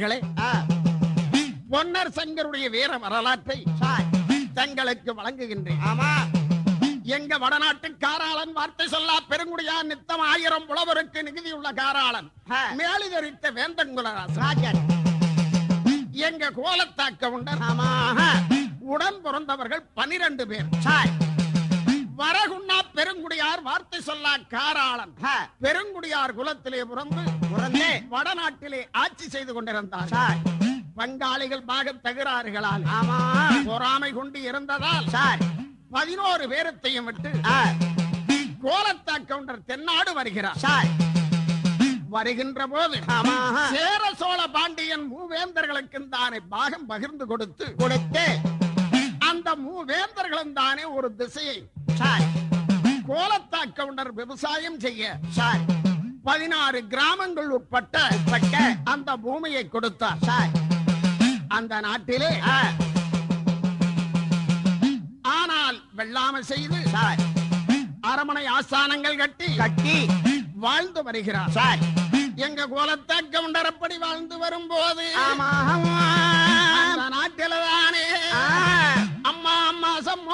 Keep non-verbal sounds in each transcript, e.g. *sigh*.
நேயர்களே பொன்னர் சங்கருடைய வீர வரலாற்றை தங்களுக்கு வழங்குகின்றேன். ஆமா. எங்க வடநாட்டு காராளன் வார்த்தை சொல்லா பெருங்குடியான் நித்தம் ஆயிரம் புலவருக்கு நிகுதியுள்ள காராளன். ஆ. மேலிதரித்த வேந்தங்குலராசன். ராஜன். எங்க கோலத்தாக்க உண்டர். உடன் பிறந்தவர்கள் பனிரெண்டு பேர். வார்த்தை சொல்லா காராளன். பெருங்குடியார் குலத்திலே பிறந்து பிறந்தே வடநாட்டிலே ஆட்சி செய்து கொண்டிருந்தார். பங்காளிகள் பாகம் தகராறுகளால் ஆமா. பொறாமை கொண்டு இருந்ததால் பதினோரு பேரத்தையும் விட்டு கோலத்தா கவுண்டர் தென்னாடு வருகிறார். சார். வருகின்ற போது சேர சோழ பாண்டியன் மூவேந்தர்களுக்கு தானே பாகம் பகிர்ந்து கொடுத்து கொடுத்து அந்த மூவேந்தர்களும் தானே ஒரு திசையை சார். கோலத்தா கவுண்டர் விவசாயம் செய்ய. சார். பதினாறு கிராமங்கள் உட்பட்ட பட்ட அந்த பூமியை கொடுத்தார். சார். அந்த நாட்டிலே. ஆனால் வெள்ளாமை செய்து சார். அரமனை ஆஸ்தானங்கள் கட்டி கட்டி. வாழ்ந்து வருகிறார். சார். எங்க கோலத்தா கவுண்டர் அப்படி வாழ்ந்து வரும்போது நாட்டில தானே ஆ, அம்மா மாசம்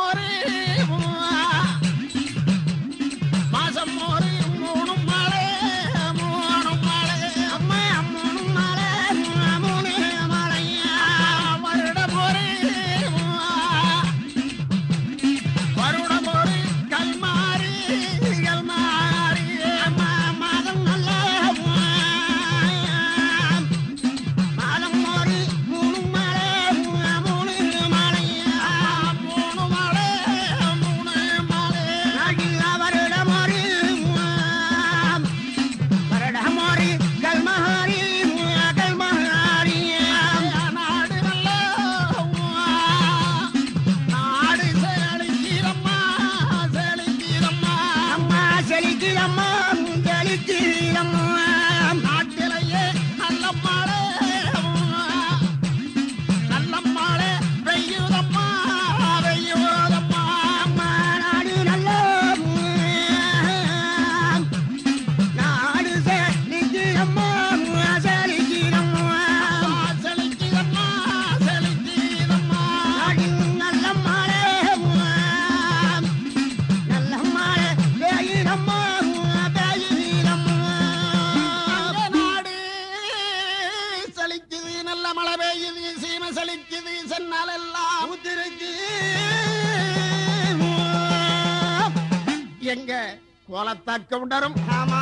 கோலத்தாக்க உண்டரும் ஆமா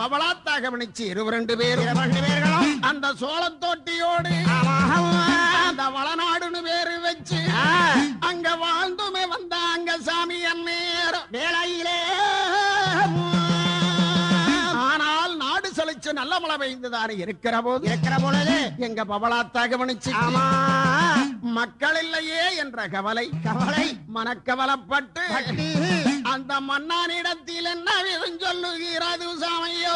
பவளாத்தாக கவனிச்சு இருவரண்டு பேரும். இரண்டு பேர்களும். அந்த சோளத்தோட்டியோடு அந்த வளநாடுன்னு பேரு வச்சு அங்க வாழ்ந்துமே வந்தாங்க சாமி அந்நேரம் வேளையிலே. ஆனால் நாடு செழிச்சு நல்ல மழை பெய்ந்துதானே இருக்கிற போது. இருக்கிற பொழுது. எங்க பவளாத்தா கவனிச்சு ஆமா. மக்கள் இல்லையே என்ற கவலை. கவலை. மனக்கவலைப்பட்டு பட்டு. அந்த மன்னானிடத்தில் என்ன விதம் சொல்லுகிறது சாமியோ?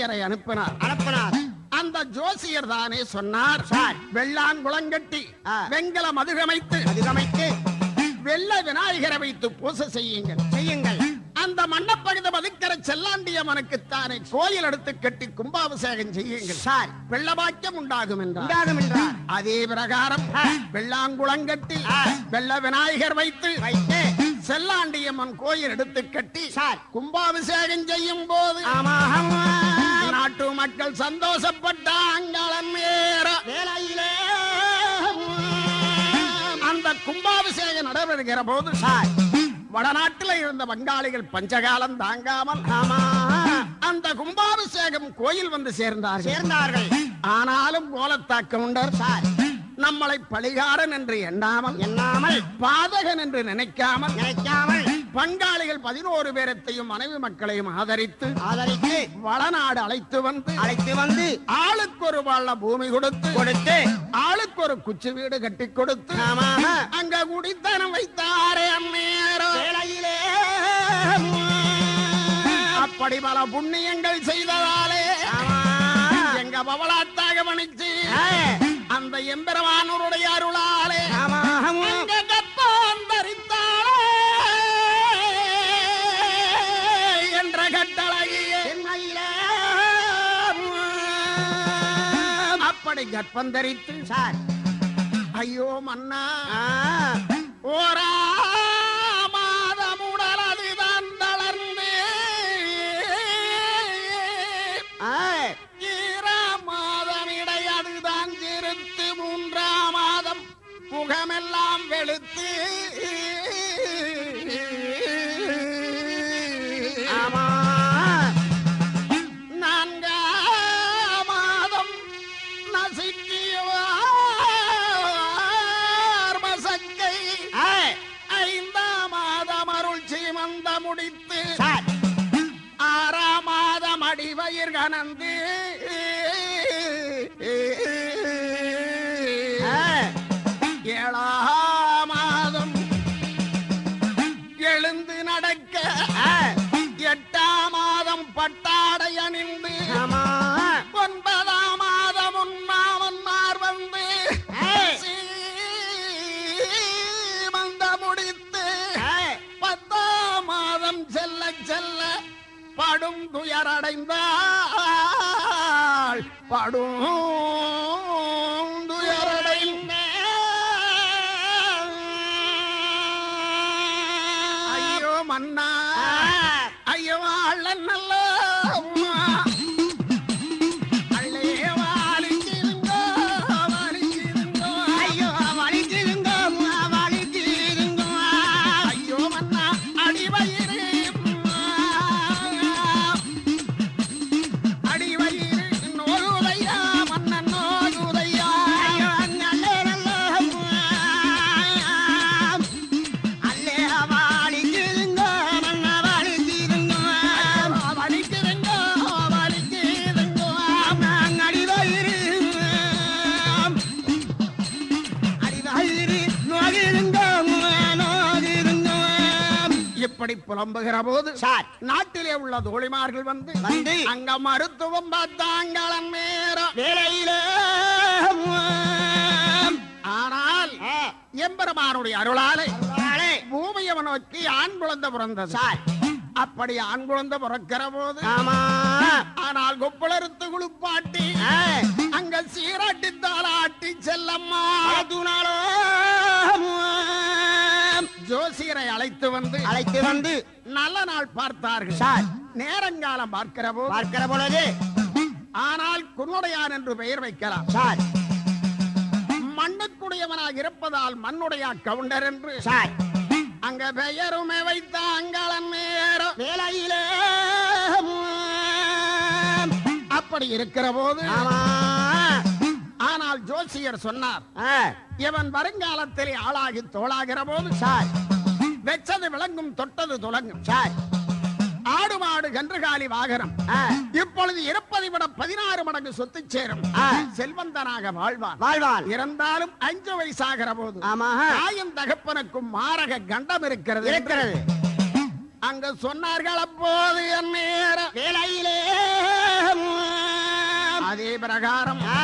ஜோசியரை அனுப்பினார் அனுப்பினார் அந்த ஜோசியர் தானே சொன்னார் சார். வெள்ளாங்குளங்கட்டி ஆ. வெங்கல மதுகமைத்து அதிகமைத்து வெள்ள விநாயகரை வைத்து பூசை செய்யுங்கள் செய்யுங்கள் அந்த மண்டப்பகுதி மதுக்கர செல்லாண்டியம்மனுக்கு தானே கோயில் எடுத்து கட்டி கும்பாபிஷேகம் செய்யுங்கள் சார் வெள்ளபாக்கியம் உண்டாகும் என்றார் அதே பிரகாரம் ஆ. வெள்ளாங்குளங்கட்டி ஆ. வெள்ள விநாயகர் வைத்து வைத்து செல்லாண்டியம்மன் கோயில் எடுத்து கட்டி சார். கும்பாபிஷேகம் செய்யும் போது ஆமா. நாட்டு மக்கள் சந்தோஷப்பட்டாங்களன் வேலையிலே. அந்த கும்பாபிஷேகம் நடைபெறுகிற போது சார். வடநாட்டில் இருந்த வங்காளிகள் பஞ்சகாலம் தாங்காமல் அந்த கும்பாபிஷேகம் கோயில் வந்து சேர்ந்தார்கள். சேர்ந்தார்கள். ஆனாலும் கோலத்தாக்கமுண்டர் சார். நம்மளை பழிகாரன் என்று எண்ணாமல் எண்ணாமல். பாதகன் என்று நினைக்காமல் நினைக்காமல். பங்காளிகள் பதினோரு பேரத்தையும் மனைவி மக்களையும் ஆதரித்து ஆதரித்து வடநாடு அழைத்து வந்து அழைத்து வந்து ஆளுக்கு ஒரு வள்ள பூமி கொடுத்து கொடுத்து ஆளுக்கு ஒரு குச்சி வீடு கட்டி கொடுத்து அங்க குடித்தனம் வைத்தாரே வேலையிலே அப்படி பல புண்ணியங்கள் செய்ததாலே எங்க பவளாத்தாக மணிச்சு ஆ, அந்த எம்பெருமானூருடைய அருளாலே அப்படி கற்பம் தரித்து சார். ஐயோ மன்னா. ஓரா மாதமுடல் அதுதான் தளர்ந்து. ஈராம் மாதம் இடை அதுதான் சிறுத்து மூன்றாம் மாதம். முகமெல்லாம் வெளுத்து. ಆನಂದಿ படும் துயரடைந்தாள் படும் புலம்புகிற போது சார். நாட்டிலே உள்ள தோழிமார்கள் வந்து அங்க மருத்துவம் பார்த்தாங்களன் நேரம். வேலையிலே. ஆனால் எம்பெருமானுடைய அருளாலே பூமியை நோக்கி ஆண் குழந்தை பிறந்தது. சார். அப்படி ஆண் குழந்தை பிறக்கிற போது ஆனால் கொப்பளறுத்து குளிப்பாட்டி அங்க சீராட்டி தாளாட்டி செல்லம்மா. அழைத்துனாலோ ஜோசியரை அழைத்து வந்து அழைத்து வந்து நல்ல நாள் பார்த்தார்கள். சார். நேரங்காலம் பார்க்கிற போது பார்க்கிற பொழுது ஆனால் குன்னுடையான் என்று பெயர் வைக்கலாம். சார். மண்ணுக்குடையவனாக இருப்பதால் மண்ணுடைய கவுண்டர் என்று சார். அங்க பெயருமே வைத்த அங்காளன் நேரம் வேலையிலே அப்படி இருக்கிற போது ஆமா ஜோசியர் சொன்னார் இவன் வருங்காலத்தில் ஆளாகி தோளாகிற போது சார் வெச்சது விளங்கும் தொட்டது துலங்கும் சார் ஆடு மாடு கன்றுகாலி வாகனம். இப்பொழுது இருப்பதை விட பதினாறு மடங்கு சொத்து சேரும். செல்வந்தனாக வாழ்வான். வாழ்வான். இறந்தாலும் அஞ்சு வயசாகிற போது ஆமாஹா தாயும் தகப்பனுக்கும் மாரக கண்டம் இருக்கிறது இருக்கிறது. அங்க சொன்னார்கள் அப்போது என் நேரம் வேலையிலே அதே பிரகாரம். ஆ,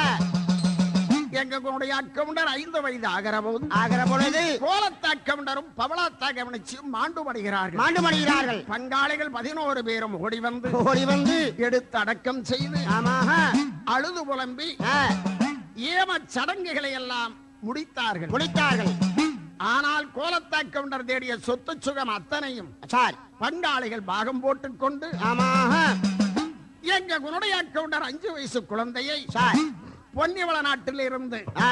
எங்களுடைய அக்கவுண்டர் ஐந்து வயது ஆகிற போது ஆகிற பொழுது கோலத்த அக்கவுண்டரும் பவளத்த கவனிச்சும் மாண்டு படுகிறார்கள் மாண்டு மடிகிறார்கள் பங்காளிகள் பதினோரு பேரும் ஓடி வந்து ஓடி வந்து எடுத்து அடக்கம் செய்து அழுது புலம்பி ஏம சடங்குகளை எல்லாம் முடித்தார்கள். முடித்தார்கள். ஆனால் கோலத்த கவுண்டர் தேடிய சொத்து சுகம் அத்தனையும் சார். பங்காளிகள் பாகம் போட்டுக் கொண்டு எங்க குனுடைய கவுண்டர் அஞ்சு வயசு குழந்தையை பொன்னிவள நாட்டில் இருந்து ஆ,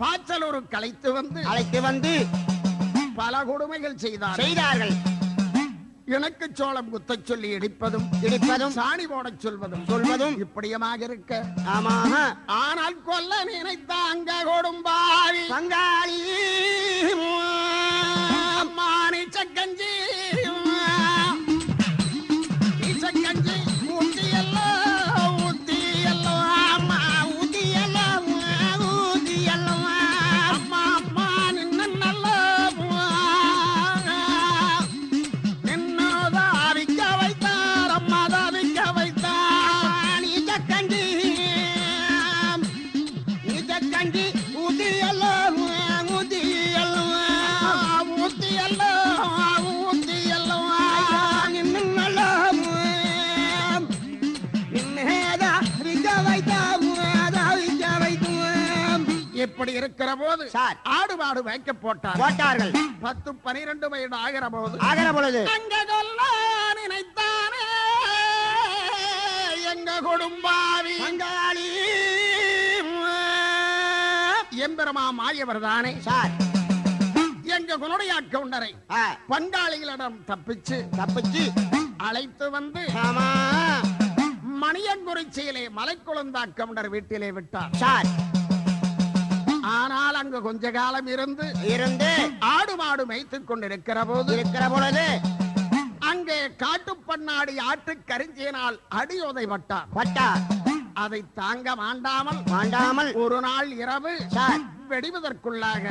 பாச்சலூருக்கு அழைத்து வந்து அழைத்து வந்து பல கொடுமைகள் செய்தார் செய்தார்கள். எனக்கு சோளம் குத்தச் சொல்லி இடிப்பதும் இடிப்பதும் சாணி போடச் சொல்வதும் சொல்வதும் இப்படியமாக இருக்க. ஆமாஹா ஆனால் கொல்ல நினைத்த அங்க கொடும்பாவி பங்காளி அம்மா நீச்சக்கஞ்சி இப்படி இருக்கிற போது சார். ஆடு மாடு வைக்க போட்டார். போட்டார்கள். பத்து பனிரெண்டு வயது ஆகிற போது ஆகிற பொழுது அங்க கொல்ல நினைத்தானே. எங்க கொடும்பாவி. பங்காளி எம்பெருமா மாயவர் தானே. சார். எங்க குனுடைய அக்கவுண்டரை ஆ, பங்காளிகளிடம் தப்பிச்சு தப்பிச்சு. அழைத்து வந்து மணியங்குறிச்சியிலே மலைக்குழந்த அக்கவுண்டர் வீட்டிலே விட்டார். சார். ஆனால் அங்கு கொஞ்ச காலம் இருந்து இருந்து ஆடு மாடு மேய்த்துக் கொண்டிருக்கிற போது இருக்கிற பொழுது அங்கே காட்டுப்பண்ணாடி ஆட்டு கரிஞ்சியினால் அடியோதைப்பட்டார் பட்டா அதை தாங்க மாண்டாமல் மாண்டாமல் ஒரு நாள் இரவு வெடிவதற்குள்ளாக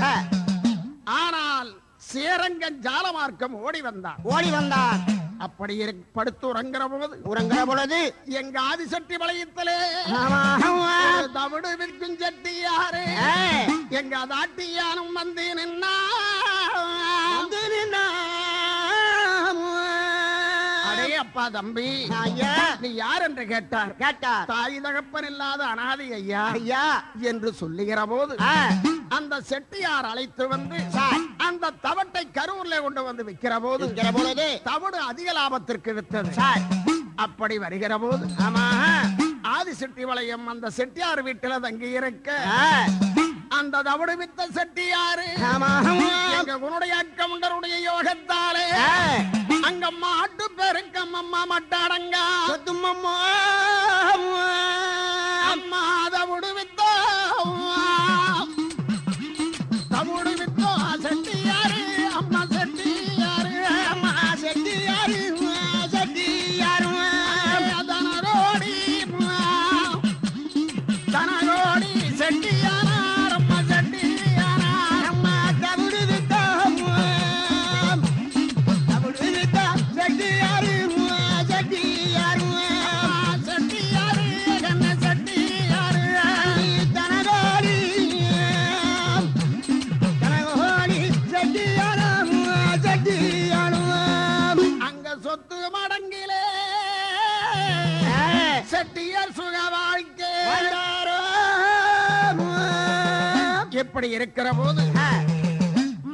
ஆனால் சேரங்கன் ஜாலமார்க்கம் ஓடி வந்தார் ஓடி வந்தார் அப்படி படுத்து உறங்குற போது உறங்குற பொழுது எங்க ஆதிசட்டி வளையத்திலே தவிடு விற்கும் செட்டியாரு ஆ, எங்க தாட்டியானும் வந்து நின்னா வந்து நின்னா. அப்பா தம்பி. ஐயா. நீ யார் என்று கேட்டார். கேட்டார். தாய் தகப்பன் இல்லாத அனாதை ஐயா. ஐயா. என்று சொல்லுகிற போது அந்த செட்டியார் அழைத்து வந்து அந்த தவட்டை கரூர்ல கொண்டு வந்து விற்கிற போது பொழுது தவிடு அதிக லாபத்திற்கு வித்தது. அப்படி வருகிற போது ஆமா. ஆதி செட்டி வளையம் அந்த செட்டியார் வீட்டில தங்கி இருக்க அந்த தவிடு வித்த செட்டியாரு. எங்க குனுடைய அக்கமுண்டருடைய யோகத்தாலே அங்க மாட்டு பெருக்கம் அம்மா மட்டாடங்க. அம்மா தவிடு இருக்கிற போது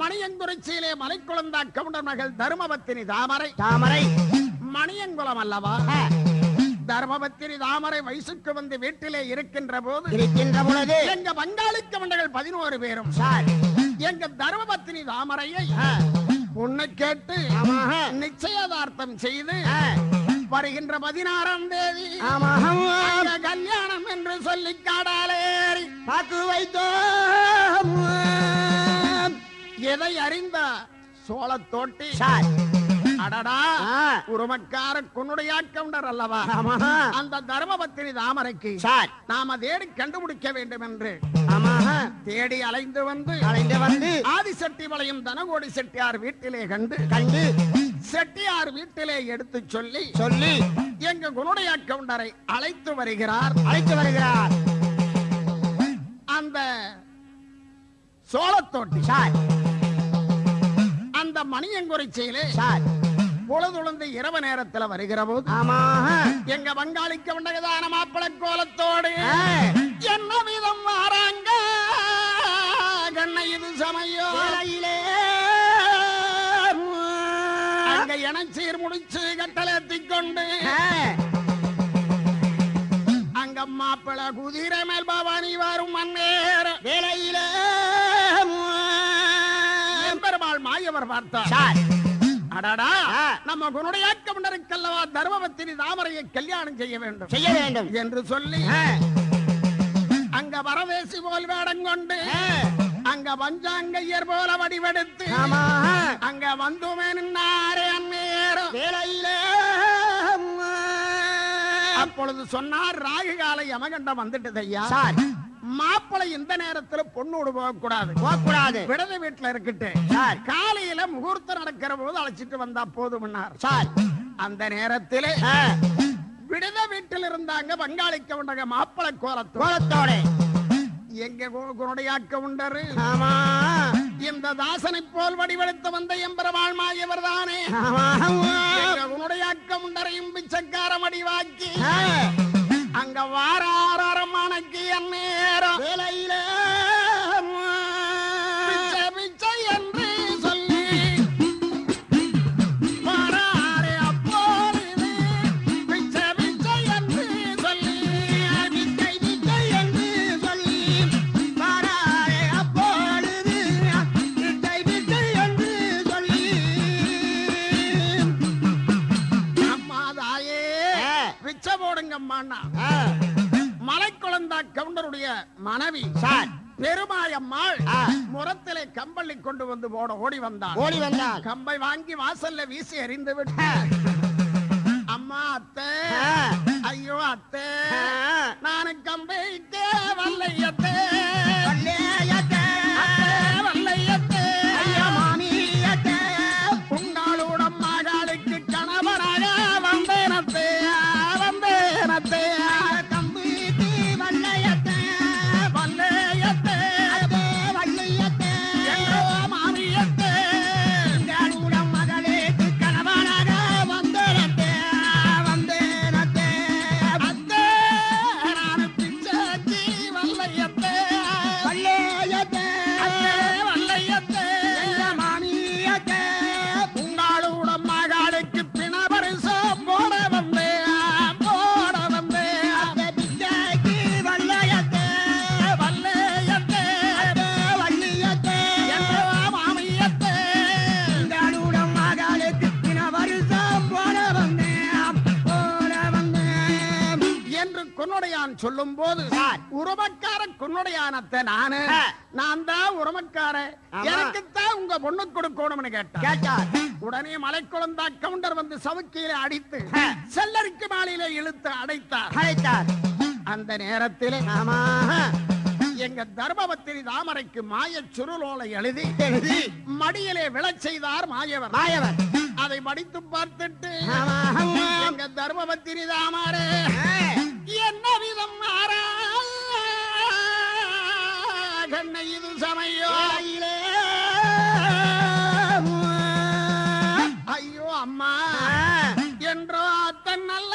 மணியங்குறிச்சியிலே மலைக்குழந்த கவுண்டர் மகள் தர்மபத்தினி தாமரை. தாமரை. மணியங்குளம் அல்லவா? ஆ, தர்மபத்தினி தாமரை வயசுக்கு வந்து வீட்டிலே இருக்கின்ற போது இருக்கின்ற பொழுது எங்க பங்காளி கவுண்டர்கள் பதினோரு பேரும். சார். எங்க தர்மபத்தினி தாமரையை பொண்ணு கேட்டு. நிச்சயதார்த்தம் செய்து வருகின்ற பதினாறாம் தேதி. கல்யாணம் என்று சொல்லி காடாலேறி பாக்கு வைத்தோம் எதை அறிந்த சோளத்தோட்டி சார். அடடா. உருமக்கார குன்னுடைய கவுண்டர் அல்லவா? அந்த தர்மபத்திரி தாமரைக்கு நாம தேடி கண்டுபிடிக்க வேண்டும் என்று தேடி அலைந்து வந்து அலைந்து வந்து ஆதிசெட்டிபாளையம் தனகோடி செட்டியார் வீட்டிலே கண்டு கண்டு செட்டியார் வீட்டிலே எடுத்து சொல்லி சொல்லி எங்க குணுடைய கவுண்டரை அழைத்து வருகிறார். அழைத்து வருகிறார். அந்த சோளத்தோட்டி சார். அந்த மணியங்குறிச்சியிலே சார். பொழுதுழுந்து இரவு நேரத்துல வருகிற போது ஆமா. எங்க வங்காளி கவுண்டகதான மாப்பிள கோலத்தோடு. என்ன விதம் மாறாங்க கண்ணை இது சமயோ. இனச்சீர் முடிச்சு கட்டளேத்திக் கொண்டு. அங்க மாப்பிள குதிரை மேல் பவானி வரும் மன்னேரம் வேலையிலே எம்பெருமாள் மாயவர் பார்த்தார் அடடா. நம்ம குனுடைய கவுண்டருக்கல்லவா தர்மபத்திரி தாமரையை கல்யாணம் செய்ய வேண்டும் செய்ய வேண்டும் என்று சொல்லி. அங்க வரவேசி போல் வேடம் கொண்டு. அங்க பஞ்சாங்கையர் போல வடிவெடுத்து அங்க வந்துமே நின்னாரே அந்நேரம். வேலையிலே அப்பொழுது சொன்னார் ராகு காலை யமகண்டம் வந்துட்டது ஐயா மாப்பிளை இந்த நேரத்துல பொண்ணோடு போக கூடாது போகக்கூடாது. விடத வீட்டுல இருக்கட்டு. சார். காலையில முகூர்த்தம் நடக்கிற போது அழைச்சிட்டு வந்தா போதும்னார். சார். அந்த நேரத்திலே. விடுத வீட்டில் இருந்தாங்க பங்காளி கவுண்டங்க மாப்பிளை கோலத்தோட. எங்க குனுடைய கவுண்டரு ஆமா. இந்த தாசனை போல் வடிவெடுத்து வந்த எம்பெருமாள் மாயவர் தானே உன்னுடைய அக்கமுண்டரையும் பிச்சைக்கார மடிவாக்கி ஆ. அங்க வாராரமானக்கு என் நேரம் வேலையிலே போடுங்கம்மாண்ணா ஆ. மலைக்குழந்தா கவுண்டருடைய மனைவி சார் பெருமாயம்மாள். முரத்திலே கம்பள்ளி கொண்டு வந்து போட ஓடி வந்தார் ஓடி வந்தார் கம்பை வாங்கி வாசல்ல வீசி எறிந்து விட்டு அம்மா அத்தை. ஐயோ அத்தை. நானு வல்லையத்தே. வல்லையத்தே சொல்லும் போது சார். உறமக்கார குன்னுடையானத்தை நானு. நான் தான் உறமக்காரன் ஆமா. எனக்குத்தான் உங்க பொண்ணு கொடுக்கணும்னு கேட்டார் உடனே மலைக்குழந்தா கவுண்டர் வந்து சவுக்கியில அடித்து. செல்லரிக்கு மாலையில இழுத்து அடைத்தார் அழைத்தார் அந்த நேரத்தில் ஆமா எங்க தர்மபத்திரி தாமரைக்கு மாயச் சுருளோலை எழுதி எழுதி. மடியிலே விழச் செய்தார் மாயவர். மாயவன் அதை படித்து பார்த்துட்டு. எங்க தர்மபத்திரி தாமரே என்ன விதம் மாறா கண்ணை இது வேலையிலே, ஐயோ அம்மா. என்றோ அத்தன் நல்ல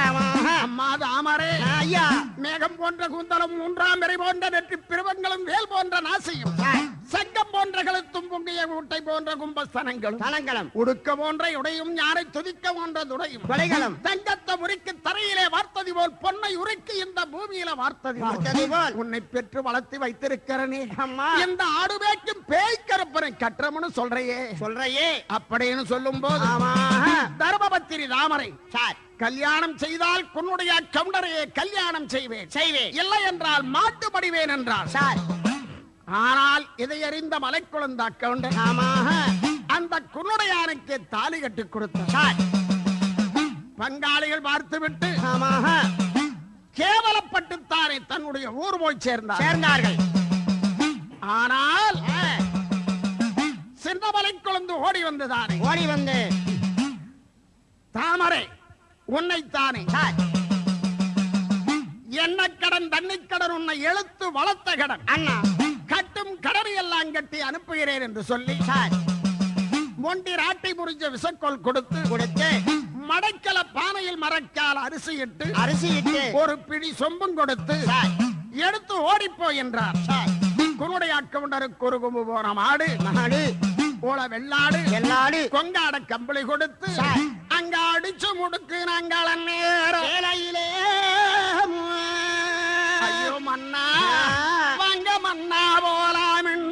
ஆமா அம்மா தாமரே. ஐயா. மேகம் போன்ற கூந்தலும் மூன்றாம் பெறை போன்ற நெற்றி பிரிவங்களும் வேல் போன்ற நாசையும் சங்கம் போன்ற கழுத்தும் பொங்கிய கூட்டை போன்ற கும்பஸ்தனங்களும் தலங்களம் உடுக்க போன்ற உடையும் யாரை துதிக்க போன்ற துடையும். கொலைகளும் தங்கத்தை உரிக்கு தரையிலே வார்த்தது போல் பொன்னை உருக்கி இந்த பூமியில வார்த்தது போல். உன்னை பெற்று வளர்த்து வைத்திருக்கிறனே அம்மா. இந்த ஆடுவேக்கும் பேய் கருப்பனை கற்றம்னு சொல்றையே. சொல்றையே. அப்படின்னு சொல்லும் போது தர்மபத்திரி ராமரை சார். கல்யாணம் செய்தால் உன்னுடைய கவுண்டரையே கல்யாணம் செய்வேன். செய்வேன். இல்லை என்றால் மாட்டுப்படிவேன் என்றார். சார். ஆனால் இதை அறிந்த மலைக்குழந்த கவுண்டர் ஆமா. அந்த குன்னுடையானுக்கு தாலி கட்டி கொடுத்தார். பங்காளிகள் பார்த்துவிட்டு ஆமா கேவலப்பட்டுத்தானே தன்னுடைய ஊர் போய் சேர்ந்தார். சேர்ந்தார்கள். ஆனால் சின்னமலை குழந்து ஓடி வந்ததானே. ஓடி வந்து. தாமரை உன்னைத்தானே. என்ன கடன் தண்ணி கடன் உன்னை எழுத்து வளர்த்த கடன். அண்ணா. கட்டும் கடனை எல்லாம் கட்டி அனுப்புகிறேன் என்று சொல்லி சார். மொண்டி ராட்டை முறிஞ்ச விசக்கோல் கொடுத்து கொடுத்து மடைக்கல பானையில் மரக்கால் அரிசி இட்டு அரிசி இட்டு ஒரு பிடி சொம்பும் கொடுத்து எடுத்து ஓடிப்போ என்றார். குருடைய அக்கவுண்டருக்கு ஒரு கொம்பு போன மாடு மகாடு போல வெள்ளாடு எல்லாடு கொங்காட கம்பளி கொடுத்து. அங்க அடிச்சு முடுக்கு நாங்கள் வேலையிலே ஐயோ மன்னா. வாங்க மன்னா போலாமின்னு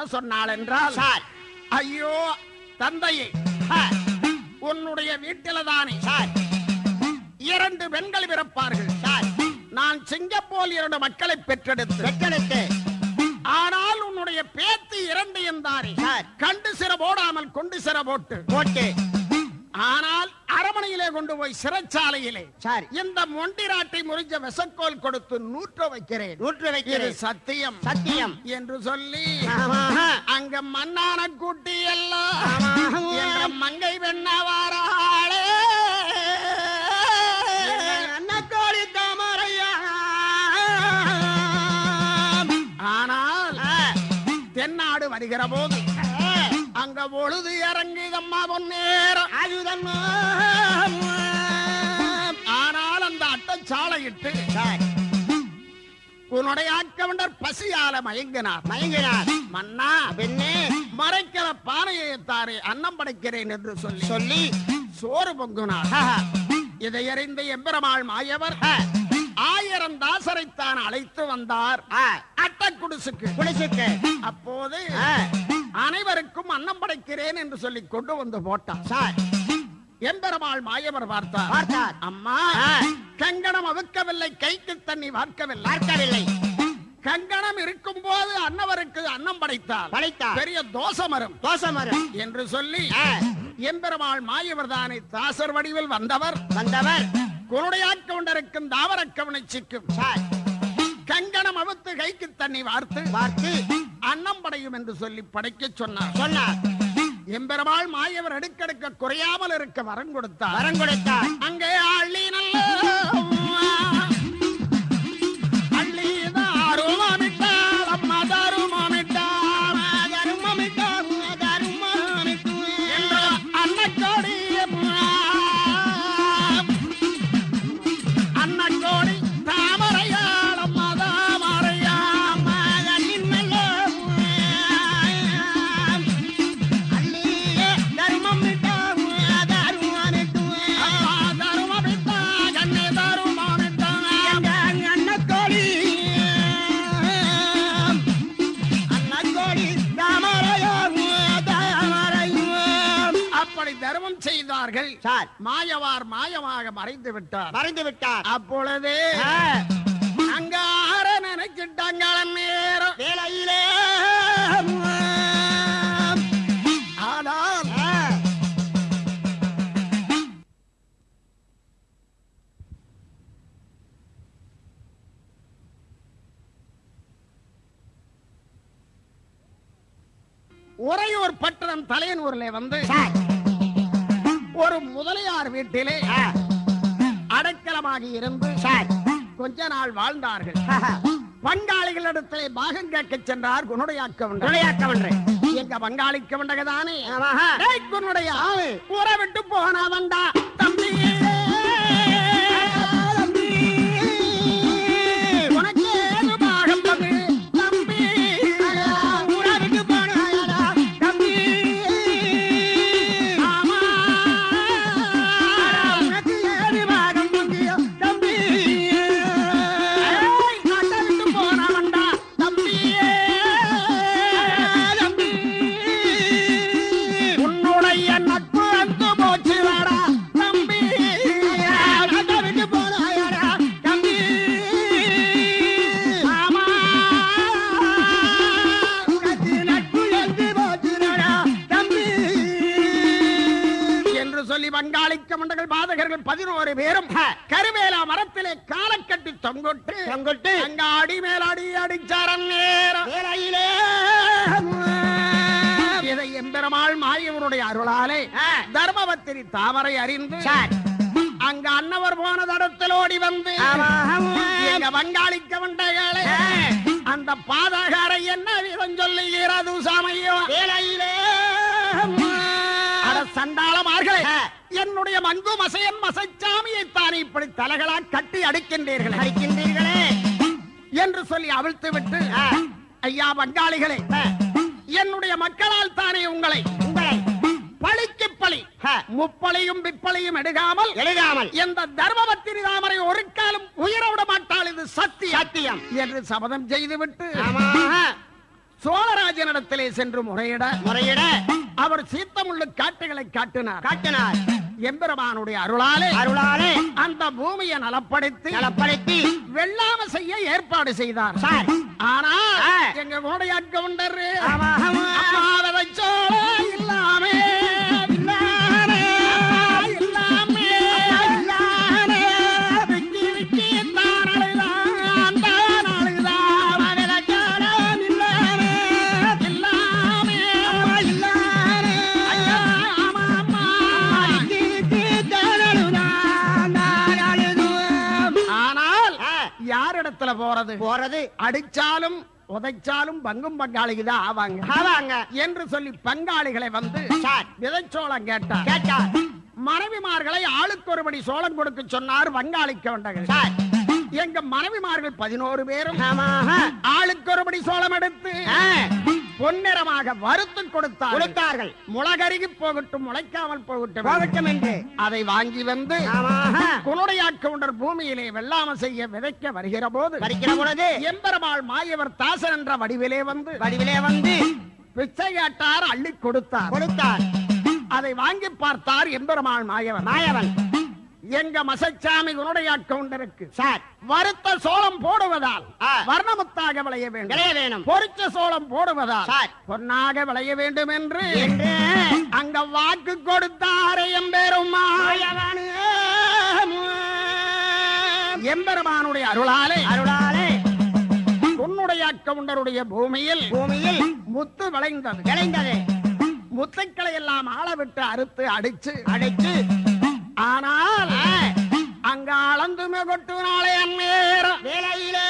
என்ன சொன்னாள் என்றால் சார். ஐயோ தந்தையே உன்னுடைய வீட்டில தானே. சார். இரண்டு பெண்கள் பிறப்பார்கள். சார். நான் சிங்கப்போல் இரண்டு மக்களை பெற்றெடுத்து வெட்டெடுத்து ஆனால் உன்னுடைய பேத்தி இரண்டு என்றாரே. கண்டு சிற போடாமல் கொண்டு சிற போட்டு. போட்டு. ஆனால் அரமனையிலே கொண்டு போய் சிறைச்சாலையிலே சார். இந்த மொண்டிராட்டை முறிஞ்ச விசக்கோல் கொடுத்து நூற்ற வைக்கிறேன். நூற்று வைக்கிறது சத்தியம். சத்தியம். *laughs* என்று சொல்லி அங்க மண்ணான குட்டி எல்லாம் மங்கை வெண்ணவாராளே. அன்னக்கோழி தாமரையா. ஆனால் தென்னாடு வருகிற போது அங்க பொழுது இறங்குதம்மா பொன்னேரம் ஆயுதம் ஆனால் அந்த அட்டச்சாலையிட்டு உன்னுடைய ஆக்கவண்டர் பசியால மயங்கினார். மயங்கினார். மன்னா பெண்ணே மறைக்கிற பானையை தாரே அன்னம் படைக்கிறேன் என்று சொல்லி சொல்லி சோறு பொங்குனார். இதை அறிந்த எம்பெருமாள் மாயவர் ஆயிரம் தாசரைத்தான் அழைத்து வந்தார். அட்டக்குடிசுக்கு. குடிசுக்கு. அப்போது அனைவருக்கும் அன்னம் படைக்கிறேன் என்று சொல்லி கொண்டு வந்து போட்டார். சார் எம்பெருமாள் மாயவர் பார்த்தார். பார்த்தார். அம்மா கங்கணம் அவுக்கவில்லை கைக்கு தண்ணி வார்க்கவில்லை பார்க்கவில்லை. கங்கணம் இருக்கும் போது அன்னவருக்கு அன்னம் படைத்தார். படைத்தார். பெரிய தோசமரம் தோசமரம். என்று சொல்லி எம்பெருமாள் மாயவர் தானே தாசர் வடிவில் வந்தவர். வந்தவர். குருடையாக்கவுண்டருக்கும் தாவரக்கவனிச்சிக்கும் சார். கங்கணம் அவுத்து கைக்கு தண்ணி வார்த்து பார்த்து அன்னம் படையும் என்று சொல்லி படைக்க சொன்னார். சொன்னார். எம்பெருமாள் மாயவர் அடுக்கடுக்க குறையாமல் இருக்க வரம் கொடுத்தார். வரம் கொடுத்தார். அங்கே அள்ளி சார் மாயவார் மாயமாக மறைந்து விட்டார். மறைந்து விட்டார் அப்பொழுது ஆ, அங்க ஆற நினைச்சிட்டாங்க நேரம் வேலையிலே. ஆனால் உறையூர் பட்டணம் தலையனூர்ல வந்து ஒரு முதலியார் வீட்டிலே அடைக்கலமாக இருந்து கொஞ்ச நாள் வாழ்ந்தார்கள். பங்காளிகளிடத்திலே பாகம் கேட்க சென்றார் பண்றேன் எங்க பங்காளிக்க வந்தகதானே? ஆமாஹா. குணடைய ஊரை விட்டு பாதகர்கள் பதினோரு பேரும் கருவேலா மரத்திலே காலக்கட்டி தொங்கொட்டு தொங்கொட்டு. அங்க அடி மேலாடி அடிச்சாரன் வேலையிலே இதை எம்பெருமாள் மாயவருடைய அருளாலே. தர்மபத்திரி தாமரை அறிந்து அங்க அன்னவர் போன தடத்தில் ஓடி வந்து எங்க வங்காளிக்க மண்டகளே ஆ. அந்த பாதகாரை என்ன விதம் சொல்லுகிறது சமயோ? வேலையிலே சண்டாளமார்களே. என்னுடைய மங்கு மசையன் மசைச்சாமியை தானே இப்படி தலைகளா கட்டி அடிக்கின்றீர்களே. அடிக்கின்றீர்களே. என்று சொல்லி அவிழ்த்து விட்டு. ஐயா பங்காளிகளே ஆ, என்னுடைய மக்களால் தானே உங்களை உங்களை பழிக்கு பழி முப்பளையும் பிப்பளையும் எடுக்காமல் எழுதாமல் எந்த தர்மபத்திரி தாமரை ஒரு காலம் உயிர விட மாட்டாள் இது சத்தியம். சத்தியம். என்று சபதம் செய்துவிட்டு சோழராஜனிடத்திலே சென்று முறையிட முறையிட. அவர் சீத்தமுள்ள காட்டுகளை காட்டினார். காட்டினார். எம்பெருமானுடைய அருளாலே அருளாலே. அந்த பூமியை நலப்படுத்தி நலப்படுத்தி. வெள்ளாம செய்ய ஏற்பாடு செய்தார். சார். ஆனா. எங்க கோடையாட்க உண்டரு? இல்லாமே. போறது. போறது அடிச்சாலும் உதைச்சாலும் பங்கும் பங்காளிக்கு தான் ஆவாங்க. ஆவாங்க. என்று சொல்லி பங்காளிகளை வந்து விதைச்சோளம் கேட்டார். கேட்டார். மனைவிமார்களை ஆளுக்கு ஒருபடி சோளம் கொடுக்க சொன்னார் வங்காளிக்க வந்தகள் சார். எங்க மனைவிமார்கள் பதினோரு பேரும் ஆளுக்கு ஒருபடி சோளம் எடுத்து பொன்னிறமாக வறுத்து கொடுத்தார் கொடுத்தார்கள். முளகருகி போகட்டும் முளைக்காமல் போகட்டும். போகட்டும் என்று. அதை வாங்கி வந்து ஆமா. குளுடையாட் கவுண்டர் பூமியிலே வெள்ளாம செய்ய விதைக்க வருகிற போது வருகிற பொழுது எம்பெருமாள் மாயவர் தாசன் என்ற வடிவிலே வந்து வடிவிலே வந்து பிச்சை கேட்டார் அள்ளி கொடுத்தார். கொடுத்தார். அதை வாங்கி பார்த்தார் எம்பெருமாள் மாயவர் மாயவன். எங்க மசச்சாமி குணடையாட் கவுண்டருக்கு சார். வறுத்த சோளம் போடுவதால். வர்ணமுத்தாக விளைய வேண்டும். விளைய வேணும். பொரிச்ச சோளம் போடுவதால். பொன்னாக விளைய வேண்டும் என்று அங்க வாக்கு கொடுத்தாரே எம்பெருமா எம்பெருமானுடைய அருளாலே அருளாலே. உன்னுடைய கவுண்டருடைய பூமியில் பூமியில் முத்து விளைந்தது. விளைந்தது. முத்துக்களை எல்லாம் ஆள விட்டு அறுத்து அடிச்சு அடைச்சு ஆனால் அங்க அளந்துமே கொட்டு நாளை அந்நேரம் வேலையிலே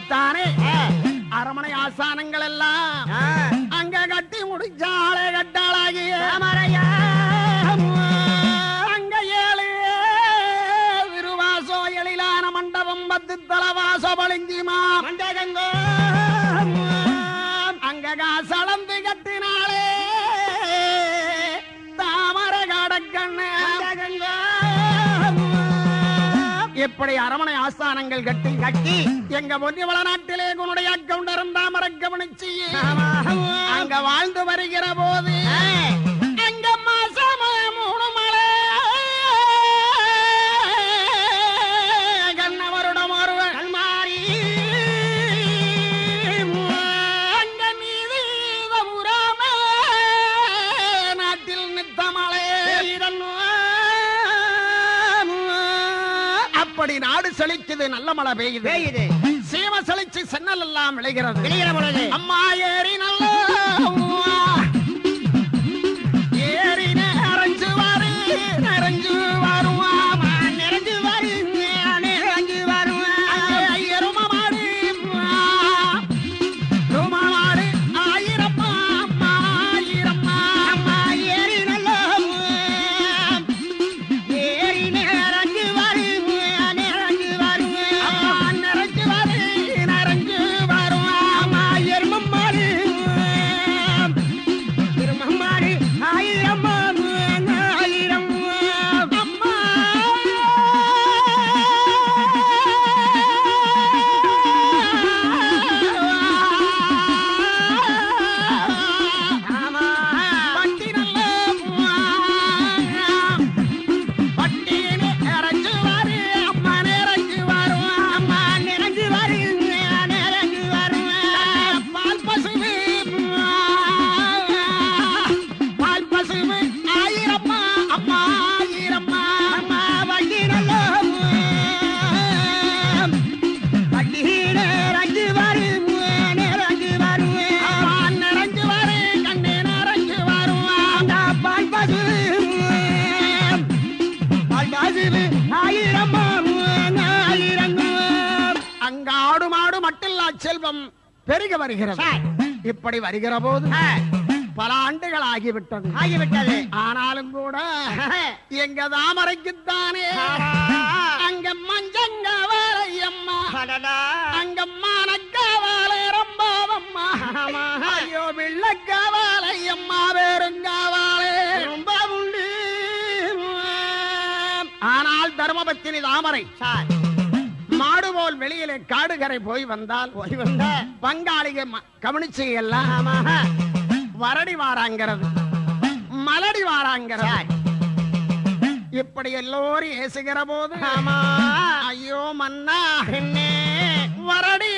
அப்பத்தானே அரமனை ஆசானங்கள் எல்லாம் அங்க கட்டி முடிச்சாலே கட்டாளாகிய அங்க ஏழு விருவாசோ எழிலான மண்டபம் பத்து தலவாசோ பளிங்கிமா அங்க காசளந்து கட்டினாளே. தாமர கடக்கண்ணு இப்படி அரமனை ஆஸ்தானங்கள் கட்டி கட்டி எங்க பொன்னி வளநாட்டிலே உன்னுடைய அக்கவுண்டரும் தாமர கவனிச்சு. அங்க வாழ்ந்து வருகிற செழிக்குது நல்ல மழை பெய்யுது. பெய்யுது. சீம செழிச்சு சென்னல் எல்லாம் விளைகிறது. விளைகிற பொழுது. அம்மா ஏறி வருகிறது. இப்படி வருகிற போது பல ஆண்டுகள் ஆகிவிட்டது. ஆகிவிட்டது. ஆனாலும் கூட எங்க தாமரைக்குத்தானே? அங்க மஞ்சங்க வாழையம்மா அங்க மானக்காவாலை ரொம்பவம்மா ஐயோ வெள்ளக்காவாலையம்மா வேறுங்காவாலே. ரொம்ப உண்டு. ஆனால் தர்மபத்தினி தாமரை. சார் வெளியிலே போய் வந்தால் போய் வந்த பங்காளிக கவனிச்சு எல்லாம். வரடி வாராங்கிறது மலடி வாராங்கிறது இப்படி எல்லோரும் ஏசுகிற போது ஆமா ஐயோ மன்னா என்ன வரடி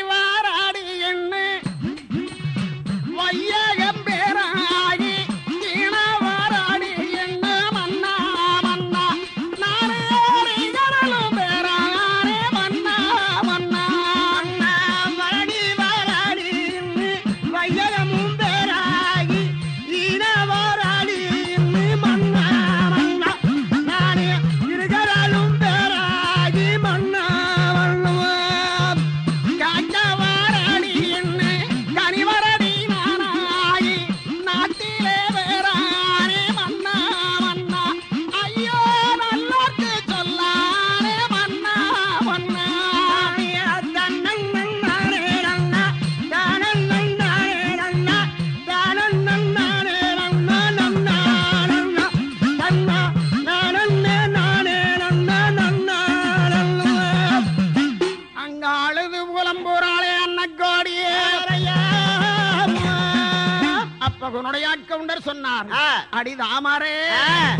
அடி தாமரே ஆ,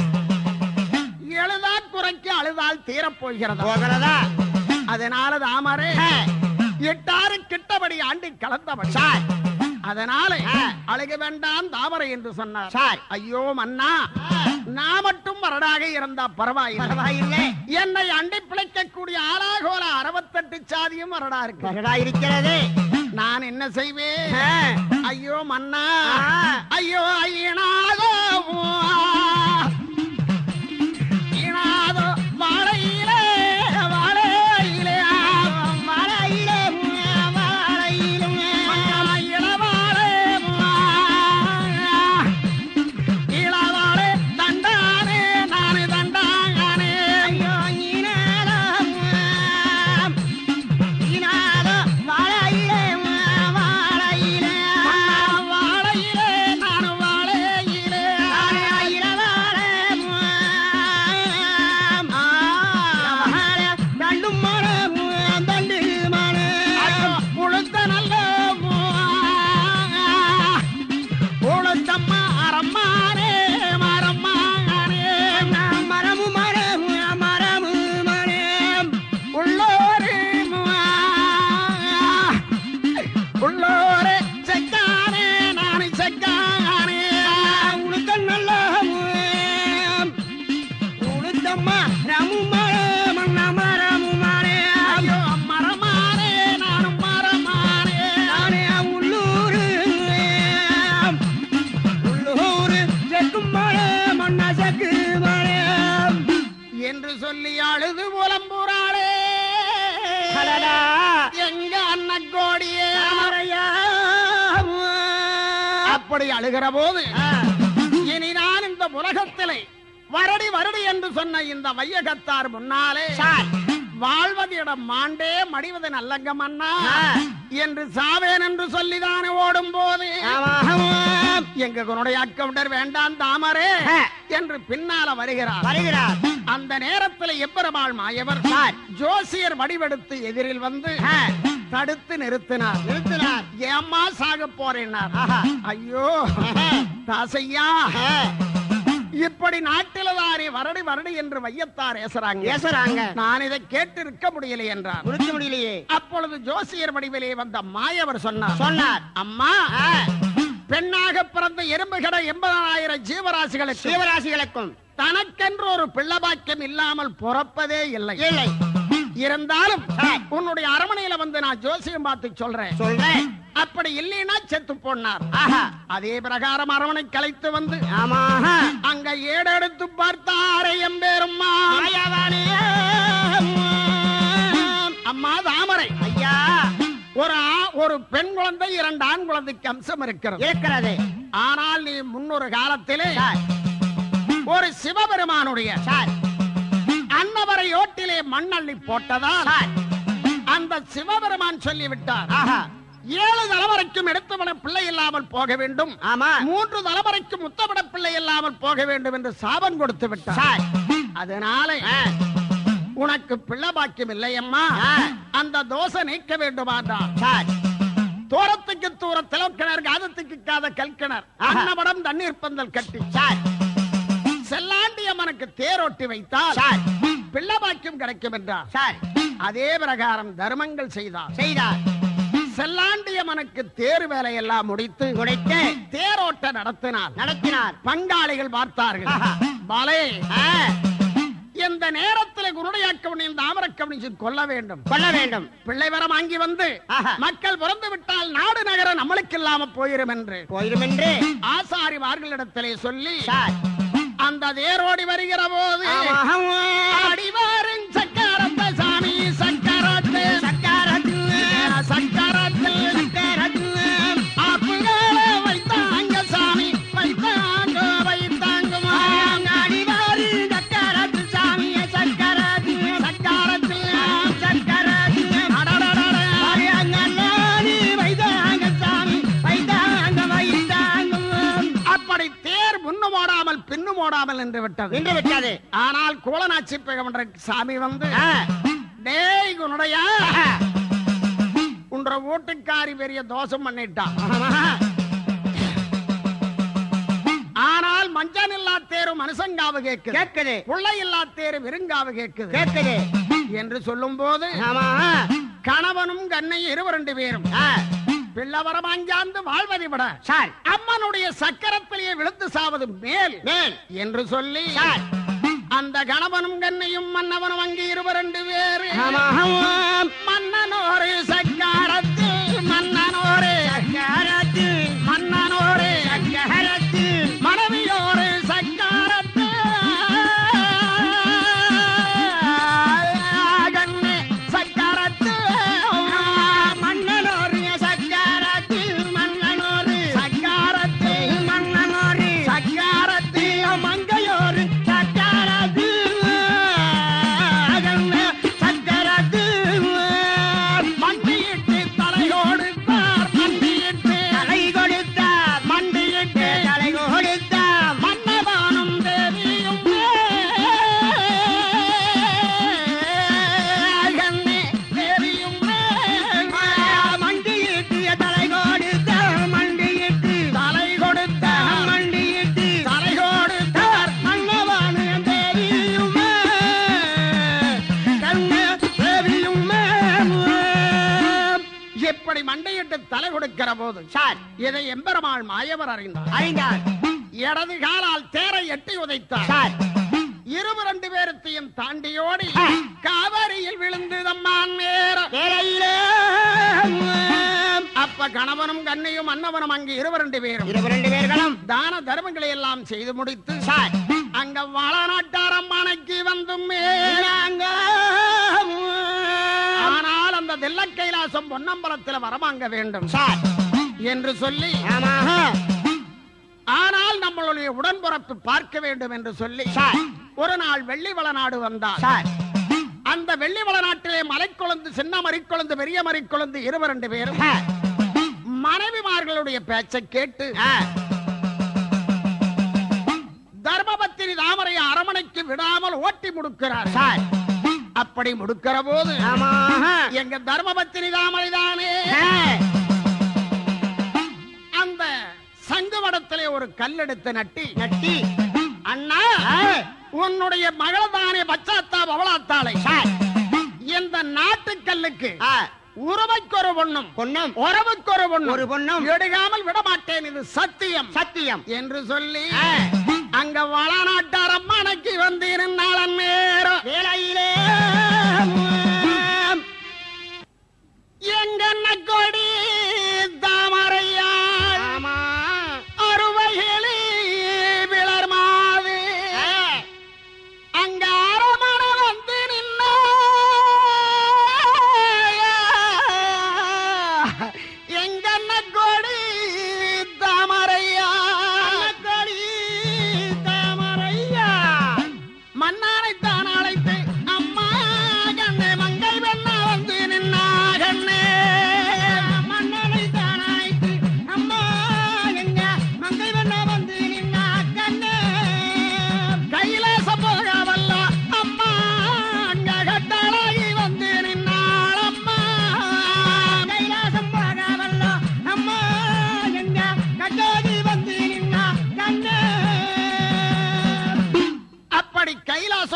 எழுதா குறைக்கு அழுதால் தீரப் போகிறது? அதனால தாமரே எட்டாறு கிட்டபடி ஆண்டு கலந்தபடி சார். அதனால. அழுக வேண்டாம் தாமரை என்று சொன்னார். சார். ஐயோ மன்னா நான் மட்டும் வரடாக இருந்தா பரவாயில்லை. என்னை அண்டி பிழைக்கக்கூடிய ஆளாகோல அறுபத்தெட்டு சாதியும் வரடா இருக்கு. வருடா இருக்கிறது. நான் என்ன செய்வேன்? ஐயோ மன்னா. ஐயோ ஐயனாதோ அப்படி அழுகிற போது இனி நான் இந்த உலகத்திலே வருடி வருடி என்று சொன்ன இந்த வையகத்தார் முன்னாலே வாழ்வதிடம் மாண்டே மடிவது நல்லங்க மன்னா என்று சாவேன் என்று சொல்லிதானே ஓடும் போது எங்க குனுடைய அக்கவுண்டர் வேண்டாம் தாமரே. என்று பின்னால வருகிறார். வருகிறார். அந்த நேரத்தில் எப்பெருமாள் மாயவர் ஜோசியர் வடிவெடுத்து எதிரில் வந்து. தடுத்து நிறுத்தினார். நிறுத்தினார். ஏம்மா சாக போறேன்னார். ஐயோ தாசையா. இப்படி நாட்டில தானே வருடி வருடி என்று வையத்தார் ஏசுறாங்க. பேசுறாங்க நான் இதை கேட்டு இருக்க முடியல என்றார். முடிக்க முடியலையே. அப்பொழுது ஜோசியர் வடிவிலே வந்த மாயவர் சொன்னார். சொன்னார். அம்மா பெண்ணாக பிறந்த எறும்புகட எண்பதாயிரம் ஜீவராசிகளுக்கு ஜீவராசிகளுக்கும் தனக்கென்று ஒரு பிள்ளபாக்கியம் இல்லாமல் பிறப்பதே இல்லை. இல்லை. இருந்தாலும். உன்னுடைய அரமனையில வந்து நான் ஜோசியம் பார்த்து சொல்றேன். சொல்றேன். அப்படி இல்லைன்னா செத்து போனார். அதே பிரகாரம் அரவணை கலைத்து வந்து அங்க ஏடெடுத்து பார்த்தாரே எம்பேரும்மா மாயாவானே அம்மா தாமரை. ஐயா. ஒரு ஒரு பெண் குழந்தை இரண்டு ஆண் குழந்தைக்கு அம்சம் இருக்கிறது. ஆனால் நீ முன்னொரு காலத்திலே ஒரு சிவபெருமானுடைய சார். அன்னவரை ஓட்டிலே மண்ணள்ளி போட்டதால் அந்த சிவபெருமான் சொல்லிவிட்டார் ஆஹா. ஏழு தலைமுறைக்கும் எடுத்துவிட பிள்ளை இல்லாமல் போக வேண்டும். ஆமா. மூன்று தலைமுறைக்கு முத்தமிட பிள்ளை இல்லாமல் போக வேண்டும் என்று சாபம் கொடுத்து விட்டார். அதனால உனக்கு பிள்ளை பாக்கியம் இல்லையம்மா. அந்த தோசை நீக்க வேண்டுமாண்டார் தூரத்துக்கு தூர திலக்கிணர் காதத்துக்கு காத கல்கிணர் ஆஹா. அன்னமடம் தண்ணீர் பந்தல் கட்டி. சார். செல்லாண்டி அம்மனுக்கு தேரோட்டி வைத்தால் பிள்ளை பாக்கியம் கிடைக்கும் என்றார். அதே பிரகாரம் தர்மங்கள் செய்தார். செய்தார். செல்லாண்டியம்மனுக்கு தேர் வேலையெல்லாம் முடித்து உடைத்து தேரோட்ட நடத்தினார். நடத்தினார். பங்காளிகள் பார்த்தார்கள். பலே இந்த நேரத்தில் குருடையாக்கவனையும் தாமரக்கவனையும் கொல்ல வேண்டும். கொல்ல வேண்டும். பிள்ளை வரம் வாங்கி வந்து. மக்கள் பிறந்து விட்டால் நாடு நகரம் நம்மளுக்கு இல்லாம போயிரும் என்று போயிடும் என்று ஆசாரிமார்களிடத்திலே சொல்லி சார். அந்த தேரோடி வருகிற போது. அடிவாரும் ஓடாமல் நின்று விட்டது. நின்று விட்டது. ஆனால் கோலநாச்சி பெகமன்ற சாமி வந்து டேய் உன்னுடைய உன்ற வீட்டுக்காரி பெரிய தோஷம் பண்ணிட்டான் ஆமா. மஞ்சள் இல்லா தேரு மனுஷங்காவு கேக்குது. கேக்குது. புள்ளை இல்லா தேரு விருங்காவு கேக்குது. கேக்குது. என்று சொல்லும் போது கணவனும் கண்ணையும் இருவரண்டு பேரும். பிள்ளவரம் அஞ்சாந்து வாழ்வதை விட சார். அம்மனுடைய சக்கரத்திலேயே விழுந்து சாவது மேல் மேல். என்று சொல்லி சார். அந்த கணவனும் கண்ணையும் மன்னவனும் அங்கே இருவரண்டு பேரு. ஆமா ஆமாம். மன்னனோரு சக்காரத்தில் போது சார் இதை எம்பெருமாள் மாயவர் அறிந்தார். அறிந்தார் இடது காலால் தேரை எட்டி உதைத்தார். சார். இருபு ரெண்டு பேரத்தையும் தாண்டியோடி. காவிரியில் விழுந்து தம்மான் தேரையிலே அப்ப கணவனும் கண்ணையும் அன்னவனும் அங்கு இருவரண்டு பேரும். இருபது ரெண்டு பேர்களும். தான தர்மங்களை எல்லாம் செய்து முடித்து சார். அங்க வாழநாட்டார் அம்மானைக்கு வந்தும் ஆனால் அந்த தெல்ல கைலாசம் பொன்னம்பலத்தில் வரமாங்க வேண்டும். சார். என்று சொல்லி ஆனால் நம்மளுடைய உடன்பிறப்பு பார்க்க வேண்டும் என்று சொல்லி ஒரு நாள் வெள்ளி வளநாடு வந்தார். அந்த வெள்ளி வளநாட்டிலே மலைக்குழந்து சின்ன மறிக்குழந்து பெரிய மறிக்குழந்து இருவரண்டு பேரும் ஆ, மனைவிமார்களுடைய பேச்சை கேட்டு தர்மபத்திரி தாமரை அரமனைக்கு விடாமல் ஓட்டி முடுக்கிறார். சார். அப்படி முடுக்கிற போது எங்க தர்மபத்திரி தாமரை தானே? சங்குவடத்திலே ஒரு கல்லெடுத்து நட்டி. நட்டி. அண்ணா உன்னுடைய மகள் தானே பச்சாத்தா பவளாத்தாளை. இந்த உறவைக்கு ஒரு பொண்ணும் பொண்ணும். உறவுக்கு ஒரு பொண்ணும். ஒரு பொண்ணும். எடுகாமல் விட மாட்டேன் இது சத்தியம். சத்தியம். என்று சொல்லி அங்க வளநாட்டார் அம்மனைக்கு வந்து நின்னாளன் நேரம். வேலையிலே எங்கண்ண கொடி தாமரையாள்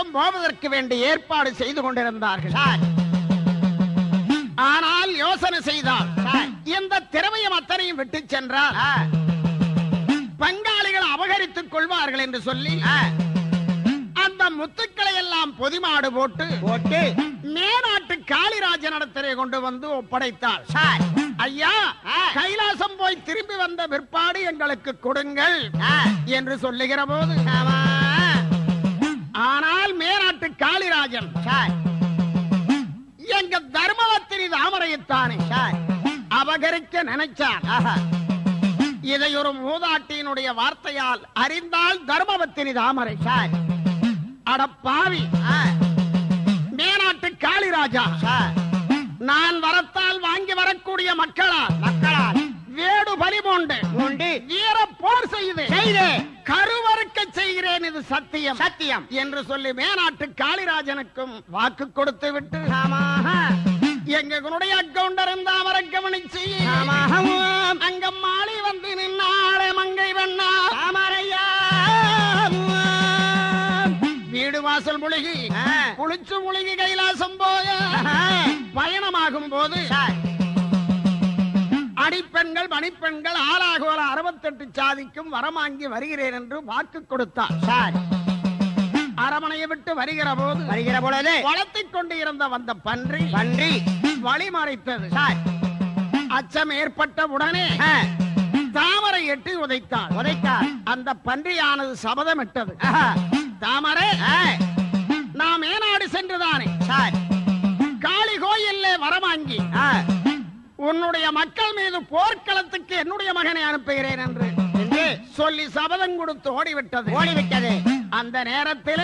கைலாசம் போவதற்கு வேண்டிய ஏற்பாடு செய்து கொண்டிருந்தார்கள். ஆனால் யோசனை செய்தால். இந்த திரவியம் அத்தனையும் விட்டு சென்றால் பங்காளிகள் அபகரித்துக் கொள்வார்கள் என்று சொல்லி அந்த முத்துக்களை எல்லாம் பொதிமாடு போட்டு போட்டு மேநாட்டு காளிராஜனிடத்திலே கொண்டு வந்து ஒப்படைத்தாள் ஐயா. கைலாசம் போய் திரும்பி வந்த பிற்பாடு எங்களுக்கு கொடுங்கள் என்று சொல்லுகிற போது ஆனால் மேநாட்டு காளிராஜன் சார். எங்க தர்மவத்திரி தாமரையத்தானே சார். அபகரிக்க நினைச்சார் இதை ஒரு மூதாட்டியினுடைய வார்த்தையால் அறிந்தால் தர்மவத்தினி தாமரை சார். அட பாவி. காளிராஜா நான் வரத்தால் வாங்கி வரக்கூடிய மக்களால் மக்களால். வேடு பலி போண்டு. உண்டு வீர போர் செய்து. செய்து. கருவறுக்க செய்கிறேன் இது சத்தியம். சத்தியம். என்று சொல்லி மேநாட்டு காளிராஜனுக்கும் வாக்கு கொடுத்து விட்டு. எங்களுடைய அக்கவுண்டர் இருந்த அவரை கவனிச்சு. அங்க மாலை வந்து நின்னாளே மங்கை வெண்ணா தாமரையா வாசல் முழுகி. குளிச்சு முழுகி கைலாசம் போய பயணமாகும் போது அடிப்பெண்கள் மணிப்பெண்கள் ஆளாகோல அறுபத்தெட்டு சாதிக்கும் வரமாங்கி வருகிறேன் என்று வாக்கு கொடுத்தார். சார் அரமனையை விட்டு வருகிற போது வருகிற பொழுது வளர்த்திக் கொண்டு இருந்த வந்த பன்றி பன்றி வழி மறைத்தது சார் அச்சம் ஏற்பட்ட உடனே தாமரை எட்டி உதைத்தாள் உதைத்தார். அந்த பன்றியானது சபதமிட்டது. தாமரை நாம் ஏனாடு சென்றுதானே சார். காளி கோயில்ல வரமாங்கி உன்னுடைய மக்கள் மீது போர்க்களத்துக்கு என்னுடைய மகனை அனுப்புகிறேன் என்று சொல்லி சபதம் கொடுத்து ஓடிவிட்டது. ஓடிவிட்டது. அந்த நேரத்தில்.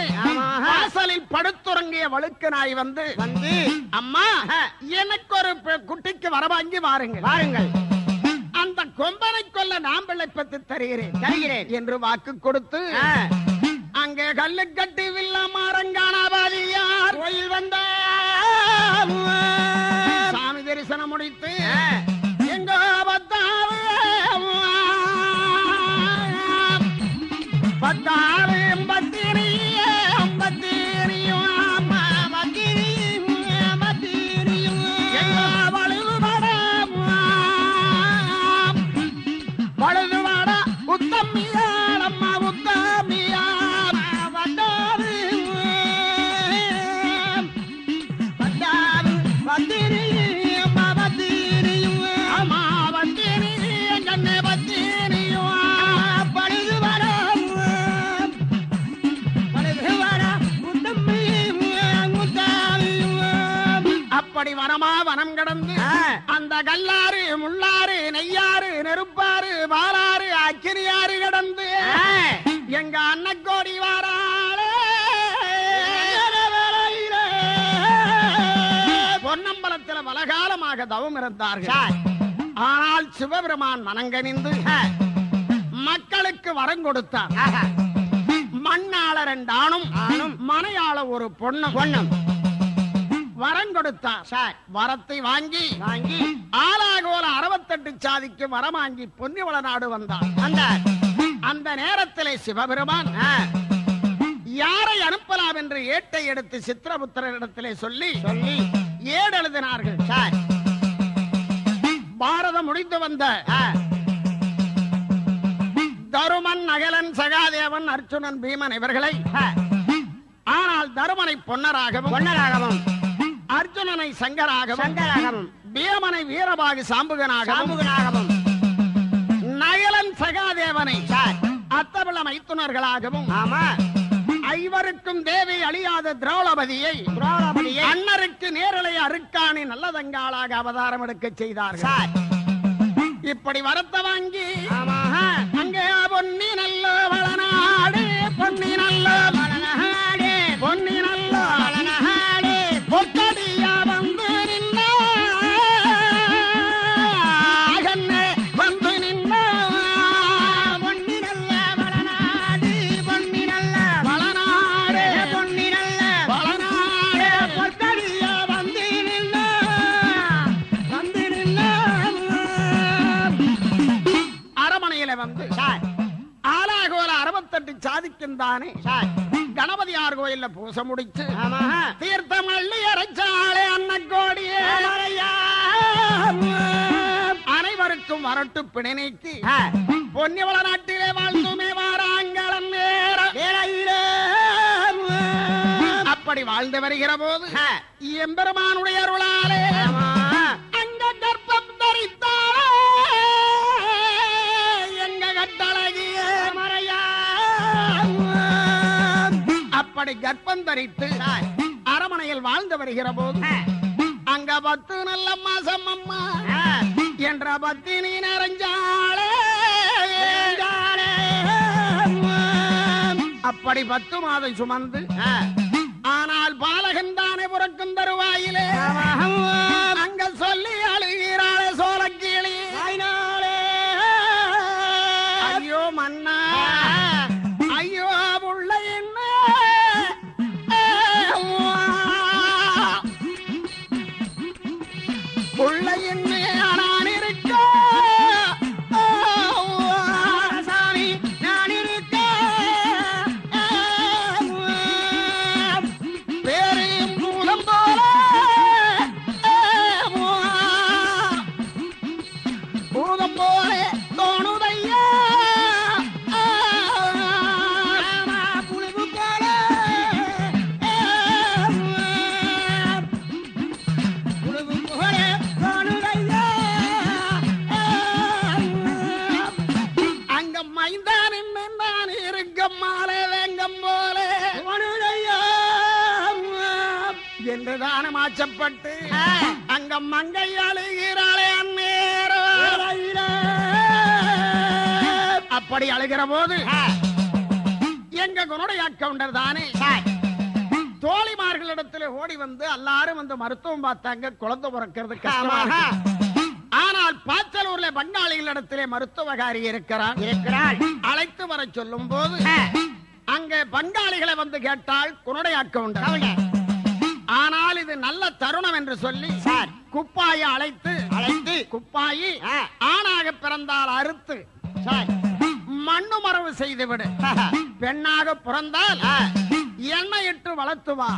வாசலில் படுத்துறங்கிய வழுக்கு நாய் வந்து வந்து அம்மா எனக்கு ஒரு குட்டிக்கு வரவாங்கி வாருங்கள். வாருங்கள். அந்த கொம்பனை கொல்ல நான் பிழைப்பத்து தருகிறேன். தருகிறேன். என்று வாக்கு கொடுத்து அங்கே கல்லு கட்டி வில்லமாரங்கானாபாதியார் கோயில் வந்த சாமி தரிசனம் முடித்து பலகாலமாக தவம் இருந்தார்கள். ஆனால் சிவபெருமான் மனங்கனிந்து மக்களுக்கு வரம் கொடுத்தார். மண்ணாள ரெண்டானும் ஆணும். மனையாள ஒரு பொண்ணும். பொண்ணும். வரம் கொடுத்தார். சார். வரத்தை வாங்கி வாங்கி. ஆலாகோல அறுபத்தெட்டு சாதிக்கு வரமாங்கி பொன்னிவள நாடு வந்தார். வந்தார். அந்த நேரத்திலே சிவபெருமான் யாரை அனுப்பலாம் என்று ஏட்டை எடுத்து சித்திரபுத்திரரிடத்திலே சொல்லி சொல்லி. ஏடு எழுதினார்கள் சார். பாரதம் முடிந்து வந்த தருமன் நகலன் சகாதேவன் அர்ச்சுனன் பீமன் இவர்களை ஆனால் தருமனை பொன்னராகவும் பொன்னராகவும் அர்ஜுனனை சங்கராகவும் சங்கராகவும் பீமனை வீரபாகு சாம்புகனாகவும் சாம்புகனாகவும் நகலன் சகாதேவனை அத்தபிள மைத்துனர்களாகவும் ஆமா. ஐவருக்கும் தேவி அழியாத திரௌபதியை துரோணபதியை அண்ணருக்கு நேரலை அருக்காணி நல்லதங்காளாக அவதாரம் எடுக்க செய்தார்கள். இப்படி வரத்த வாங்கி அங்கே பொன்னி நல்ல வளநாடு பொன்னி நல்ல சாதிக்கும் தானே? கணபதியார் கோயில்ல பூச முடிச்சு. ஆமா. தீர்த்தம் அள்ளி அரைச்சாலே அன்னக்கோடியே அனைவருக்கும் வரட்டு பிணை நீக்கி. ஆ, பொன்னிவள நாட்டிலே வாழ்ந்துமே வாராங்களன் நேரம் வேலையிலே அப்படி வாழ்ந்து வருகிற போது எம்பெருமானுடைய அருளாலே அப்படி கர்ப்பம் தரித்து அரமனையில் வாழ்ந்து வருகிற போது அங்க பத்து நல்ல மாசம் அம்மா என்ற பத்தினி நிறைஞ்சாளே அப்படி பத்து மாதம் சுமந்து ஆனால் பாலகன் தானே புறக்கும் தருவாயிலே. அங்க சொல்லி அழுகிறாளே பட்டு அங்க மங்கை அழுகிறாளே அப்படி அழுகிற போது எங்க குணடைய கவுண்டர் தானே. தோழிமார்களிடத்துல ஓடி வந்து எல்லாரும் வந்து மருத்துவம் பார்த்தாங்க குழந்தை பிறக்கிறது கஷ்டமா ஆமாஹா. இருக்கு. ஆனால் பாச்சலூர்ல பங்காளிகளிடத்திலே மருத்துவகாரி இருக்கிறார் இருக்கிறாள். அழைத்து வர சொல்லும் போது அங்க பங்காளிகளை வந்து கேட்டால் குணடைய கவுண்டர் கவுண்டர். ஆனால் இது நல்ல தருணம் என்று சொல்லி சார். குப்பாயை அழைத்து அழைத்து. குப்பாயி. ஆணாக பிறந்தால் அறுத்து சார். மண்ணு மரவு செய்துவிடு. பெண்ணாக பிறந்தால் எண்ணெயிட்டு வளர்த்து வா.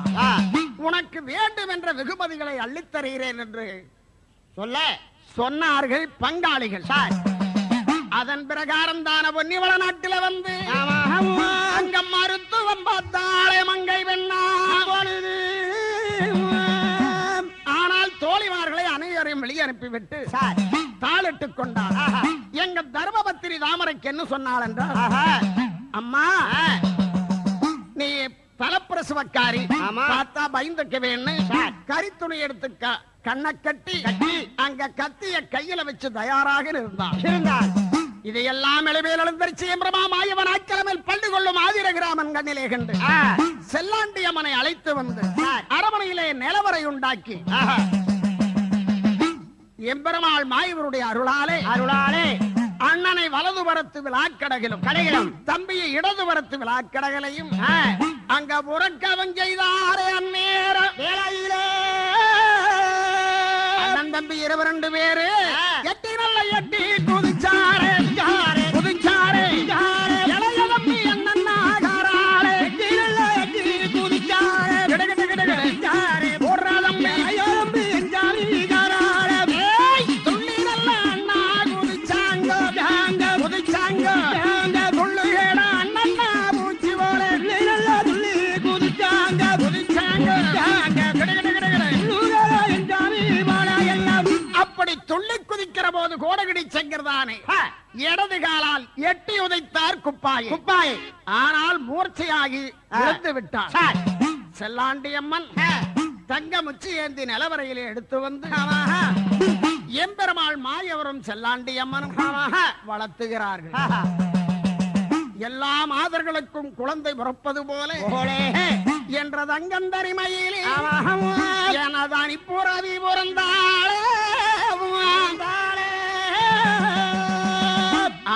உனக்கு வேண்டும் என்ற வெகுமதிகளை அள்ளித் தருகிறேன் என்று சொல்ல சொன்னார்கள் பங்காளிகள். சார். அதன் பிரகாரம் தான பொன்னிவள நாட்டில வந்து. அங்க மருத்துவம் பார்த்தாலே மங்கை பெண்ணா. பொழுது வெளியே அனுப்பிவிட்டு சார் தாளிட்டுக் கொண்டாள். எங்க தர்மபத்திரி தாமரைக்கு என்ன சொன்னாள் என்றால். அம்மா நீ தலப்பிரசவக்காரி. பார்த்தா பயந்துக்க வேணும். கரித்துணி எடுத்து க- கண்ணை கட்டி. அங்க கத்திய கையில வச்சு தயாராக இருந்தான் இதையெல்லாம் இளவேல் எழுந்தரிச்சு எம்பிரமா மாயவன் ஆக்கிரமில் பள்ளி கொள்ளும் ஆதிர கிராமன் கண்ணிலே கண்டு ஆ. செல்லாண்டி அம்மனை அழைத்து வந்து. அரமனையிலே நிலவரை உண்டாக்கி. எம்பெருமாள் மாயவருடைய அருளாலே அருளாலே அண்ணனை வலது வரத்து விழாக்கடகிலும் கடைகளும். தம்பியை இடது வரத்து விழாக்கடகலையும் ஆ. அங்க புறக்கவன் செய்தாரே அந்நேரம் வேளையிலே அண்ணன் தம்பி இருவர் ரெண்டு பேரு. எட்டி நல்ல எட்டி துள்ளி குதிக்கிற போது கோடகிடி செங்கிறதானே இடது காலால் எட்டி உதைத்தார் குப்பாய். குப்பாய். ஆனால் மூர்ச்சையாகி. இறந்து விட்டார். சார் செல்லாண்டி அம்மன் தங்க முச்சி ஏந்தி நிலவரையிலே எடுத்து வந்து எம்பெருமாள் மாயவரும் செல்லாண்டி அம்மனும் வளர்த்துகிறார்கள். எல்லா மாதர்களுக்கும் குழந்தை பிறப்பது போல. என்ற தங்கந்தரிமையிலே எனது அணிப்புறவி பிறந்தாளே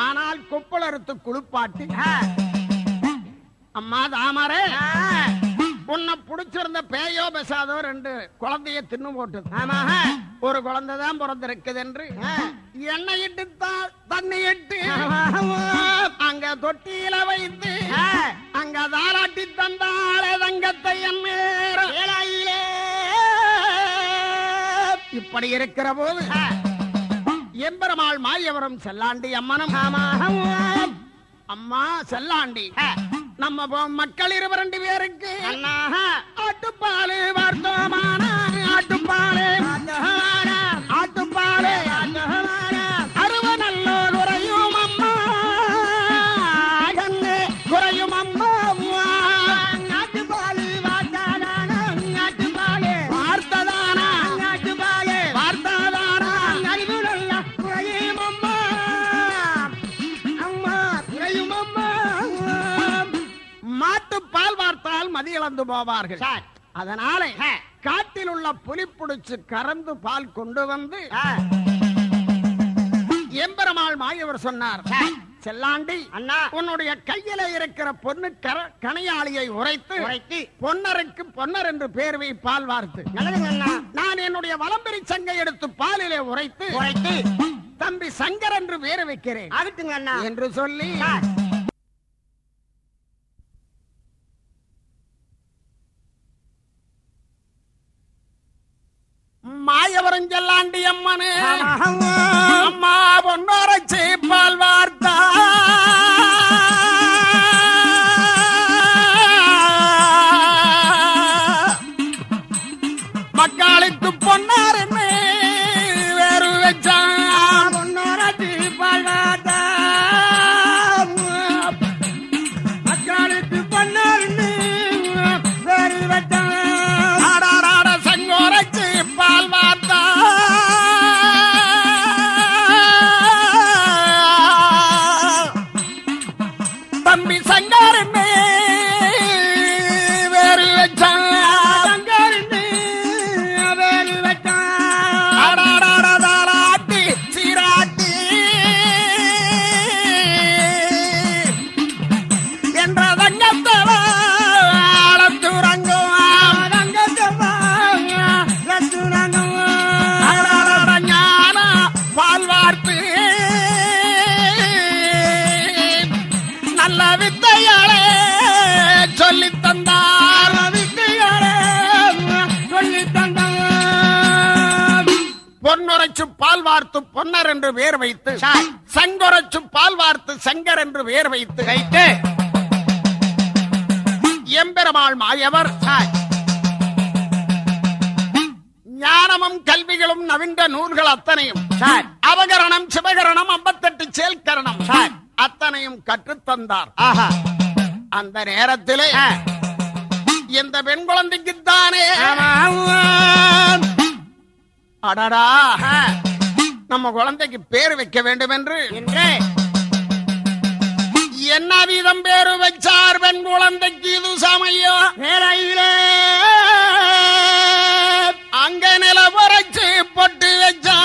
ஆனால் கொப்பளறுத்து குளிப்பாட்டி. அம்மா தாமரே. உன்னை புடிச்சிருந்த பேயோ பெசாதோ ரெண்டு குழந்தைய தின்னு போட்டது ஒரு குழந்தை தான் பிறந்திருக்குது என்று எண்ணெய் இட்டு தண்ணி இட்டு அங்க தொட்டியில வைத்து அங்க தாராட்டி தந்தாளே தங்கத்தை. இப்படி இருக்கிற போது எம்பெருமாள் மாயவரம் செல்லாண்டி அம்மனும் அம்மா செல்லாண்டி. நம்ம மக்கள் இருவர் ரெண்டு பேருக்கு ஆட்டுப்பாலு வார்த்தோமான ஆட்டுப்பாலு ஆட்டுப்பாலு மதி இழந்து போவார்கள் அதனால காட்டில் உள்ள புலி புடிச்சு கறந்து பால் கொண்டு வந்து எம்பெருமாள் மாயவர் சொன்னார் செல்லாண்டி அண்ணா. உன்னுடைய கையில இருக்கிற பொண்ணு கணையாளியை உரைத்து உரைத்து. பொன்னருக்கு பொன்னர் என்று பேர் வை பால் வார்த்து. நான் என்னுடைய வலம்பெரி சங்கை எடுத்து பாலிலே உரைத்து உரைத்து. தம்பி சங்கர் என்று பேர் வைக்கிறேன் ஆகட்டுங்க அண்ணா. என்று சொல்லி சார். மாயவரம் செல்லாண்டி அம்மனு அம்மா பொன்னரைச்சி பால் வார்த்தா பால் வார்த்து பொன்னர் என்று பேர் வைத்து. சங்குரைச்சு பால் வார்த்து சங்கர் என்று பேர் வைத்து. ரைட்டு. எம்பெருமாள் மாயவர். ஞானமும் கல்விகளும் நவின்ற நூல்கள் அத்தனையும். அவகரணம் சிவகரணம் ஐம்பத்தெட்டு செயல்கரணம். அத்தனையும் கற்றுத்தந்தார். அந்த நேரத்திலே. இந்த பெண் குழந்தைக்குத்தானே. அடடா. நம்ம குழந்தைக்கு பேர் வைக்க வேண்டும் என்று. என்ன விதம் பேரு வச்சார் பெண் குழந்தைக்கு இது சமயம் வேலையிலே. அங்க நில உரைச்சு பொட்டு வச்சா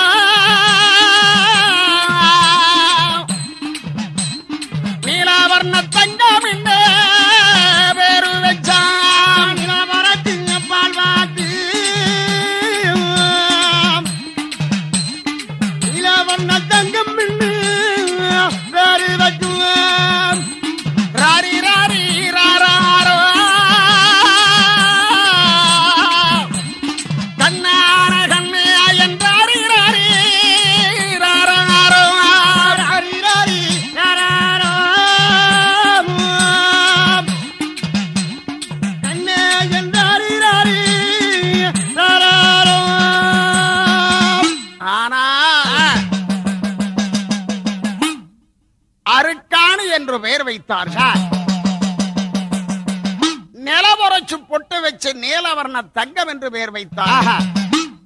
நீலவர்ண தங்கம் என்று பெயர் வைத்தார் ஆஹா.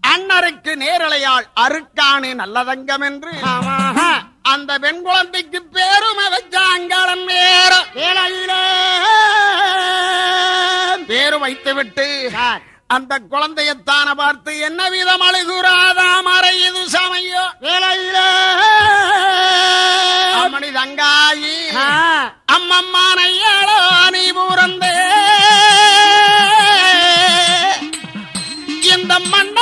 அண்ணருக்கு நேரலையாள் அருக்காணி நல்ல தங்கம் என்று. அந்த பெண் குழந்தைக்கு பேருமை வச்சாங்களன் நேர வேலையிலே பேரு வைத்துவிட்டு. அந்த குழந்தையத்தான பார்த்து என்ன விதம் அழுகுறாதாம் அறை இது சமயம் வேலையிலே அம்மணி தங்காயி ஆ. அம்மம்மானையாளோ நீ பூரந்தே இந்த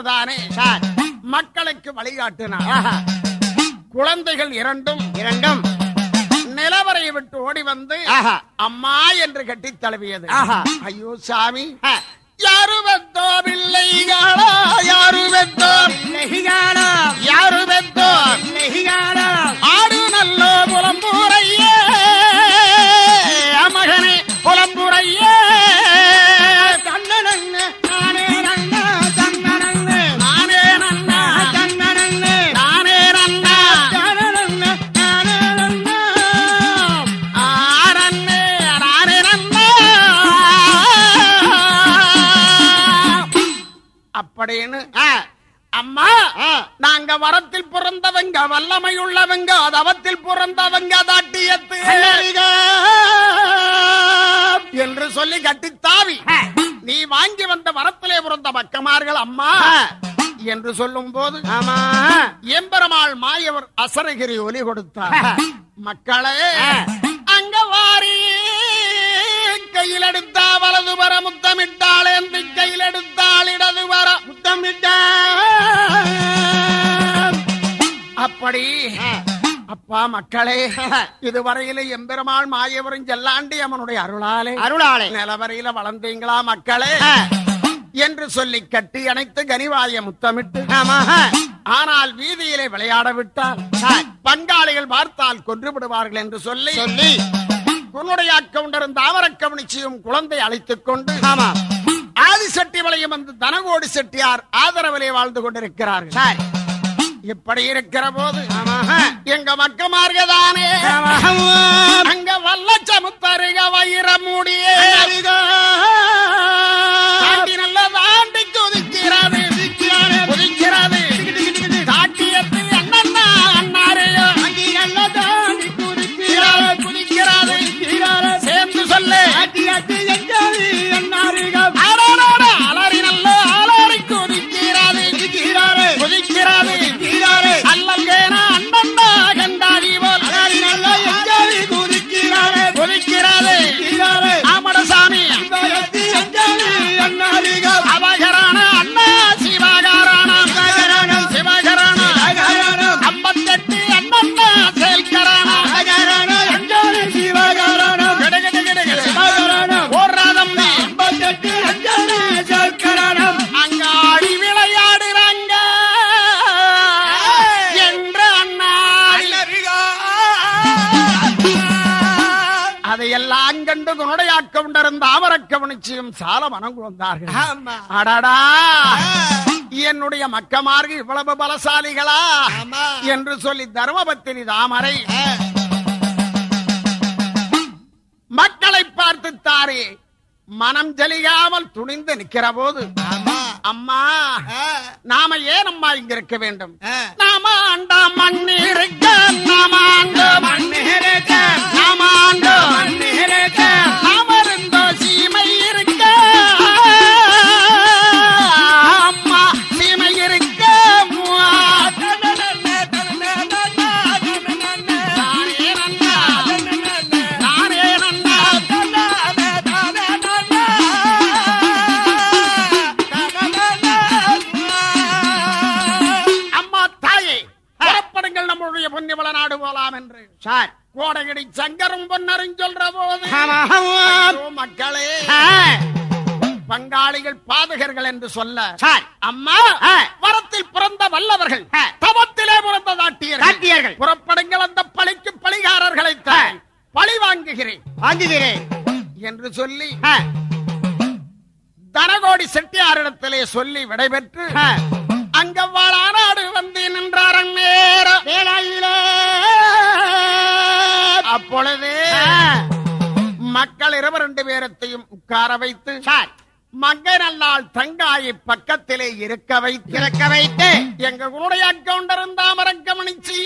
மாயவர் தானே சார் மக்களுக்கு வழிகாட்டினார். குழந்தைகள் இரண்டும் இரண்டும் நிலவரையை விட்டு ஓடி வந்து. அம்மா என்று கட்டி தழுவியது. ஐயோ சாமி. யாரு வெத்தோ பிள்ளைகளா யாரு வெத்தோ லெஹிகாலம் யாரு வெத்தோ லெஹிகாலம் ஆடு நல்லோ புலம்பூரையே மகனே புலம்பூரையே அப்படின்னு அம்மா நாங்க வரத்தில் பிறந்தவங்க வல்லமை உள்ளவங்க அதவத்தில் பிறந்தவங்க தாட்டியத்து என்று சொல்லி கட்டி தாவி. நீ வாங்கி வந்த வரத்திலே பிறந்த மக்கமார்கள் அம்மா என்று சொல்லும் போது ஆமா. எம்பெருமாள் மாயவர் அசரகிரி ஒலி கொடுத்தார். மக்களே அங்க வாரி கையில் எடுத்தா வலது வர முத்தமிட்டாள் என்று கையில் எடுத்தாள் இடது வர முத்தமிட்ட அப்படி. அப்பா மக்களே இதுவரையில எம்பெருமாள் மாயவரும் செல்லாண்டி அவனுடைய அருளாலே அருளாளே நிலவரையில வளர்ந்தீங்களா மக்களே? என்று சொல்லி கட்டி அணைத்து கனிவாய முத்தமிட்டு ஆனால் வீதியிலே விளையாட விட்டால் பங்காளிகள் பார்த்தால் கொன்று விடுவார்கள் என்று சொல்லி சொல்லி. உன்னுடைய அக்கவுண்டரும் தாமர கவனிச்சியும் குழந்தை அழைத்துக் கொண்டு. ஆமா. ஆதிசெட்டி வளையம் வந்து தனகோடி செட்டியார் ஆதரவிலே வாழ்ந்து கொண்டிருக்கிறார்கள். சார். இப்படி இருக்கிற போது எங்க மக்கமார்கதானே? அங்க வல்லச்சமுத்தருக வயிற மூடியே. நல்ல தாண்டி குதிக்கிறது கண்டு குணடையாக்க உண்டிருந்த ஆவரக்க கவனிச்சியும் சால மனம் குழந்தார்கள் அடடா! என்னுடைய மக்கமார்கள் இவ்வளவு பலசாலிகளா? என்று சொல்லி தர்மபத்தினி தாமரை. மக்களை பார்த்து தாரே மனம் ஜலியாமல் துணிந்து நிக்கிற போது அம்மா நாம ஏன் அம்மா இங்க இருக்க வேண்டும். நாம ஆண்டா மண்ணி இருக்க நாம ஆண்ட மண்ணி இருக்க, நாம ஆண்ட மண்ணி இருக்க, நாம சார். கோடகிடி சங்கரும் பொன்னரும் சொல்ற போது மக்களே. பங்காளிகள் பாதகர்கள் என்று சொல்ல அம்மா. வரத்தில் பிறந்த வல்லவர்கள். தவத்திலே பிறந்த தாட்டியர்கள். புறப்படுங்கள் அந்த பழிக்கு பழிகாரர்களை பழி வாங்குகிறேன். வாங்குகிறேன். என்று சொல்லி தனகோடி செட்டியாரிடத்திலே சொல்லி விடைபெற்று ஆ. அங்க வாழானாடு வந்து நின்றார் நேரம் வேலாயுதே. அப்பொழுது ஆ, மக்கள் இருவர் ரெண்டு பேரத்தையும் உட்கார வைத்து சார் மங்கை நல்லாள் தங்காயை பக்கத்திலே இருக்க வைத்து இறக்க வைத்து எங்க கூட கவுண்டர் தாமரம் கவனிச்சு.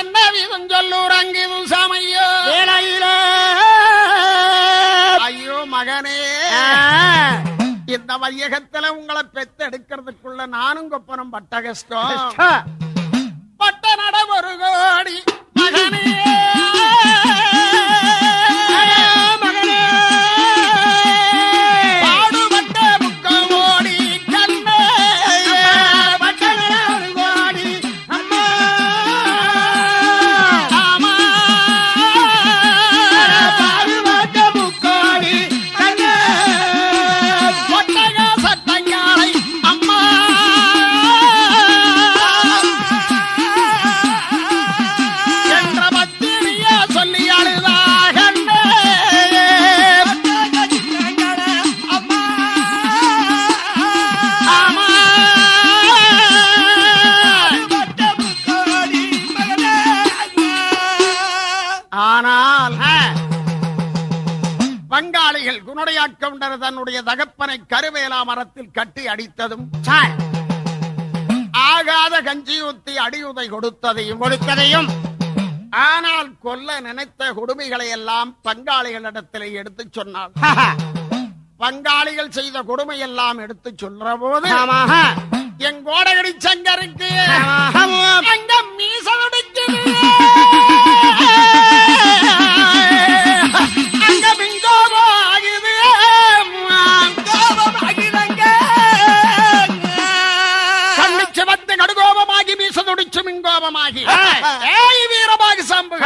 என்ன விதம் சொல்லூர் அங்கிது சமையோ வேலாயுதே. ஐயோ மகனே இந்த வையகத்துல உங்களை பெத்தெடுக்கிறதுக்குள்ள நானும் கொப்பனம் பட்ட கஷ்டம். பட்ட நட ஒரு கோடி மகனே. குணடையாக்கவுண்டர் தன்னுடைய தகப்பனை கருவேலா மரத்தில் கட்டி அடித்ததும் ஆகாத கஞ்சி ஊத்தி அடியுதை கொடுத்ததையும் கொடுத்ததையும் ஆனால் கொல்ல நினைத்த கொடுமைகளை எல்லாம் பங்காளிகளிடத்திலே எடுத்துச் சொன்னாள். பங்காளிகள் செய்த கொடுமை எல்லாம் எடுத்து சொல்ற போது. என் கோடகடி சங்கருக்கு ஆமாஹா. மிங்கோபமாகி ஏய் வீரமாக சாம்பு.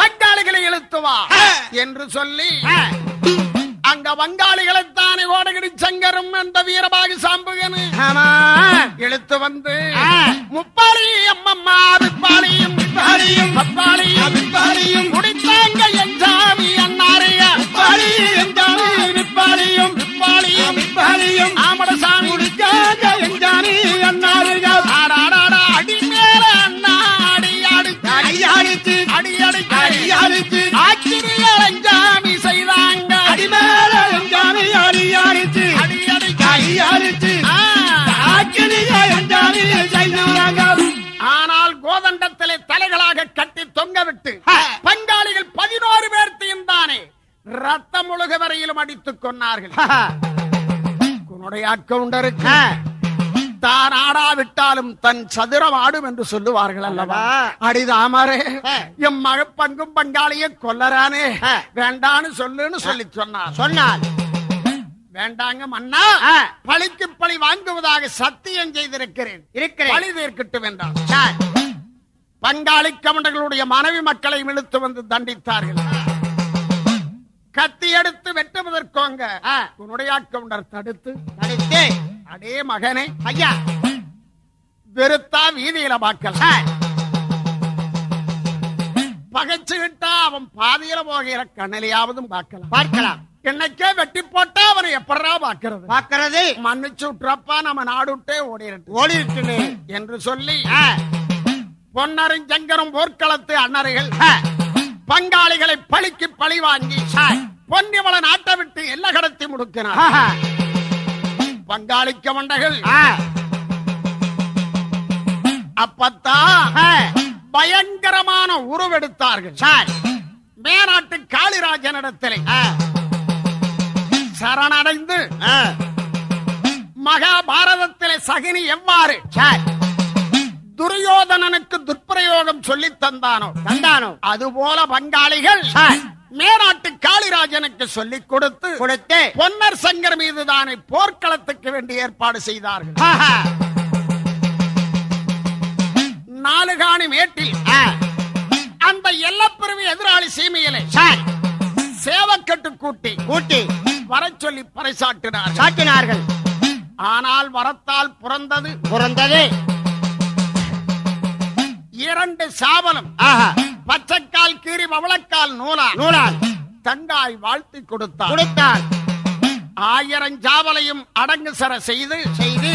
பங்காளிகளை இழுத்துவா. என்று சொல்லி அங்க வங்காளிகளைத்தானே ஓடகிடி சங்கரும் அந்த வீரபாகு சாம்புகனு. இழுத்து வந்து. முப்பாளி அம்மம்மா விப்பாளியும் விப்பாளியும் பப்பாளியும் விப்பாளியும் முடித்தாங்க என் சாமி அன்னாரைய விப்பாளியும் சாமி, விப்பாளியும் விப்பாளியும் விப்பாளியும் ஆமட செய்தாங்க. அடிமேல செய்தாங்க. ஆனால் கோதண்டத்திலே தலைகளாக கட்டி தொங்க விட்டு ஆ. பங்காளிகள் பதினோரு பேர்த்தையும் தானே ரத்தம் முழுக வரையிலும் அடித்துக் கொன்னார்கள் உன்னுடைய அக்கவுண்டருக்கு தான் ஆடாவிட்டாலும் தன் சதுரம் ஆடும் என்று சொல்லுவார்கள் அல்லவா? அடிதாமரே மக பங்கும் பங்காளிய கொல்லறானே. ஆ. வேண்டான்னு சொல்லுன்னு சொல்லி சொன்னார். சொன்னால் வேண்டாங்க மன்னா. பழிக்கு பழி வாங்குவதாக சத்தியம் செய்திருக்கிறேன். இருக்கிறேன். பழி தீர்க்கட்டும் என்றார். பங்காளி கமண்டர்களுடைய மனைவி மக்களை இழுத்து வந்து தண்டித்தார்கள். கத்தி எடுத்து வெட்டுவதற்கோங்க. உன்னுடைய கவுண்டர் தடுத்து. தடுத்து அடே மகனே ஐயா. வெறுத்தா வீதியில பார்க்கல பகைச்சுக்கிட்டா அவன் பாதியில போகிற கண்ணிலையாவதும் பார்க்கலாம் பார்க்கலாம். என்னைக்கே வெட்டி போட்டா அவனை எப்படா பாக்குறது? பார்க்கிறது மன்னிச்சு விட்டுறப்பா நம்ம நாடு விட்டே ஓடிரட்டு. ஓடி இருக்குன்னு என்று சொல்லி பொன்னரும் சங்கரும் போர்க்களத்து அண்ணர்கள் ஆ, பங்காளிகளை பழிக்கு பழி வாங்கி சாய். பொன்னிவள நாட்டை விட்டு எல்லை கடத்தி முடுக்கினார். பங்காளிக்க மண்டகள். அப்பத்தான் பயங்கரமான உருவெடுத்தார்கள். சாய். மேநாட்டு காளிராஜனிடத்திலே. சரணடைந்து மகாபாரதத்திலே சகினி எவ்வாறு? சாய். துரியோதனனுக்கு துர்ப்பிரயோகம் சொல்லித் தந்தானோ? தந்தானோ? அதுபோல பங்காளிகள் சாய். மேநாட்டு காளிராஜனுக்கு சொல்லிக் கொடுத்து கொடுத்து பொன்னர் சங்கர் மீது தானே போர்க்களத்துக்கு வேண்டி ஏற்பாடு செய்தார்கள். நாலுகாணி மேட்டில் அந்த எல்லப்பிரிவு எதிராளி சீமையிலே. சேவக்கட்டு கூட்டி கூட்டி வரச் சொல்லி பறைசாட்டினார்கள் சாட்டினார்கள் ஆனால் வரத்தால் புறந்தது பிறந்தது. இரண்டு சாவலம் ஆஹா, பச்சைக்கால் கீறி பவளக்கால் நூலா நூலால் தங்காய் வாழ்த்தி கொடுத்தார் கொடுத்தான். ஆயிரம் சாவலையும் அடங்கு சர செய்து செய்து.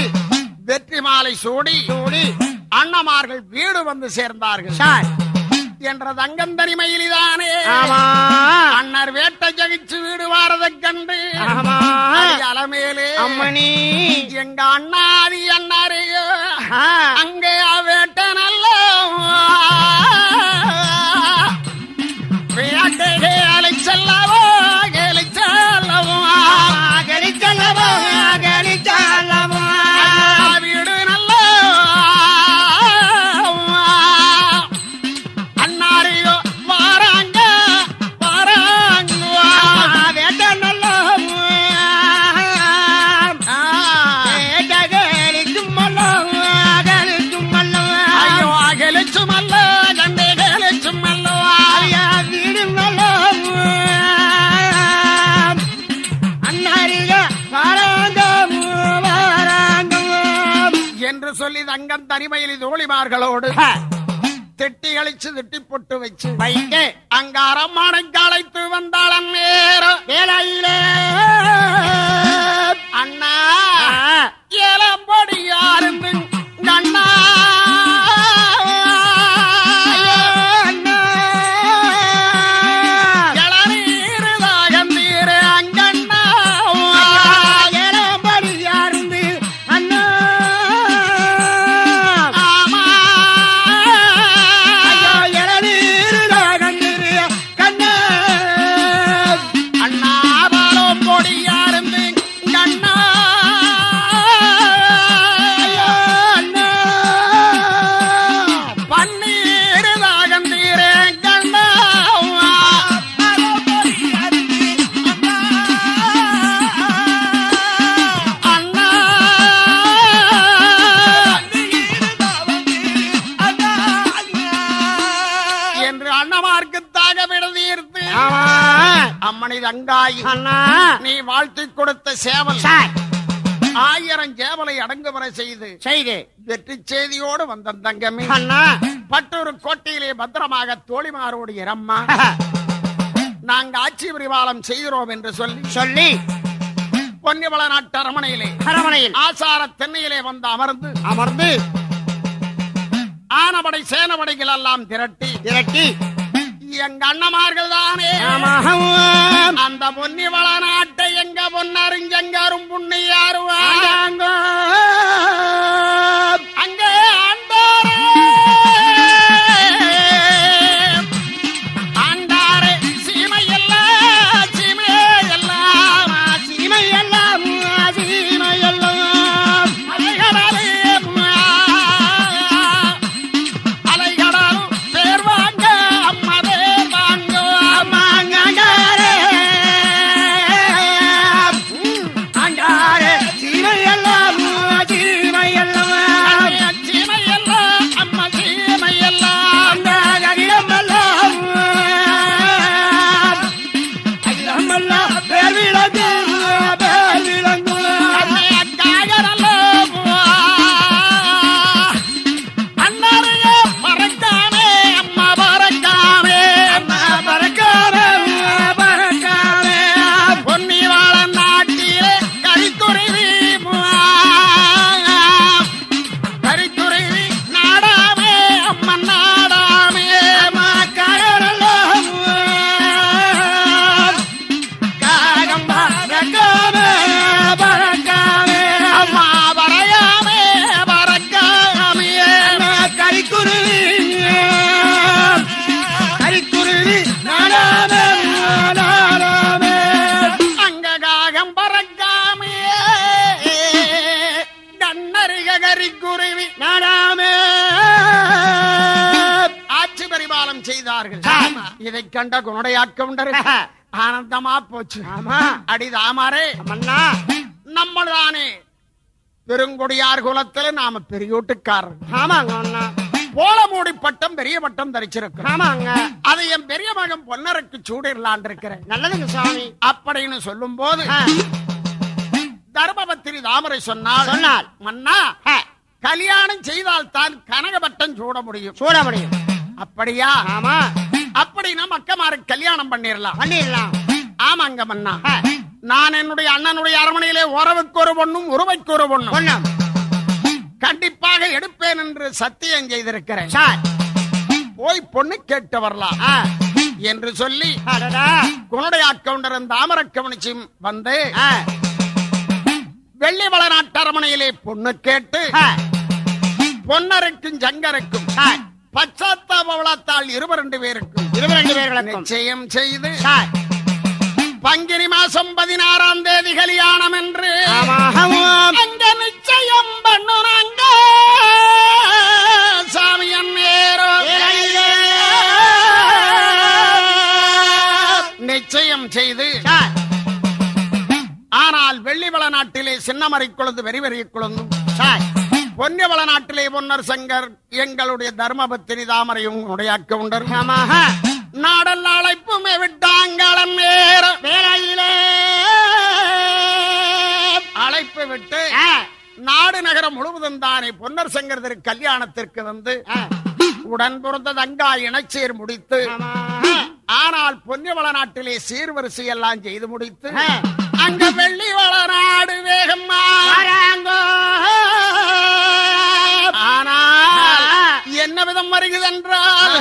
வெற்றி மாலை சூடி சூடி. அண்ணமார்கள் வீடு வந்து சேர்ந்தார்கள். சாய். என்ற தங்கந்தனிமையில்தானே ஆமா. அண்ணர் வேட்டை ஜகிச்சு வீடு வாரதைக் கண்டு அலமேலே அம்மணி. எங்க அண்ணாதி அண்ணாரையோ அங்கே வேட்ட நல்ல தனிமையில் தோழிமார்களோடு ஹ, திட்டி கழிச்சு திட்டி பொட்டு வச்சு வைத்து அங்க அரண்மனைக்கு அழைத்து வந்தாள் அந்நேரம் வேலையிலே. அண்ணா ஆ, வாழ்த்தி கொடுத்த சேவல். சார், ஆயிரம் சேவலை அடங்கு வர செய்து செய்து. வெற்றி செய்தியோடு வந்த தங்கமே. அண்ணா. பட்டூர் கோட்டையிலே பத்திரமாக தோழிமாரோடு இரம்மா. நாங்க ஆட்சி பரிபாலம் செய்கிறோம் என்று சொல்லி. சொல்லி. பொன்னிவள நாட்டு அரமனையிலே அரமனையில் ஆசார தென்னையிலே வந்து அமர்ந்து. அமர்ந்து. ஆனபடை சேனபடைகள் எல்லாம் திரட்டி. திரட்டி. எங்க அண்ணமார்கள் தானே. அந்த பொன்னிவள நாட்டை எங்க பொன்னறிஞ்சங்காரும் புண்ணியாருவா கண்ட குணடையாக்கவுண்டர் ஆனந்தமா போச்சு. அடிதாமாரே நம்மள்தானே. பெருங்கொடியார் குலத்துல நாம பெரியோட்டுக்காரர். ஆமாங்க பட்டம் பெரிய பட்டம் தரிச்சிருக்கிறோம் ஆமாங்க. அதை என் பெரிய மகன் பொன்னருக்கு சூடிடலான் இருக்கிறேன் நல்லதுங்க சுவாமி அப்படின்னு சொல்லும் போது தர்மபத்திரி தாமரை சொன்னால் சொன்னாள். மன்னா கல்யாணம் செய்தால் தான் கனகபட்டம் சூட முடியும். சூட முடியும். அப்படியா? ஆமா. அப்படின்னா மக்கமாருக்கு கல்யாணம் பண்ணிடலாம் பண்ணிடலாம் ஆமாங்க மன்னா. நான் என்னுடைய அண்ணனுடைய அரமனையிலே உறவுக்கு ஒரு பொண்ணும் உருவைக்கு ஒரு பொண்ணும். கண்டிப்பாக எடுப்பேன் என்று சத்தியம் செய்திருக்கிறேன். சார். போய் பொண்ணு கேட்டு வரலாம். என்று சொல்லி குணடைய அக்கவுண்டர் தாமர கவனிச்சு வந்து வெள்ளி வளநாட்டு அரமனையிலே பொண்ணு கேட்டு பொன்னருக்கும் ஜங்கருக்கும் சார் பச்சாத்தாபவளத்தால் இருவர் ரெண்டு பேருக்கும் இருபது ரெண்டு பேர்களுக்கும். நிச்சயம் செய்து. பங்கினி மாசம் பதினாறாம் தேதி கல்யாணம் என்று. அங்க நிச்சயம் பண்ணுறாங்க. சாமியன் நேரோ நிச்சயம் செய்து. ஆனால் வெள்ளிவள நாட்டிலே சின்னமரை குழந்து வெறி வெறி குழந்தும். சார். பொன்னிவள நாட்டிலே பொன்னர் சங்கர் எங்களுடைய தர்மபத்திரி தாமரையும் உடையாக்க உண்டர் நாடல் அழைப்புமே விட்டாங்களம் நேரம் வேலையிலே அழைப்பு விட்டு நாடு நகரம் முழுவதும் தானே பொன்னர் சங்கர் திரு கல்யாணத்திற்கு வந்து உடன் பிறந்த தங்கா இணைச்சேர் முடித்து ஆனால் பொன்னிவள நாட்டிலே சீர்வரிசை எல்லாம் செய்து முடித்து. அங்க வெள்ளிவள நாடு வேகமா விதம் வருகிறதென்றால்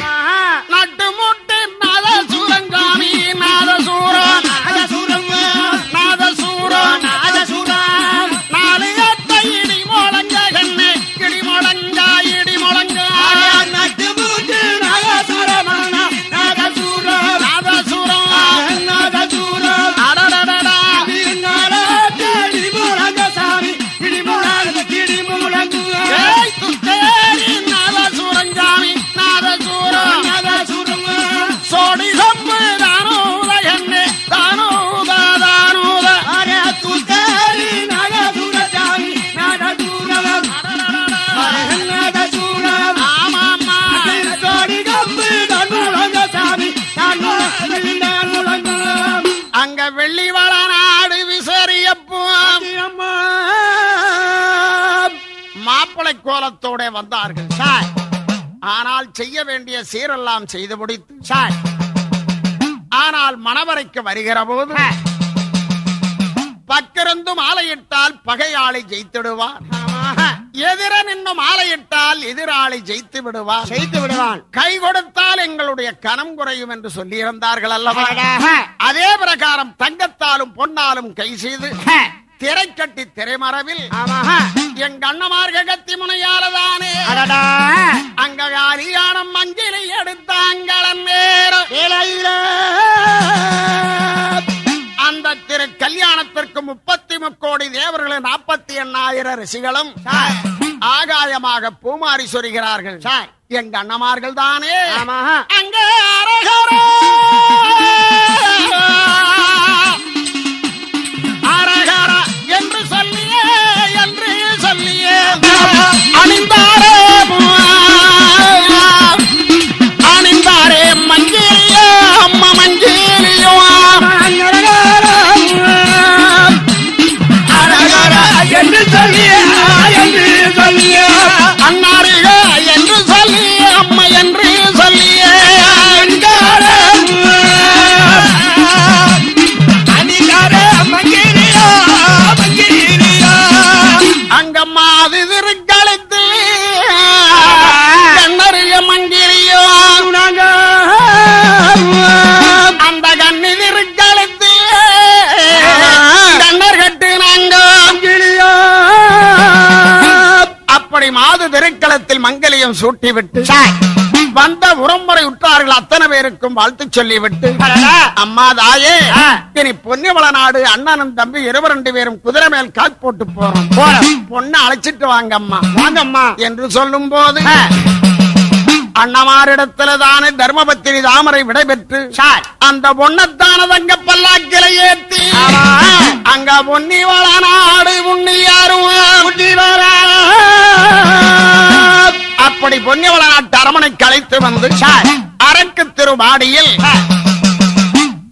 கோலத்தோட வந்தார்கள் சார் ஆனால் செய்ய வேண்டிய சீரெல்லாம் செய்து முடித்து சார் ஆனால் மணவரைக்கு வருகிற போது. பக்கிருந்து மாலையிட்டால் பகையாளை ஜெயித்திடுவார் ஆமாஹா. எதிர நின்று மாலையிட்டால் எதிராளி ஜெயித்து விடுவார் செய்து விடுவான் கை கொடுத்தால் எங்களுடைய கனம் குறையும் என்று சொல்லியிருந்தார்கள் அல்லவா அடடா. அதே பிரகாரம் தங்கத்தாலும் பொன்னாலும் கை செய்து ஹ. திரை கட்டி திரைமரவில். எங்க அண்ணமார்க கத்தி முனையாலதானே. அங்க கல்யாணம் மஞ்சளை எடுத்தாங்களன் வேலையிலே அந்த திரு கல்யாணத்திற்கு முப்பத்தி முக்கோடி தேவர்களும் நாற்பத்தி எண்ணாயிரம் ரிஷிகளும். ஆகாயமாக பூமாரி சொரிகிறார்கள் சார். எங்க அண்ணமார்கள் தானே. அங்கே அணிந்தாரே அணிந்தாரே மஞ்சளியோ அம்மா மஞ்சளியோ அந்த கண்ணி திருக்களத்து கண்ணர் கட்டு நாங்க அப்படி மாது திருக்களத்தில் மங்கலியம் சூட்டிவிட்டு வந்த உரம்பரை உற்றார்கள் அத்தனை பேருக்கும் வாழ்த்து சொல்லிவிட்டு. அம்மா தாயே. இனி பொன்னிவள நாடு அண்ணனும் தம்பி இருவர் ரெண்டு பேரும் குதிரை மேல் கால் போட்டு போறோம். பொண்ணை அழைச்சிட்டு வாங்க அம்மா வாங்கம்மா. என்று சொல்லும் போது. அண்ணமாரிடத்துல தானே தர்மபத்திரி தாமரை விடைபெற்று சார் அந்த பொண்ணத்தான தங்க பல்லாக்கில ஏத்தி. அங்க பொன்னிவள நாடு உண்ணியாரும் அப்படி பொன்னிவள நாட்டு அரமனைக்கு அழைத்து வந்து. அரக்கு திருவாடியில்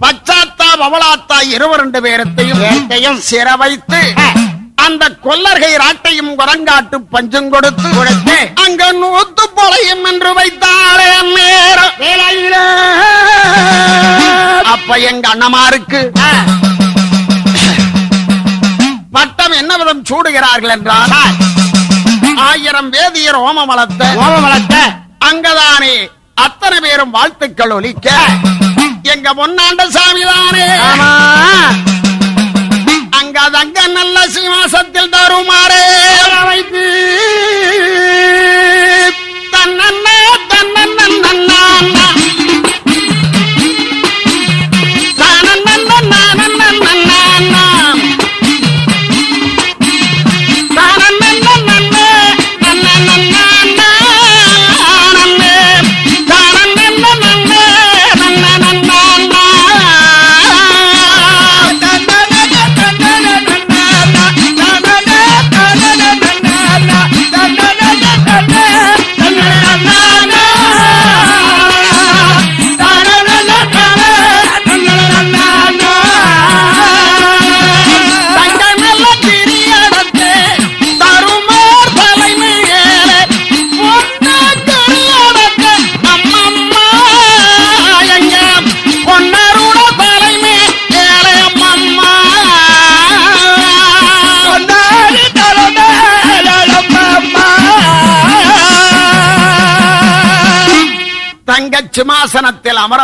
பச்சாத்தா பவளாத்தா இருவர் ரெண்டு பேரத்தையும் சிற வைத்து. அந்த கொல்லர்கை ராட்டையும் குரங்காட்டு பஞ்சம் கொடுத்து கொடுத்து. அங்க நூத்து பொழையும் என்று வைத்தாளே நேரம் அப்ப எங்க அண்ணமாருக்கு. பட்டம் என்ன விதம் சூடுகிறார்கள் என்றால். ஆயிரம் வேதியர் ஓம வளர்த்த ஓம வளர்த்த. அங்கதானே அத்தனை பேரும் வாழ்த்துக்கள் ஒலிக்க. எங்க பொன்னாண்ட சாமி தானே ஆமா அங்க தங்க நல்ல சிவாசத்தில் தருமாறே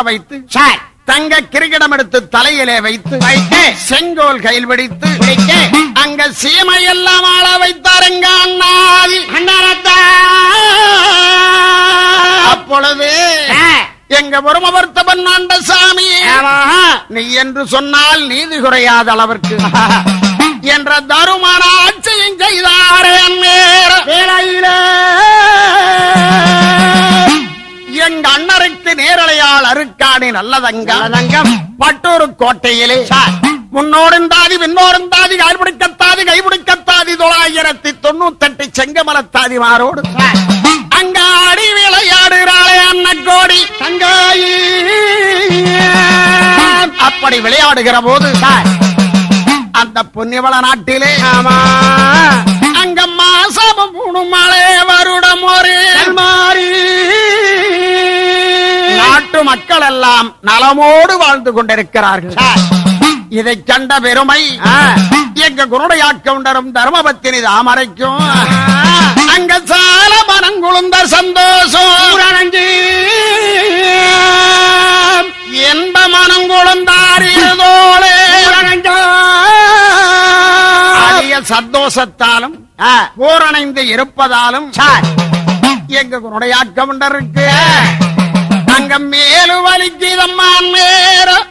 வைத்து சார். தங்க கிரிகிடம் எடுத்து தலையிலே வைத்து வைத்து. செங்கோல் கையில் பிடித்து அங்க சீமையெல்லாம் ஆள வைத்தாருங்க அண்ணாதி அப்பொழுது எங்க பொறுமவர்த்தபன் ஆண்ட சாமி நீ என்று சொன்னால் நீதி குறையாத அளவிற்கு என்ற தருமான அருக்காணி நல்லதங்க நல்லதங்கம். பட்டூரு கோட்டையிலே. முன்னோருந்தாதி பின்னோருந்தாதி கைபிடிக்கத்தாதி கைபிடிக்கத்தாதி தொள்ளாயிரத்தி தொண்ணூத்தெட்டு செங்கமலத்தாதி மாரோடு. அங்க ஆடி விளையாடுகிறாளே அன்னக்கோடி தங்காயி. அப்படி விளையாடுகிற போது அந்த புண்ணியவள நாட்டிலே ஆமா. அங்க மாசம் மூணு மழை வருடம் ஒரு. மாறி நாட்டு மக்கள் எல்லாம் நலமோடு வாழ்ந்து கொண்டிருக்கிறார்கள். இதை கண்ட பெருமை எங்க குருடையா கவுண்டரும் தர்மபத்தினி தாமரைக்கும். அங்க சால மனங்குழுந்த சந்தோஷம். என்ப மனங்குழுந்தாரியோளே அரிய சந்தோஷத்தாலும் பூரணைந்து இருப்பதாலும் எங்க குருடையா அங்க மேலு வலிக்குதம்மா நேரம்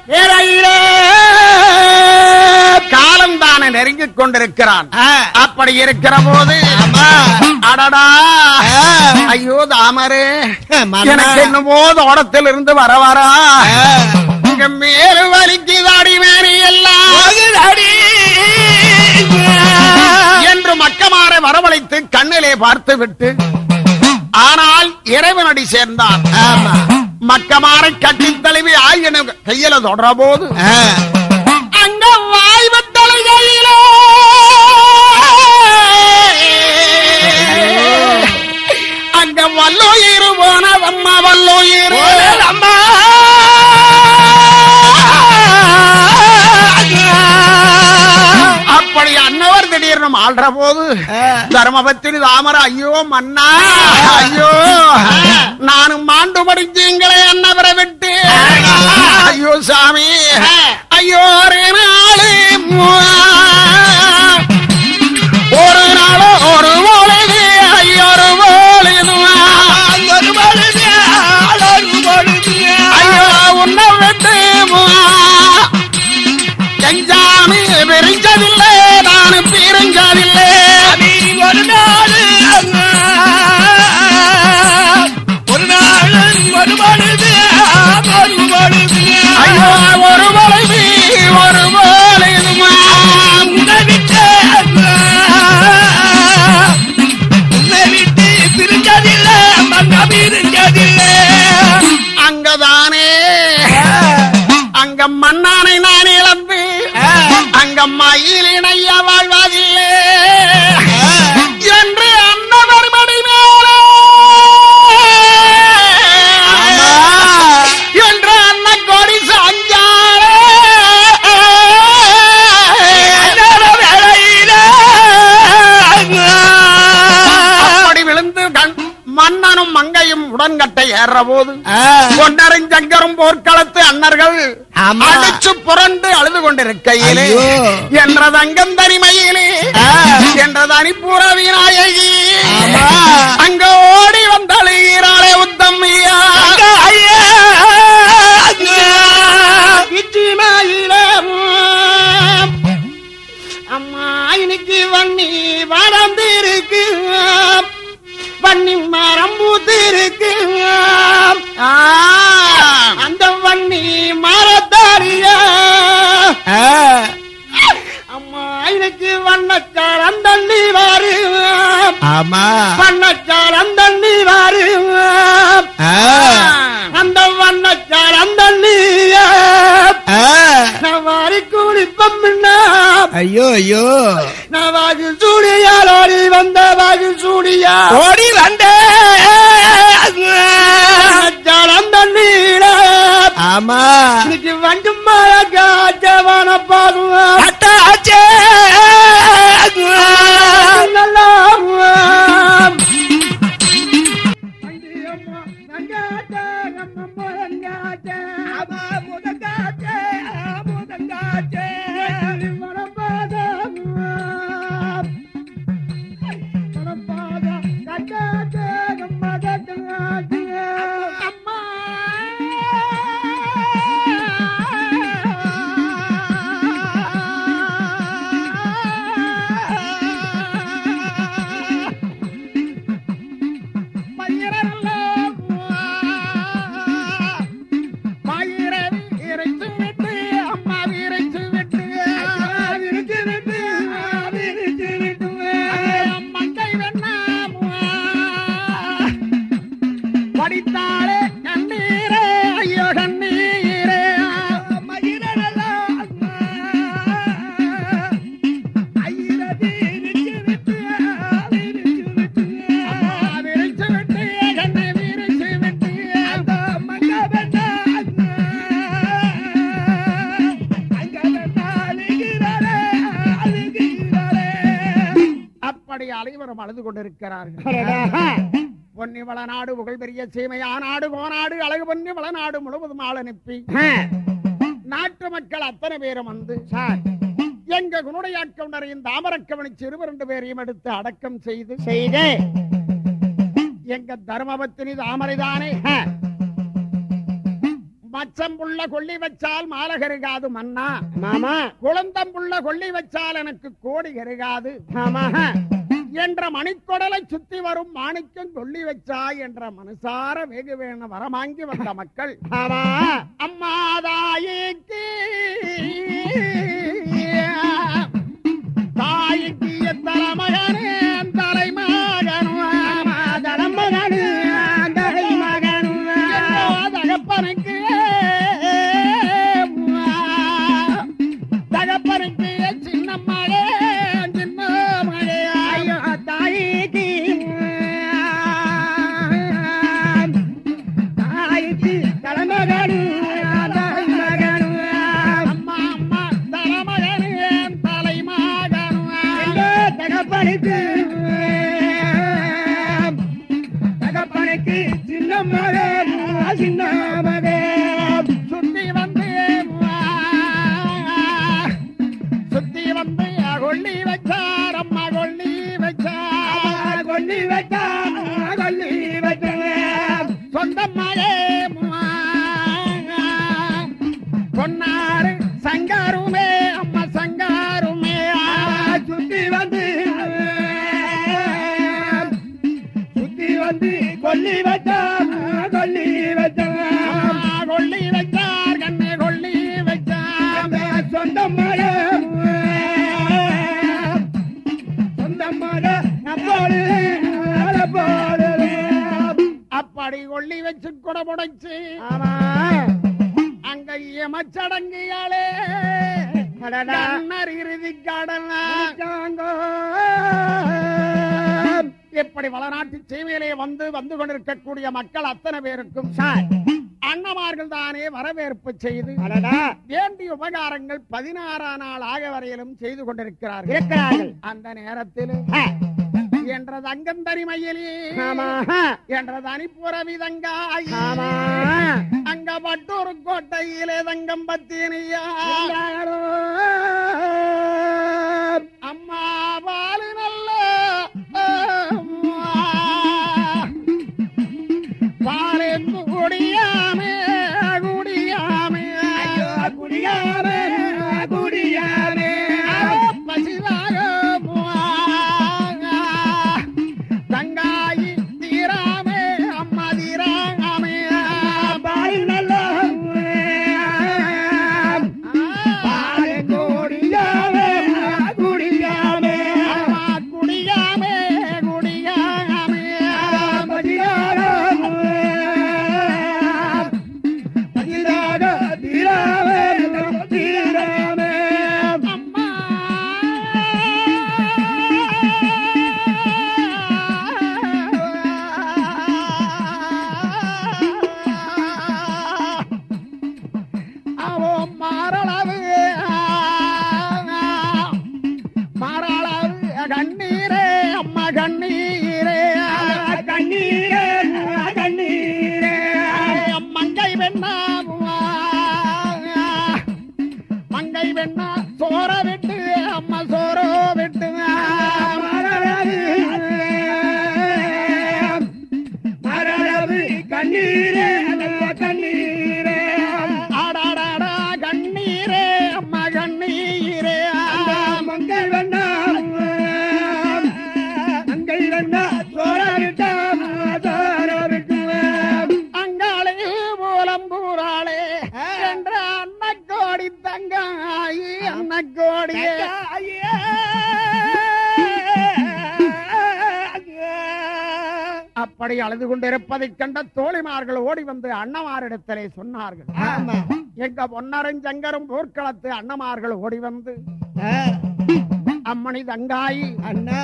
காலம் தானே நெருங்கிக் கொண்டிருக்கிறான். அப்படி இருக்கிற போது அடடா. ஐயோ தாமரே. எனக்கு என்னமோ தோட்டத்தில் இருந்து வர. வரா இங்க மேலு வலிக்குதாடி மேரி எல்லாம். என்று மக்கமாரை வரவழைத்து கண்ணிலே பார்த்து விட்டு ஆனால் இறைவனடி சேர்ந்தான். மக்கமாரை கட்டி தழுவி ஆயின கையில தொடர போது. அங்க வாய்வத்தலை கையிலே அங்க வல்லோயிரு போனதம்மா வல்லோயிரு. அம்மா திடீர்னு ஆள்ற போது தர்மபத்திரி தாமர ஐயோ மன்னா ஐயோ. நானும் மாண்டு படிச்சீங்களே அன்னவரை விட்டு. ஐயோ சாமி. ஐயோ ஒரு நாளு ஒரு அங்கதானே. அங்க மண்ணானை நான் இழந்து அங்க மயிலினைய வாழ்வதில்லை மன்னனும் மங்கையும் உடன்கட்டை ஏற போது கொண்டறிஞ்சங்கரும் போர்க்களத்து அன்னர்கள். அடிச்சு புரண்டு அழுது கொண்டிருக்கையிலே. என்ற தங்கம் தனிமையிலே என்ற தனிப்புற விநாயகி ஆமா. அங்க ஓடி வந்து அழுகிறாளே உத்தம்மியா அம்மா இன்னைக்கு வன்னி வளர்ந்து வன்னி மரம் பூத்து இருக்கு அந்த வன்னி மரத்தாரிய அம்மா இன்னைக்கு வண்ணச்சாரம் தண்ணி வாரு ஆமா வண்ணச்சாரம் தண்ணி வாரு அந்த வண்ணச்சாரம் தண்ணிய வாரி குளிப்பம் ஐயோ ஐயோ. நான் வாஜில் சூடியாலோடி வந்த வாஜில் சூடியா. ஓடி வந்த. ஜலம் தண்ணீர ஆமா. இன்னைக்கு வண்டு மழை காச்சவன பாதுவா அட்டாச்சே. அழுது கொண்டிருக்கிறார்கள். பொன்னி வளநாடு புகழ் பெரிய சீமையா நாடு கோநாடு அழகு பொன்னி வளநாடு முழுவதும் ஆள் அனுப்பி நாட்டு மக்கள் அத்தனை பேரும் வந்து சார். எங்க குணுடையாட்கவுண்டரையும் தாமரக்கவனி சிறுவர் ரெண்டு பேரையும் எடுத்து அடக்கம் செய்து செய்து. எங்க தர்மபத்தினி தாமரைதானே மச்சம் புள்ள கொள்ளி வச்சால் மாலை கருகாது மன்னா. மாமா. குழந்தம் புள்ள கொள்ளி வச்சால் எனக்கு கோடி கருகாது. ஆமா. என்ற மணிக்கொடலை சுத்தி வரும் மாணிக்கம் சொல்லி வச்சா என்ற மனசார வெகு வேண வரமாங்கி வந்த மக்கள். அம்மாதாயிக்கு. தாய்க்கு தலைமகனே தலைமகனும் தலைமகனும் தலைமகனும் தகப்பனுக்கு? அப்படி கொல்லி வச்சு கூட முடைச்சு அங்க. கண்ணர் இறுதி கடல் இப்படி வளநாட்டு சேவையிலே வந்து வந்து கொண்டிருக்கக்கூடிய மக்கள் அத்தனை பேருக்கும் சார். அண்ணமார்கள் தானே வரவேற்பு செய்து வேண்டிய உபகாரங்கள் பதினாறாம் நாள் ஆக வரையிலும் செய்து கொண்டிருக்கிறார்கள். அந்த நேரத்தில் என்ற தங்கம் தனிமையிலே. ஆமா என்ற தனிப்புற விதங்காய். ஆமா அங்க பட்டூர் கோட்டையிலே தங்கம் பத்தினியா. அம்மா பாலு நல்ல பாலு குடியாமே குடியாமே. ஐயோ, குடியாரே, குடியாரே. அப்படி அழுது கொண்டிருப்பதைக் கண்ட தோழிமார்கள் ஓடி வந்து அண்ணமாரிடத்திலே சொன்னார்கள். எங்க பொன்னரும் சங்கரும் போர்க்களத்து அண்ணமார்கள் ஓடி வந்து அம்மணி தங்காயி அண்ணா.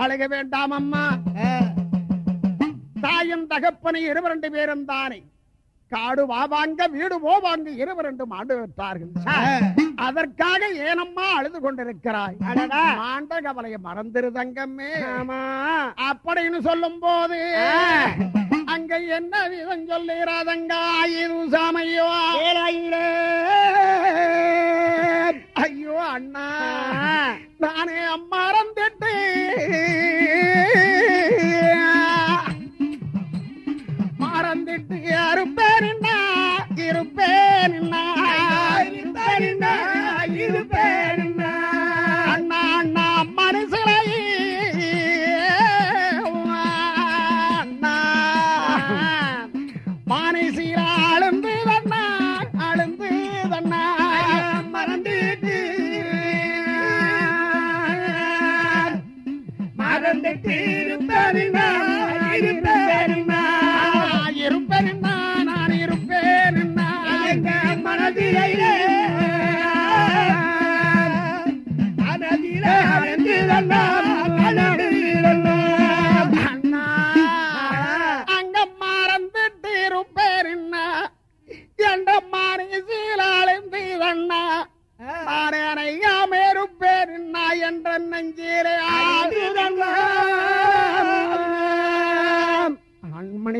அழுக வேண்டாம் அம்மா. தாயும் தகப்பனை இருவரண்டு பேரும் தானே. காடு வாவாங்க வீடு போவாங்க இருவரண்டும் ஆண்டு பெற்றார்கள் அதற்காக ஏனம்மா அழுது கொண்டிருக்கிறாய். மாண்ட கவலையை மறந்திரு தங்கம்மே அப்படின்னு சொல்லும் போது அங்க என்ன விதம் சொல்லுகிறாதங்கா? இது சாமையோ. ஐயோ அண்ணா. நானே மறந்துட்டு மறந்துட்டு இருப்பேன்னா இருப்பேன்னா இருப்பேன்னா, இருப்பேன் அண்ணா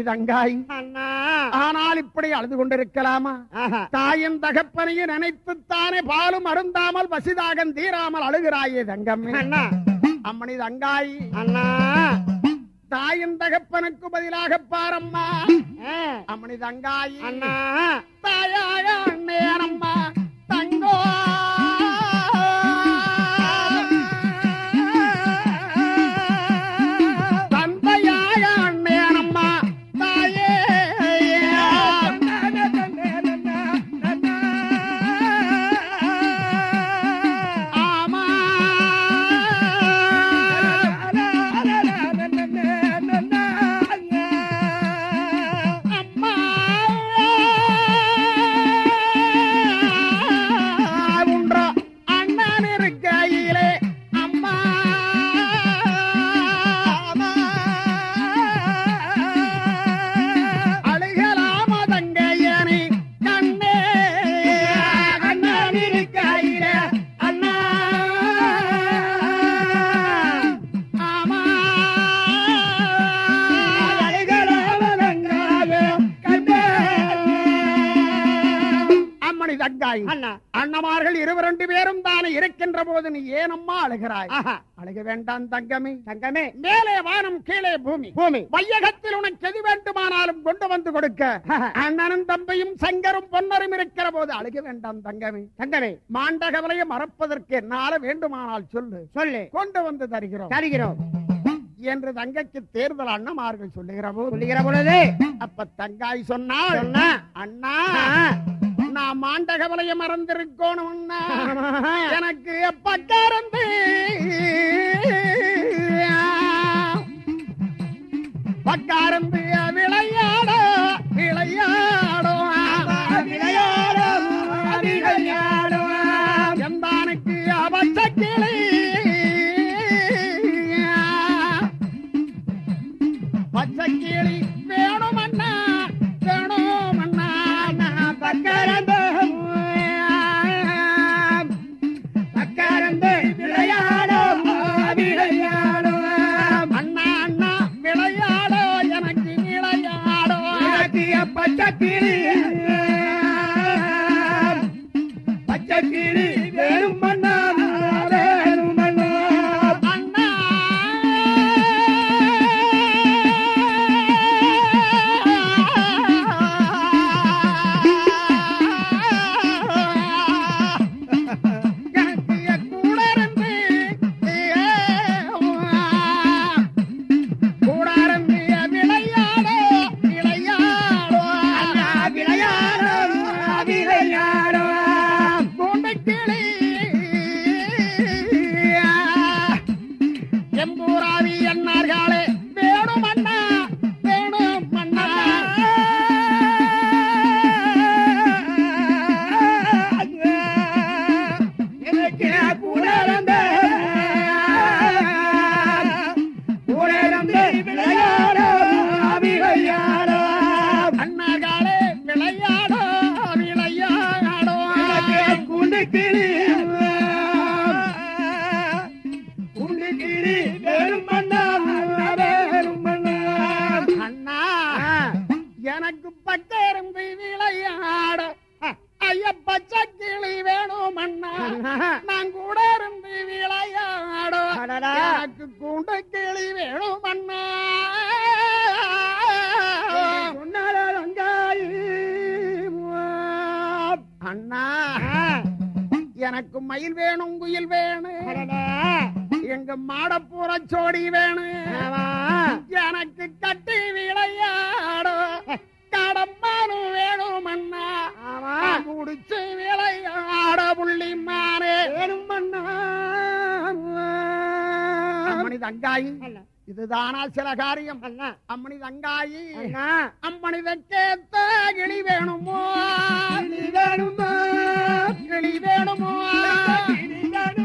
தங்காய். அண்ணா. ஆனால் இப்படி அழுது கொண்டிருக்கலாமா. தாயின் தகப்பனையும் நினைத்துத்தானே பாலும் அருந்தாமல் பசிதாகம் தீராமல் அழுகிறாயே தங்கம்மே அண்ணா. அம்மணி தங்காய். அண்ணா. தாயின் தகப்பனுக்கு பதிலாக பாரம்மா. ஆ. அம்மணி தங்காய். அண்ணா. தாயாக அண்ணேனம்மா தங்கோ. அண்ணா. அண்ணமார்கள் இருவரண்டு பேரும் தானே இருக்கின்ற போது நீ ஏனம்மா அழுகிறாய்? ஆஹா. அழுக வேண்டாம் தங்கமே தங்கமே. மேலே வானம் கீழே பூமி. பூமி. வையகத்தில் உனக்கு எது வேண்டுமானாலும் கொண்டு வந்து கொடுக்க. அண்ணனும் தம்பியும் சங்கரும் பொன்னரும் இருக்கிற போது அழுக வேண்டாம் தங்கமே. தங்கமே. மாண்டகவலையை மறப்பதற்கு என்னால வேண்டுமானால் சொல்லு. சொல்லு. கொண்டு வந்து தருகிறோம். தருகிறோம். என்று தங்கைக்கு தேர்தல் அண்ணமார்கள் சொல்லுகிற போது. சொல்லுகிற பொழுது. அப்ப தங்காய் சொன்னா. அண்ணா. நான் மாண்டகவலையை மறந்திருக்கணும் அண்ணா எனக்கு பக்காரந்து பக்காரந்து விளையாட விளையாடும் விளையாடும், விளையாடும். எந்தானுக்கு அவச்ச கிளி. பச்சை கிளி. பச்சக்கிளி வேணும் எங்க மாடப்பூர சோடி வேணும் எனக்கு கட்டி விளையாடும் கடம்பானும் வேணும் அண்ணா முடிச்சு விளையாட புள்ளிமானே வேணும் அண்ணா அம்மணி தங்காயி. இதுதானா சில காரியம். அம்மணி தங்காயி. அம்மணி தக்கேத்த கிளி வேணுமோ. கிளி வேணுமோ? தென்னாட்டு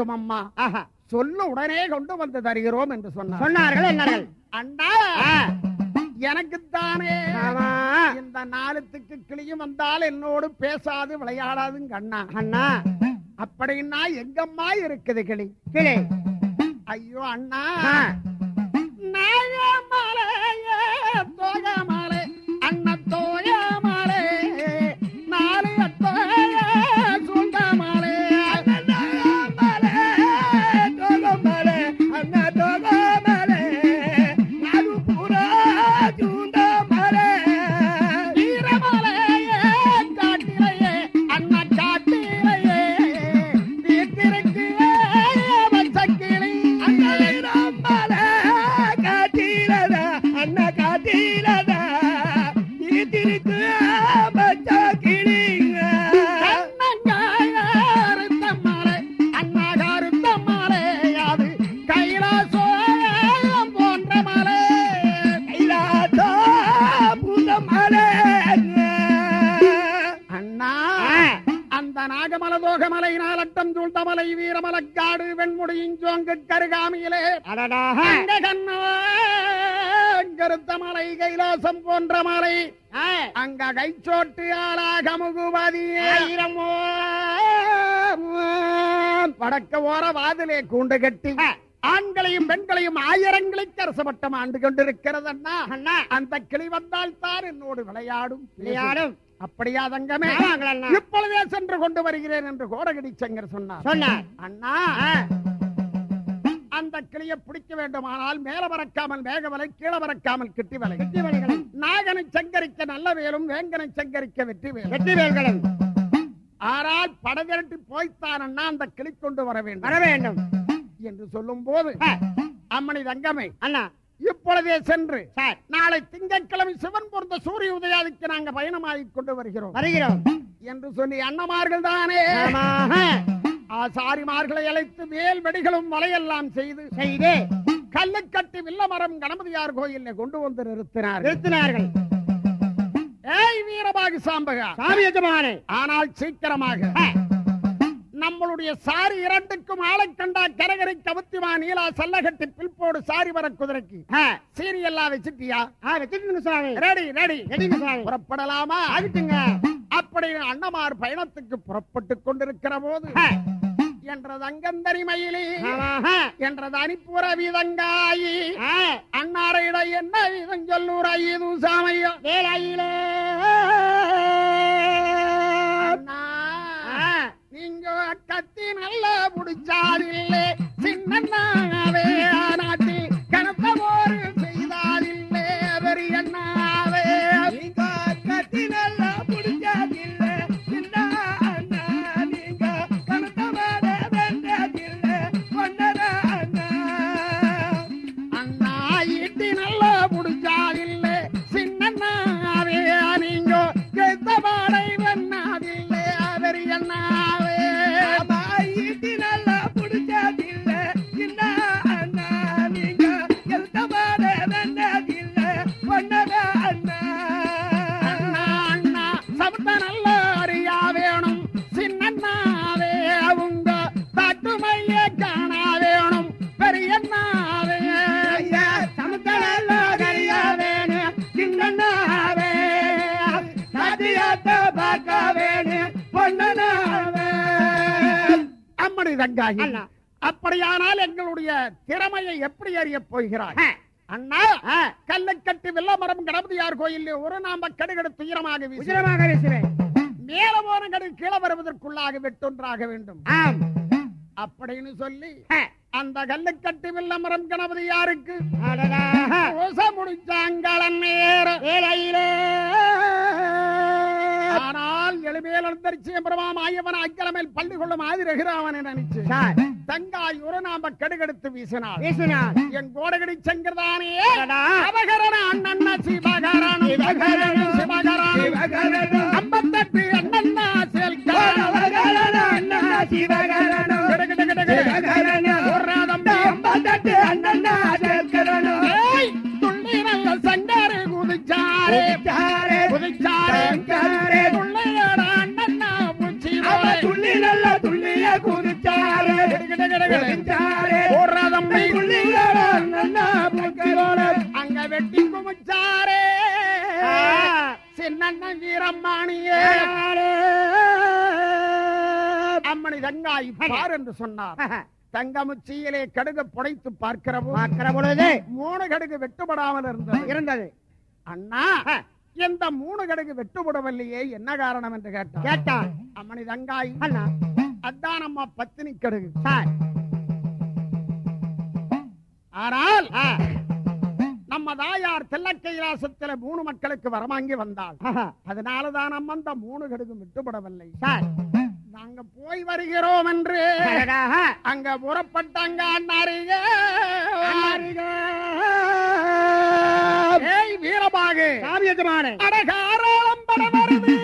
வேண்டும் அம்மா சொல்லு உடனே கொண்டு வந்து தருகிறோம் என்று சொன்னார். சொன்னார்கள் அண்ணா எனக்குத்தானே? இந்த நாளுத்துக்கு கிளியும் வந்தால் என்னோடு பேசாது விளையாடாதுங்க அண்ணா அண்ணா. அப்படின்னா எங்கம்மா இருக்குது கிளி? கிளி ஐயோ அண்ணா. ஆ. நாகமலையே தோகமலை அண்ணா தோகமலை கருகாமியிலே கருத்த மலை கைலாசம் போன்ற மலை. அங்க கைச்சோட்டு ஆளாக ஆயிரமோ வடக்க ஓர வாதிலே கூண்டு கட்டி ஆண்களையும் பெண்களையும் ஆயிரங்களுக்கு அரசமட்டம் ஆண்டு கொண்டிருக்கிறதன்னா அண்ணா. அந்த கிளி வந்தால் தான் என்னோடு விளையாடும். விளையாடும். அப்படியா தங்கமே? அண்ணா. இப்பொழுதே சென்று கொண்டு வருகிறேன் என்று கோடகடி சங்கர் சொன்னார். சொன்னார். அண்ணா. அந்த கிளியை பிடிக்க வேண்டுமானால் மேல பறக்காமல் மேகவலை கீழே பறக்காமல் கிட்டி வலை. வெற்றி வேல்களும் நாகனை சங்கரிக்க நல்ல வேலும் வேங்கனை சங்கரிக்க வெற்றி வேலும். வெற்றி வேல்களும் ஆனால் படதிரட்டி போய்த்தான் அண்ணா அந்த கிளி கொண்டு வர வேண்டும். வர வேண்டும். என்று சொல்லும் போது அம்மணி தங்கமே அண்ணா. இப்பொழுதே சென்று சார். நாளை திங்கட்கிழமை சிவன் பொருந்த சூரிய உதயாதிக்கு நாங்க பயணமாகிக் கொண்டு வருகிறோம். வருகிறோம். என்று சொல்லி அண்ணமார்கள் தானே. ஆசாரிமார்களை அழைத்து வேல் வெடிகளும் வலையெல்லாம் செய்து செய்து கல்லுக்கட்டு வில்லமரம் கணபதியார் கோயில்ல கொண்டு வந்து நிறுத்தினார்கள். நிறுத்தினார்கள். ஏய் வீரபாகு சாம்பகா. சாமி எஜமானே. ஆனால் சீக்கிரமாக. நம்மளுடைய சாரி இரண்டுக்கும் ஆளை கண்டா கரகரை கவுத்திமா நீலா சல்லகட்டி பில்போடு சாரி வர குதிரைக்கு. ஆ, சீரி எல்லாம் வச்சுட்டியா? வச்சுட்டுங்க சாமி. Ready ready. ரெடிங்க சாமி. புறப்படலாமா? ஆகிட்டுங்க. அப்படி அண்ணமார் பயணத்துக்கு புறப்பட்டு கொண்டிருக்கிற போது என்றது அங்கந்தரிமையிலே என்றது அனிப்புற விதங்காயி. அன்னாரையிட என்ன விதம் சொல்லூர் ஐயது சாமையோ? வேலாயிலே. நீங்க கத்தி நல்லா புடிச்சாதில்லை சின்னண்ணாவே நாட்டி கனத்த போரு செய்தாதில்லை பெரியண்ணாவே அண்ணா. அப்படியானால் எங்களுடைய திறமையை எப்படி அறிய போகிறாய் அண்ணா கல்லுக்கட்டு வில்லமரம் கணபதியார் கோயிலில் ஒரு நாம கடுகடு துயரமாக வீசி உசிரமாக வீசுவேன். மேல போன கடு கீழே வருவதற்குள்ளாக வெட்டொன்றாக வேண்டும் ஆம். அப்படின்னு சொல்லி அந்த கல்லுக்கட்டு வில்லமரம் கணபதியாருக்கு அடடா. ஓச முடிச்சாங்களன் நேர வேலையிலே. ஆனால் எழுமையில் அந்தரிச்சியம் பிரமாம் ஆயவன் அக்கலமேல் பள்ளி கொள்ளும் ஆதி ரகுராமன் நினைச்சு சார், தங்காய் ஒரு நாம கடுகெடுத்து வீசினாள் வீசினார். என் கோடகடி செங்கர்தானே. அவகரண அண்ணண்ணா சிவகரணம் சிவகரணம். சிவகரணம் சிவகரணம். ஐம்பத்தெட்டு அண்ணண்ணா செயல்கரணம் சிவகரணம், அண்ணா சிவகரணம். சிவகரணம். ஒரு தம்பி ஐம்பத்தெட்டு அண்ணா சேர்க்கணும். ஏய், துள்ளி நல்ல சண்டாரு குதிச்சாரே துள்ளி நல்ல துள்ளிய குதிச்சாரே. அங்க வெட்டி குமிச்சாரே. சின்னண்ணன் வீரம்மாணியே. அம்மணி தங்காய் பார் என்று சொன்னார். தங்கமுச்சியிலே கடுகு புடைத்து பார்க்கிற பார்க்கிற பொழுது மூணு கடுகு வெட்டுப்படாமல் இருந்தது. இருந்தது. அண்ணா எந்த மூணு கடுகு வெட்டுப்படவில்லையே என்ன காரணம் என்று கேட்டார் கேட்டான் அம்மணி தங்காய் அண்ணா அதான் நம்ம பத்தினி கடுகு. சார். ஆனால் நம்ம தாயார் தெல்ல கைலாசத்துல மூணு மக்களுக்கு வரமாங்கி வந்தாள். அதனாலதான் நம்ம அந்த மூணு கடுகும் விட்டுப்படவில்லை சார். நாங்க போய் வருகிறோம் என்று. அங்க புறப்பட்டாங்க அண்ணாரிக ஏய் வீரபாகு. சாமி எஜமானே அடகாரம் பட வருது.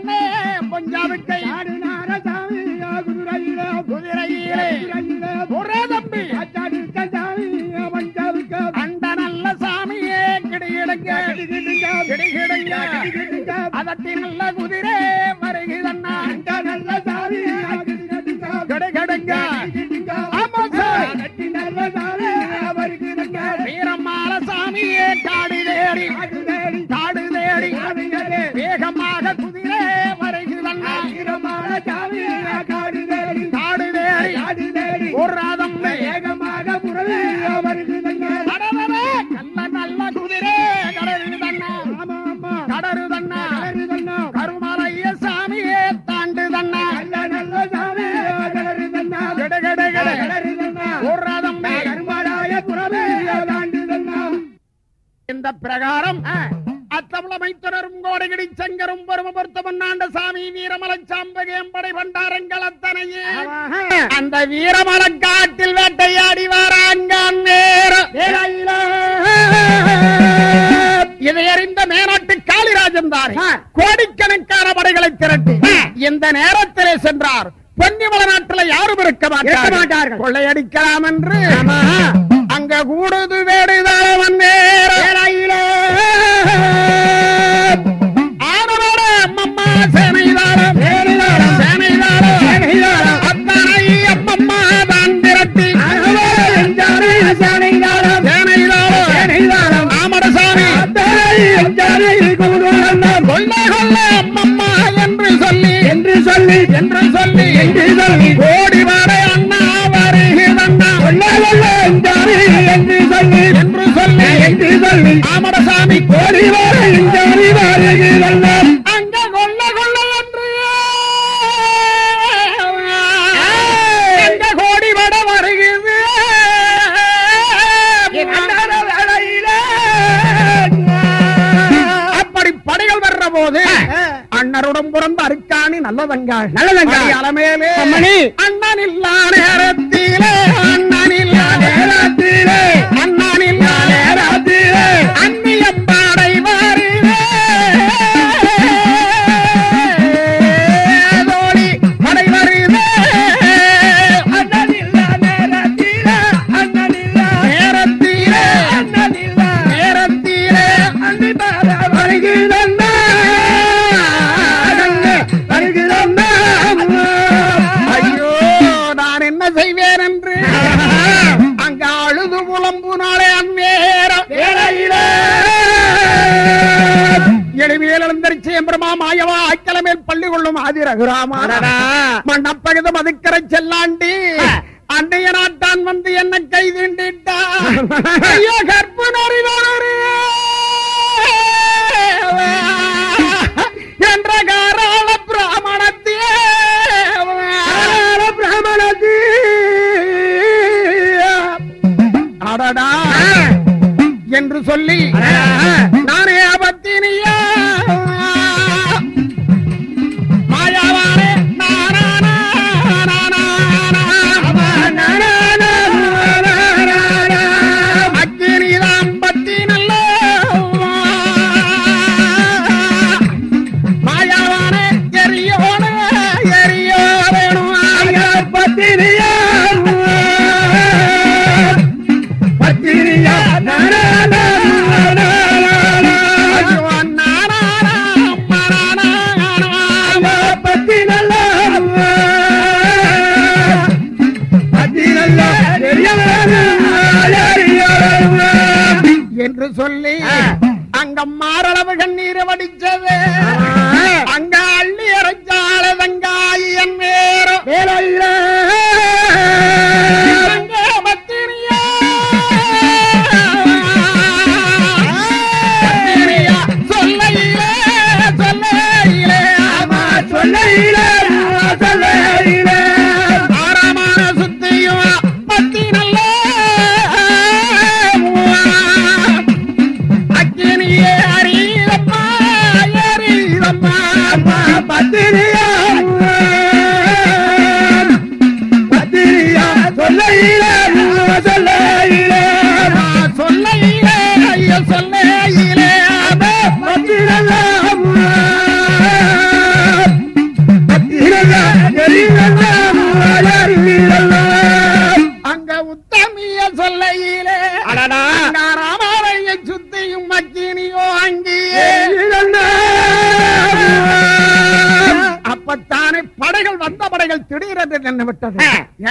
பொன்னே பொஞ்சாவிட்டை ஆடு நாரசாமி குதிரையிலே குதிரையிலே. ஒரே தம்பி அச்சாடிக்க சாமி பஞ்சாவுக்கு அண்ட நல்ல சாமியே கிடையிடுங்க கிடைகிடுங்க அதட்டி நல்ல குதிரை மறைகிறன்னா அண்ட நல்ல சாமி கிடைக்கிடுங்க வீரமால சாமியே காடு தேடி காடு தேடி வேகமாக குதிரை வருகிறண்ணா வீரமான சாமி காடு தேடி காடு தேடி காடு தேடி. ஒரு ரதம் இந்த பிரகாரம் அத்தமிழமைத்துணரும் கோடகிடி சங்கரும் பருமபுரத்த மன்னாண்ட சாமி வீரமலை சாம்பகேம்படை பண்டாரங்கள் அத்தனையே அந்த வீரமலை காட்டில் வேட்டையாடி வராங்க இதை அறிந்த மேனாட்டு காளிராஜன் தான் கோடிக்கணக்கான படைகளை திரட்டி இந்த நேரத்திலே சென்றார். பொன்னிமல நாட்டில் யாரும் இருக்க மாட்டார்கள். கொள்ளையடிக்கலாம் என்று அங்க கூடுது வேடுதாளவன் நேர. ஆனவர அம்மம்மா சேனைதாளம். சேனைதாளம். அத்தனை அம்மம்மா தான் திரட்டி. சேனைதாளம். ஆமரசாமி. கொல்ல கொல்ல அம்மம்மா என்று சொல்லி. என்று சொல்லி என்று சொல்லி என்று சொல்லி ஓடி வர அண்ணா வருகிறண்ணா என்று சொல்லி என்று சொல்லி என்று சொல்லி ஆமரசாமி ஓடி வர அண்ணருடன் பிறந்த அருக்காணி நல்லதங்காள் நல்லதங்காள். அலமேலே. அண்ணன் இல்லா நேரத்திலே அண்ணன் இல்லா நேரத்திலே மாயவா ஆய்க்கலமேல் பள்ளி கொள்ளும் ஆதி ரகுராமா மண்ணப்பகுதம் அதுக்கரை செல்லாண்டி. அன்னைய நாட்டான் வந்து என்ன கை தீண்டிட்டா. *laughs* ஐயோ கற்பு *laughs* என்ற காராள பிராமணத்தே. அடடா. என்று சொல்லி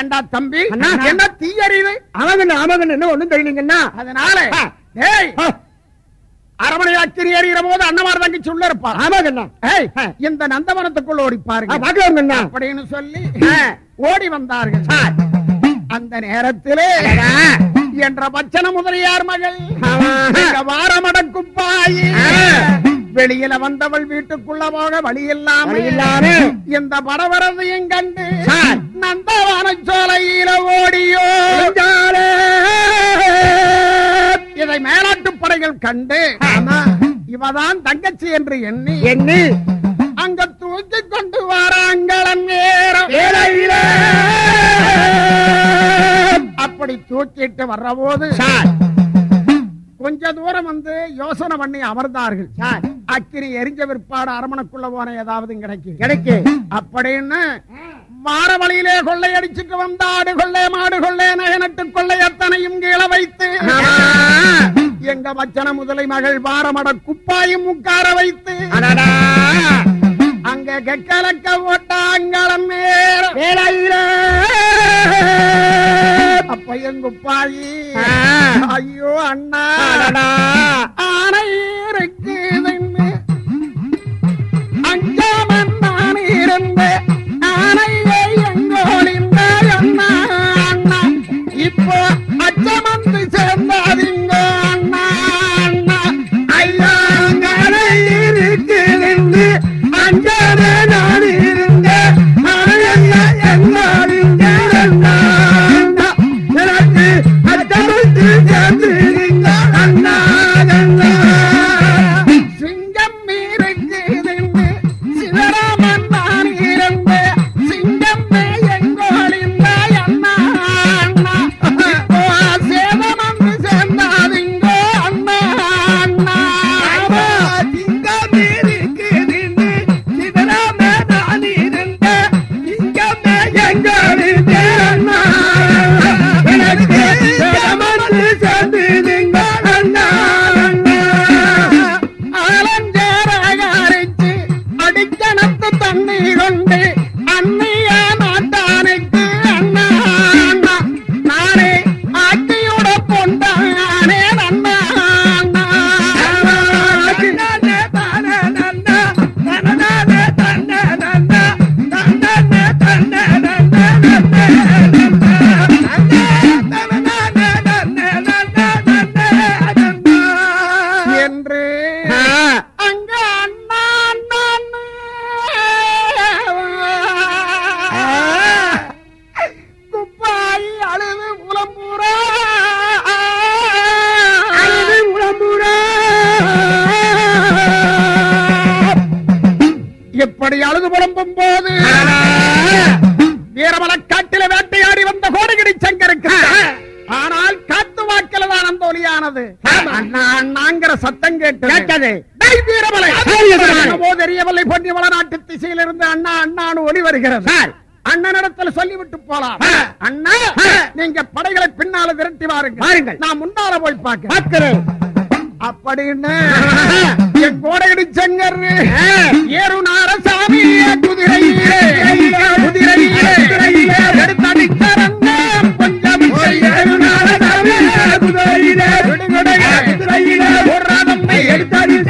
ஏண்டா தம்பி. என்ன தீயறிவு ஆமாங்கண்ணா என்ன ஒண்ணும் தெரியலீங்கண்ணா அதனால. ஏய் அரமனை அக்கிரி எறிகிற போது இருப்பார் ஆமாங்கண்ணா. இந்த நந்தவனத்துக்குள்ள ஓடி பாருங்க அப்படின்னு சொல்லி. ஓடி வந்தார்கள் அந்த நேரத்திலே. என்ற பச்சன முதலியார் மகள் வாரமடக்குப்பாயி ஆ. வெளியில வந்தவள் வீட்டுக்குள்ள போக வழி இல்லாம வழி இல்லாம. இந்த படவரதையும் கண்டு. நந்தவன சோலையில ஓடியோ. இதை மேலாட்டு படைகள் கண்டு ஆமா. இவதான் தங்கச்சி என்று எண்ணி எண்ணி அங்க தூக்கி கொண்டு வராங்களன் நேரம். அப்படி தூக்கிட்டு வர்ற போது கொஞ்ச தூரம் வந்து யோசனை பண்ணி அமர்ந்தார்கள் சார் அக்கினி எரிஞ்ச விற்பாடு அரமனைக்குள்ள போன ஏதாவது கிடைக்கும் கிடைக்கு அப்படின்னு வார வழியிலே கொள்ளையடிச்சிட்டு வந்த ஆடு கொள்ளை மாடு கொள்ளை நகனட்டு கொள்ளை அத்தனையும் கீழ வைத்து. எங்க மச்சன முதலை மகள் வாரமட குப்பாயும் உட்கார வைத்து. அங்க கெக்கலக்க ஓட்டாங்களம் வேலையிலே. அப்ப எங்குப்பாயி ஆ. ஐயோ அண்ணா. ஆனை இருக்குதுன்னு அஞ்சாமன் நான் இருந்தேன் ஆனையை எங்கோலிந்த அண்ணா அண்ணா இப்போ அண்ணா அண்ணாங்கிற சத்தம் கேட்டது கேட்டது. எரியவல்லை பொன்னி வளநாட்டு திசையிலிருந்து அண்ணா அண்ணான்னு ஒளி வருகிறது. அண்ணனிடத்தில் சொல்லிவிட்டு போலாம். அண்ணா. நீங்க படைகளை பின்னால விரட்டி வாருங்கள். நான் முன்னால போய் பார்க்க பார்க்கிறேன் அப்படின்னு. என் கோடையடி செங்கர் ஆ. ஏறுநார சாமி குதிரையிலே குதிரையிலே குதிரையிலே எடுத்தடிக்கிறங்க கொஞ்சம்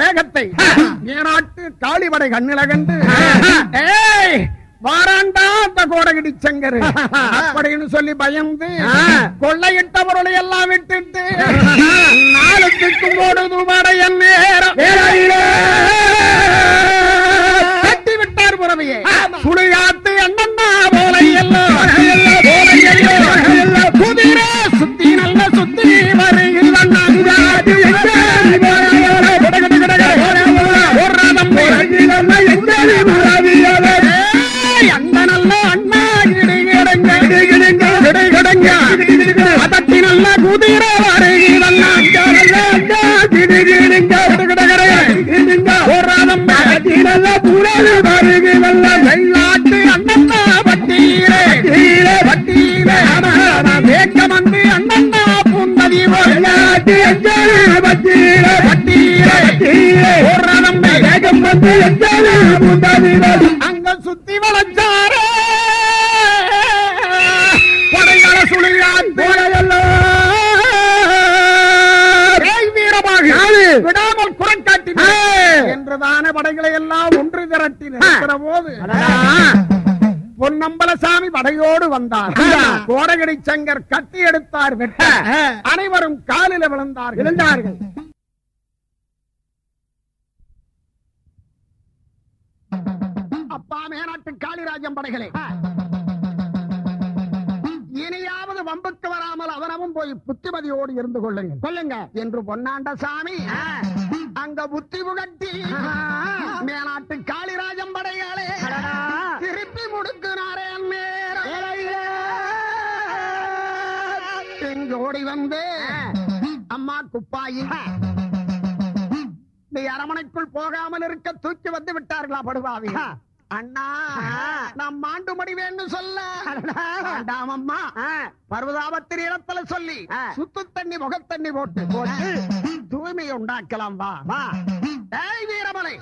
வேகத்தை. மேனாட்டு காளிவடை கண்ணில கண்டு ஏய் வாராண்டா அந்த கோடகிடி சங்கரு. அப்படின்னு சொல்லி பயந்து கொள்ளையிட்ட பொருளை எல்லாம் விட்டுட்டு நாளுக்கு ஓடுது வடைய நேரம். கட்டி விட்டார் புறவையே. சுழியாத்து அண்ணன்னா போல எல்லாம் அதட்டி நல்ல குதிர போராதம் அதட்டி நல்ல புலவு வருகை நல்ல வெள்ளாட்டு அண்ணன்னா பட்டீரே கீழே பட்டீரே வேக்க வந்து அண்ணன்னா புன்னதி வெள்ளாட்டு எஞ்சாலே பட்டீரே பட்டீரே போராதம் வேகம் வந்து அங்க சுத்தி வளர்ச்சி திரட்டி நிற்கிற போது பொன்னம்பலசாமி படையோடு வந்தார். கோடகடி சங்கர் கத்தி எடுத்தார் வெட்ட. அனைவரும் காலில விழுந்தார் விழுந்தார்கள். அப்பா மேனாட்டு காளிராஜம் படைகளே. இனியாவது வம்புக்கு வராமல் அவனவும் போய் புத்திமதியோடு இருந்து கொள்ளுங்க கொள்ளுங்க என்று பொன்னாண்ட சாமி அங்க புத்தி புகட்டி மேனாட்டு காளிராஜம் படைகளே திருப்பி முடுக்குனாரே இங்கு ஓடி வந்து அம்மா குப்பாயி நீ அரமனைக்குள் போகாமல் இருக்க தூக்கி வந்து விட்டார்களா படுவாவி அண்ணா *laughs* நாம் மாண்டு சொல்ல. வேண்டாம் அம்மா பர்வதாபத்தின் இடத்துல சொல்லி சுத்து தண்ணி முகத்தண்ணி போட்டு போட்டு. தூய்மையை உண்டாக்கலாம் வா. வா. வீரமலை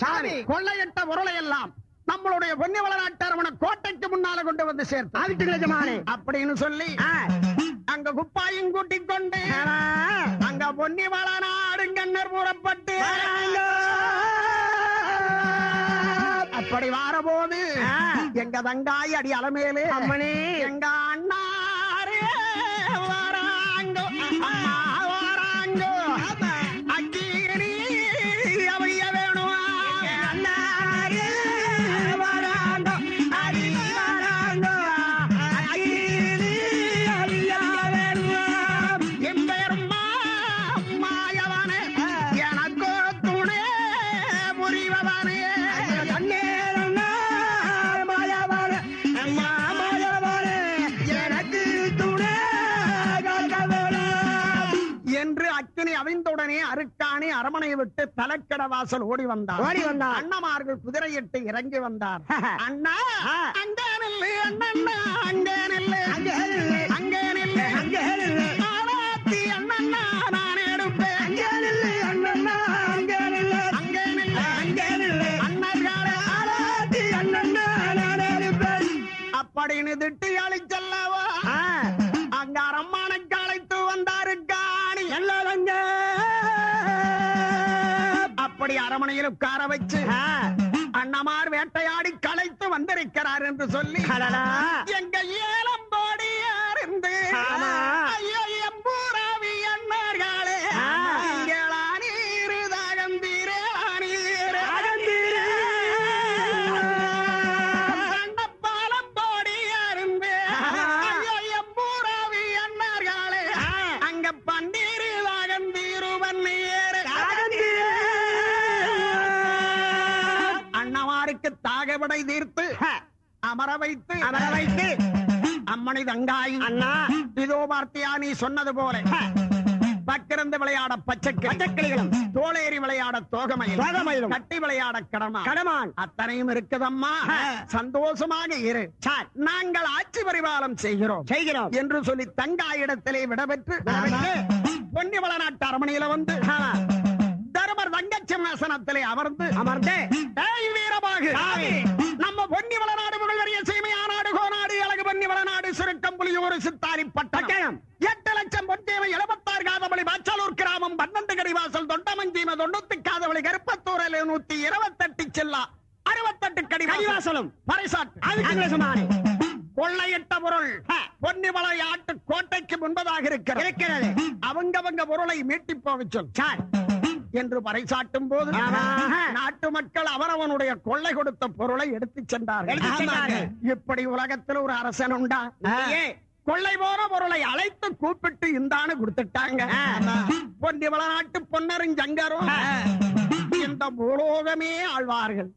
கொள்ளையிட்ட உருளை எல்லாம் நம்மளுடைய பொன்னிவள நாட்டரவன கோட்டைக்கு முன்னால கொண்டு வந்து சேர்த்து. அப்படின்னு சொல்லி அங்க குப்பாயும் கூட்டிக் கொண்டு அங்க பொன்னிவள நாடுங்கன்னர் புறப்பட்டு அப்படி வாரபோது எங்க தங்காய் அடி அலமேலு. அம்மனே. எங்க அண்ணாரே வராங்கோ. வராங்கோ. அவிந்தவுடனே அருக்காணி அரமனையை விட்டு தலைக்கட வாசல் ஓடி வந்தார். ஓடி வந்தார். அண்ணமார்கள் குதிரையிட்டு இறங்கி வந்தார். அண்ணா அங்கே நில்லு அண்ணா அங்கே நில்லு. அங்கே நில்லு. அங்கே நில்லு. அங்கே நில்லு. ஆராத்தி அண்ணா நான் எடுப்பேன். அங்கே நில்லு அண்ணா அங்கே நில்லு. அங்கே நில்லு. அங்கே நில்லு. அண்ணார்களே. ஆராத்தி அண்ணா நான் எடுப்பேன். அப்படின்னு திட்டி அழிச்சல்லவா? அங்க அரம்மானுக்கு அழைத்து வந்தாரு காணி. எல்லாருங்க அப்படி அரமனையில் உட்கார வச்சு அண்ணமார் வேட்டையாடி களைத்து வந்திருக்கிறார் என்று சொல்லி எங்க ஏலம்போடி இருந்து ஐயோ எம்பூராவி அண்ணார்களே தாகவடை தீர்த்து அமர வைத்து அமர வைத்து. அம்மனை தங்காய். அண்ணா. இதோ பார்த்தியா நீ சொன்னது போல. பக்கிரந்து விளையாட பச்சை பச்சைக்கிளிகளும். தோளேறி விளையாட தோகமையில் தோகமையிலும். கட்டி விளையாட கடமா கடமான். அத்தனையும் இருக்குதம்மா. சந்தோஷமாக இரு. நாங்கள் ஆட்சி பரிபாலம் செய்கிறோம். செய்கிறோம். என்று சொல்லி தங்காயிடத்திலே விடபெற்று பொன்னிவள நாட்டு அரமனையில வந்து தர்மர் தங்க சிம்மாசனத்திலே அமர்ந்து அமர்ந்து ஏய் வீரபாகு. நம்ம பொன்னி வளநாடு புகழ்வரிய சீமையா நாடு கோநாடு அழகு பொன்னி வளநாடு சிறுக்கம்புலியூர் சித்தாரி பட்டணம். எட்டு லட்சம் பொன்தேவை எழுபத்தாறு காதவழி பாச்சலூர் கிராமம் பன்னெண்டு கடிவாசல் தொண்டமஞ்சீம தொண்ணூத்தி காதவழி கருப்பத்தூரில் நூத்தி இருபத்தெட்டு செல்லா அறுபத்தெட்டு கடி கடிவாசலும் கொள்ளையிட்ட பொருள். பொன்னிமலை ஆட்டு கோட்டைக்கு முன்பதாக இருக்கிறது. இருக்கிறது. அவங்கவங்க பொருளை மீட்டி போக சொல். சார். என்று பறைசாட்டும் போது நாட்டு மக்கள் அவரவனுடைய கொள்ளை கொடுத்த பொருளை எடுத்து சென்றார்கள். இப்படி உலகத்தில் ஒரு அரசன் உண்டா? கொள்ளை போன பொருளை அழைத்து கூப்பிட்டு இந்தான்னு கொடுத்துட்டாங்க. பொன்னி வளநாட்டு பொன்னரும் ஜங்கரும் இந்த பூலோகமே ஆழ்வார்கள்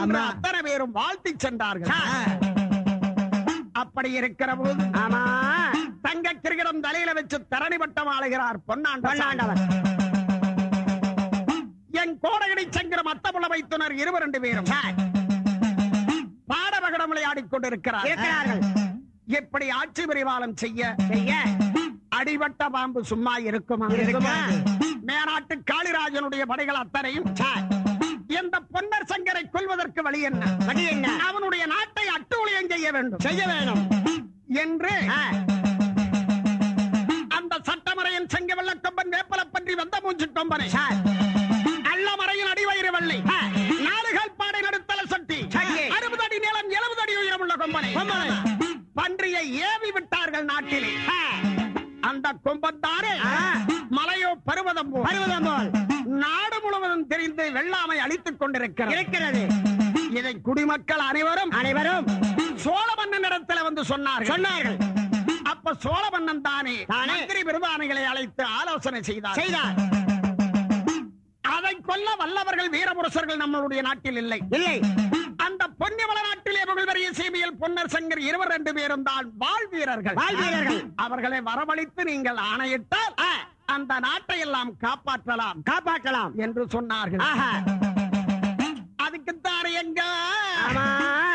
என்று அத்தனை பேரும் வாழ்த்தி சென்றார்கள். அப்படி இருக்கிற போது ஆமா. தங்க கிரிகிடம் தலையில வச்சு தரணி பட்டம் ஆளுகிறார் பொன்னாண்டவர். மைத்துனர் இருவர் ரெண்டு பேரும். பாடபகடம் விளையாடிக் கொண்டிருக்கிறார். இருக்கிறார்கள். எப்படி ஆட்சி பரிபாலம் செய்ய? செய்ய. அடிபட்ட பாம்பு சும்மா இருக்குமா? மேனாட்டு காளிராஜனுடைய படைகள் அத்தனையும். இந்த பொன்னர் சங்கரை கொல்வதற்கு வழி என்ன? வழி என்ன? அவனுடைய நாட்டை அட்டூழியம் செய்ய வேண்டும். செய்ய வேணும் என்று அந்த சட்டமறையின் செங்க வெள்ளக்கொம்பன் வேப்பலப்பன்றி வந்த மூச்சு கொம்பனை. சார் அள்ளமறையின் அடிவயிறு வெள்ளை. நாடுகள் பாடை நடுத்தல சட்டி. அறுபது அடி நீளம் எழுபது அடி உயரமுள்ள கொம்பனை. கொம்பனை. பன்றியை ஏவி விட்டார்கள் நாட்டிலே. அந்த கொம்பத்தாரே. மலையோ பருவதம் போல். பருவதம் போல். நாடு முழுவதும் தெரிந்து வெள்ளாமை அழித்துக் கொண்டிருக்கிறது. இதை குடிமக்கள் அனைவரும் அனைவரும் சோழ மன்னனிடத்துல வந்து சொன்னார்கள். சொன்னார்கள். அப்ப சோழ மன்னன் தானே தானே. மந்திரி பிரதானிகளை அழைத்து ஆலோசனை செய்தார். செய்தார். அதை கொல்ல வல்லவர்கள் வீரபுருஷர்கள் நம்மளுடைய நாட்டில் இல்லை. இல்லை. அந்த பொன்னிவள நாட்டிலே புகழ்வரிய சேமியல் பொன்னர் சங்கர் இருவர் ரெண்டு பேரும் தான் வாழ் வீரர்கள். வாழ் வீரர்கள். அவர்களை வரவழைத்து நீங்கள் ஆணையிட்டால் அந்த நாட்டை எல்லாம் காப்பாற்றலாம். காப்பாற்றலாம். என்று சொன்னார்கள். அதுக்குத்தான் எங்க? ஆமா.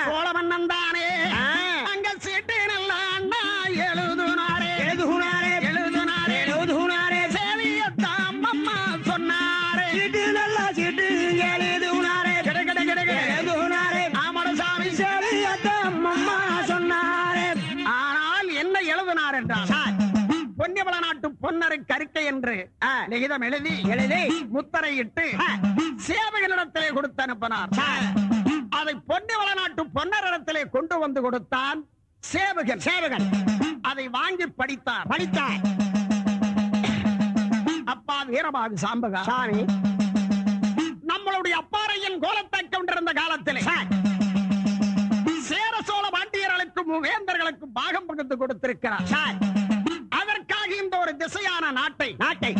சோழ மன்னன் தானே. அங்க சீட்டு நல்ல அண்ணா பொன்னரை கருக்கை என்று. லிகிதம் எழுதி எழுதி முத்திரையிட்டு. சேவகனிடத்திலே கொடுத்து அனுப்பினார். அதை பொன்னிவள நாட்டு பொன்னரிடத்திலே கொண்டு வந்து கொடுத்தான் சேவகன். சேவகன். அதை வாங்கி படித்தார். படித்தார். அப்பா வீரபாகு சாம்பகா. சாமி. நம்மளுடைய அப்பாறையின் கோலத்தை கொண்டிருந்த காலத்திலே சேர. சோழ பாண்டியர்களுக்கும் வேந்தர்களுக்கும் பாகம் பகிர்ந்து கொடுத்திருக்கிறார். ஒரு திசையான நாட்டை நாட்டை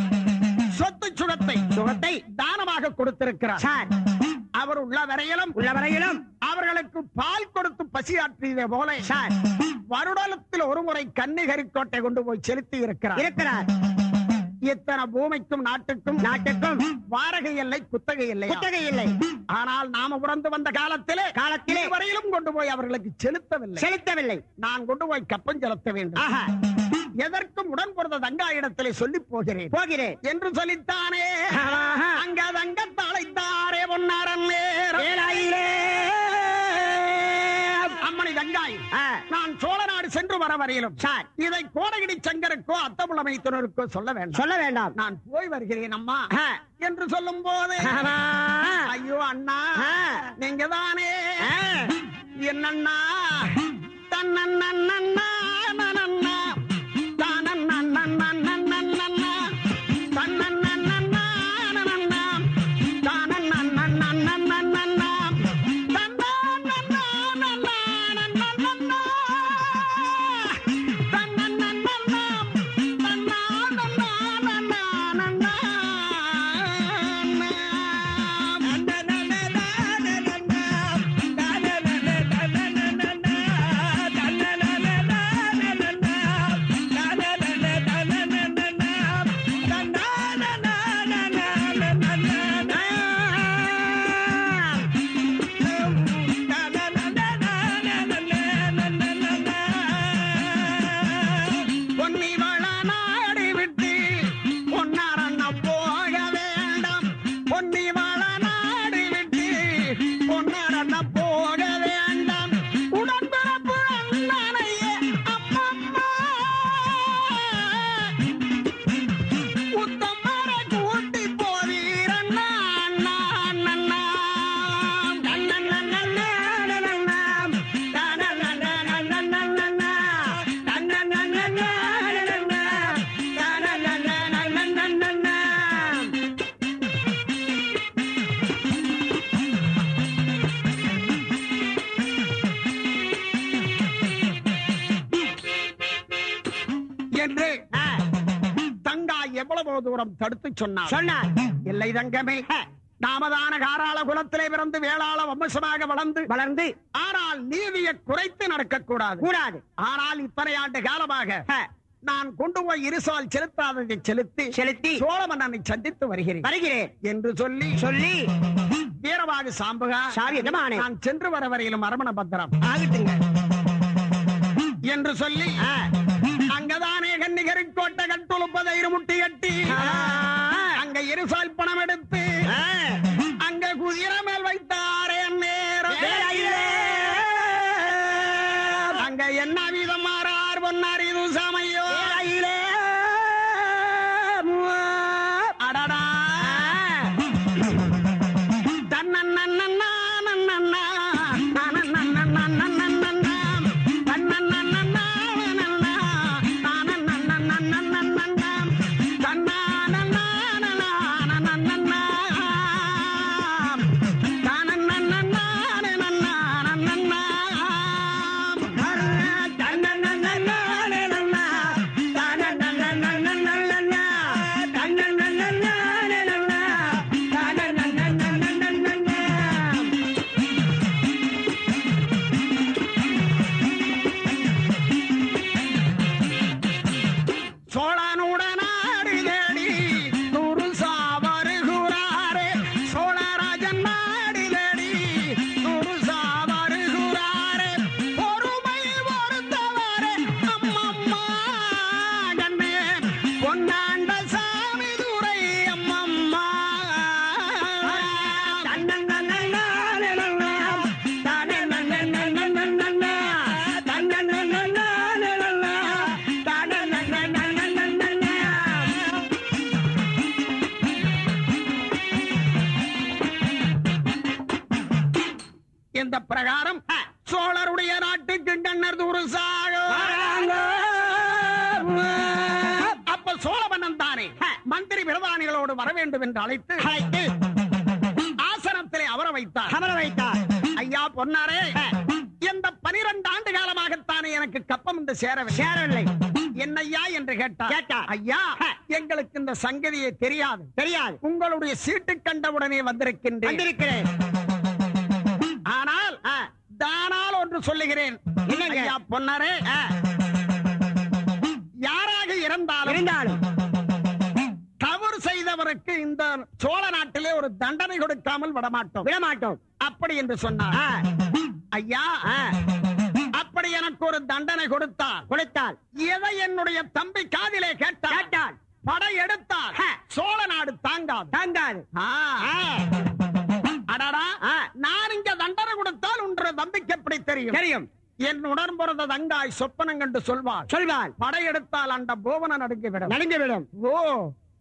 சொத்து சுடத்தை சுகத்தை தானமாக கொடுத்திருக்கிறார். சார். அவர் உள்ள வரையிலும் உள்ள வரையிலும். அவர்களுக்கு பால் கொடுத்து பசியாற்றியதை போல சார். வருடத்தில் ஒரு முறை கன்னிகரிக்கோட்டை கொண்டு போய் செலுத்தி இருக்கிறார். இருக்கிறார். இத்தனை பூமிக்கும் நாட்டுக்கும் நாட்டுக்கும் வாடகை இல்லை குத்தகை இல்லை. குத்தகை இல்லை. ஆனால் நாம பிறந்து வந்த காலத்திலே காலத்திலே. வரையிலும் கொண்டு போய் அவர்களுக்கு செலுத்தவில்லை. செலுத்தவில்லை. நான் கொண்டு போய் கப்பம் செலுத்த வேண்டும். எதற்கும் உடன் பிறந்த தங்கா இடத்திலே சொல்லி போகிறேன். போகிறேன். என்று சொல்லித்தானே. அங்க தங்க தலைத்தாரே பொன்னாரன் நேரம் ஆ, நான் சோழ நாடு சென்று வர வரையிலும் சார். இதை கோடகிரி சங்கருக்கோ அத்தமுழமைத்தினருக்கோ சொல்ல வேண்டாம். சொல்ல வேண்டாம். நான் போய் வருகிறேன் அம்மா. என்று சொல்லும் போது. ஐயோ அண்ணா. நீங்க தானே என்னண்ணா? தன்னண்ணா சொன்னார். சொன்னார். இல்லை தங்கமே நாமதான காராள குலத்திலே பிறந்து வேளாள வம்சமாக வளர்ந்து வளர்ந்து ஆனால் நீதியை குறைத்து நடக்கக்கூடாது. கூடாது. ஆனால் இத்தனை ஆண்டு காலமாக நான் கொண்டு போய் இருசால் செலுத்தாததை செலுத்தி செலுத்தி சோழ மன்னனை சந்தித்து வருகிறேன். வருகிறேன். என்று சொல்லி சொல்லி வீர வீரவாகு சாம்புகா நான் சென்று வர வரையிலும் அரமண பத்திரம் ஆகட்டுங்க. என்று சொல்லி அங்கதானே கன்னிகரை கோட்டை கட்டுழுப்பதை இருமுட்டி கட்டி. அங்க இருசால் பணம் எடுத்து. அங்க குதிரை மேல் வைத்தாரே நேரம் அங்க என்ன வீதம் மாறார் பொன்னார்? என்று அழைத்து அழைத்து ஆசனத்திலே அமர வைத்தார். அமர வைத்தார். ஐயா பொன்னாரே இந்த பனிரெண்டு ஆண்டு காலமாகத்தானே எனக்கு கப்பம் இந்த சேரவில்லை? சேரவில்லை. என்னையா என்று கேட்டார். கேட்டார். ஐயா எங்களுக்கு இந்த சங்கதியே தெரியாது. தெரியாது. உங்களுடைய சீட்டு கண்டவுடனே வந்திருக்கின்றேன். வந்திருக்கிறேன். ஆனால் தானால் ஒன்று சொல்லுகிறேன். பொன்னாரே யாராக இருந்தாலும் இருந்தாலும் தவறு செய்தவருக்கு இந்த சோழ நாட்டிலே ஒரு தண்டனை கொடுக்காமல் விடமாட்டோம். விடமாட்டோம். அப்படி என்று சொன்னார். ஐயா அப்படி எனக்கு ஒரு தண்டனை கொடுத்தார். கொடுத்தால் எதை என்னுடைய தம்பி காதிலே கேட்டார்? கேட்டால் படை எடுத்தார். சோழ நாடு தாங்காது. தாங்காது. அடடா. நான் இங்க தண்டனை கொடுத்தால் உன்ற தம்பிக்கு எப்படி தெரியும்? தெரியும். என் உடன் பிறந்த தங்காய் சொப்பனம் கண்டு சொல்வாள். சொல்வாள். படையெடுத்தால் அந்த போவன நடுங்கிவிடும். நடுங்கிவிடும். ஓ.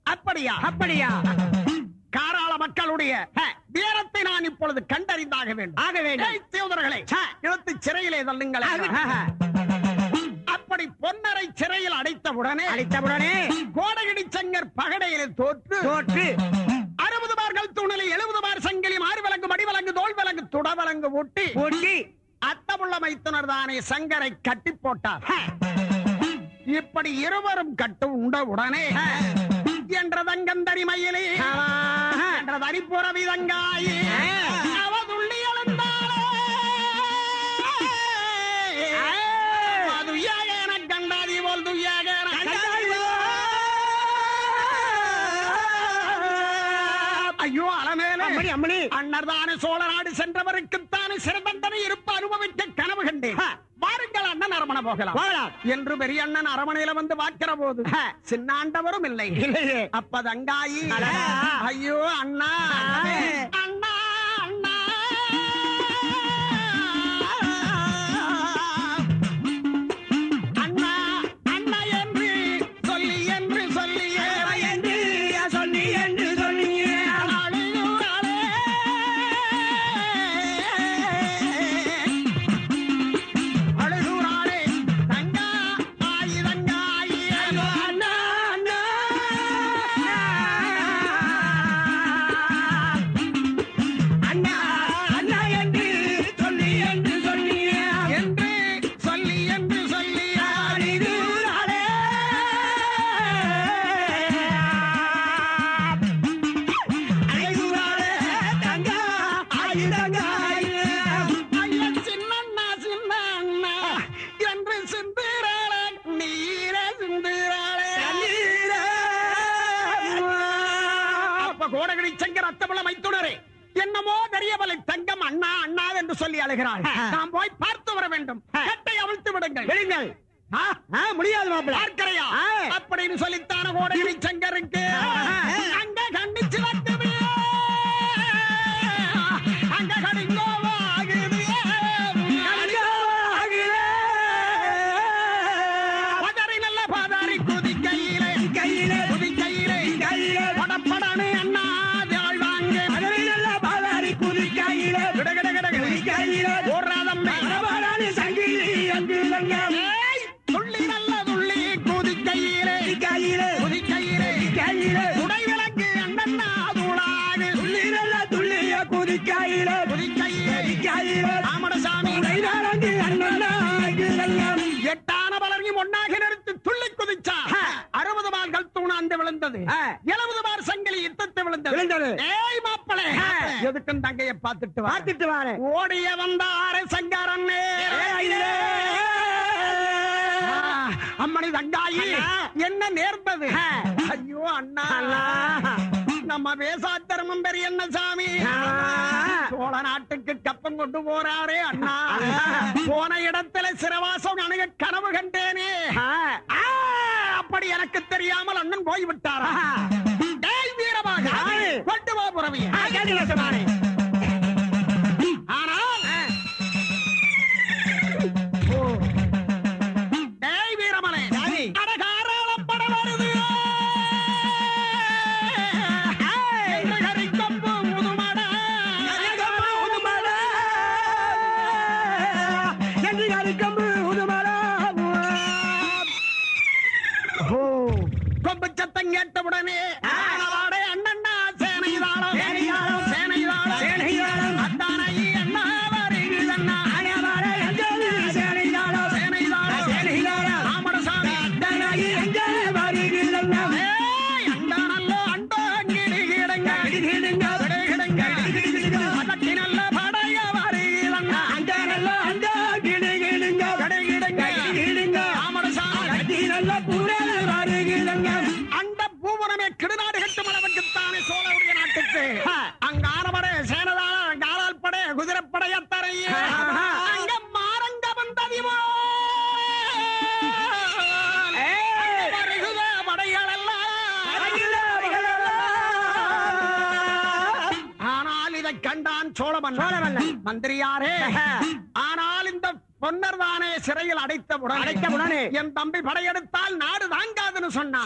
அப்படியா? அப்படியா? காராள மக்களுடைய வீரத்தை நான் இப்பொழுது கண்டறிந்தாக வேண்டும். ஆக. இழுத்து சிறையிலே தள்ளுங்கள். அப்படி பொன்னரை சிறையில் அடைத்தவுடனே அடித்தவுடனே கோடகிடி சங்கர் பகடையில் தோற்று தோற்று அறுபது பார்கள் துணிலை எழுபது பார் சங்கிலி மாறு விலங்கு மடி விலங்கு தோல் விலங்கு துட விலங்கு ஊட்டி ஊட்டி அத்தமுள்ள மைத்துனர் தானே சங்கரை கட்டி போட்டார். இப்படி இருவரும் கட்டு உண்ட உடனே என்ற தங்கந்தரி மயிலே என்ற தனிப்புற விதங்காயே அவ துள்ளி எழுந்தாளே துய்யாக எனக் கண்டாதி போல் துய்யாக ஐயோ அலமேலே. அம்மணி அம்மணி. அன்னர் தானே சோழ நாடு சென்றவருக்குத்தானே சிறந்தண்டனை இருப்பு அனுபவிக்க கனவு கண்டேன். வாருங்கள் அண்ணன் அரமணை போகலாம். என்று பெரிய அண்ணன் அரமனையில வந்து பார்க்கிற போது சின்னாண்டவரும் இல்லை இல்லையே. அப்ப தங்காயி. ஐயோ. அண்ணா அண்ணா என்று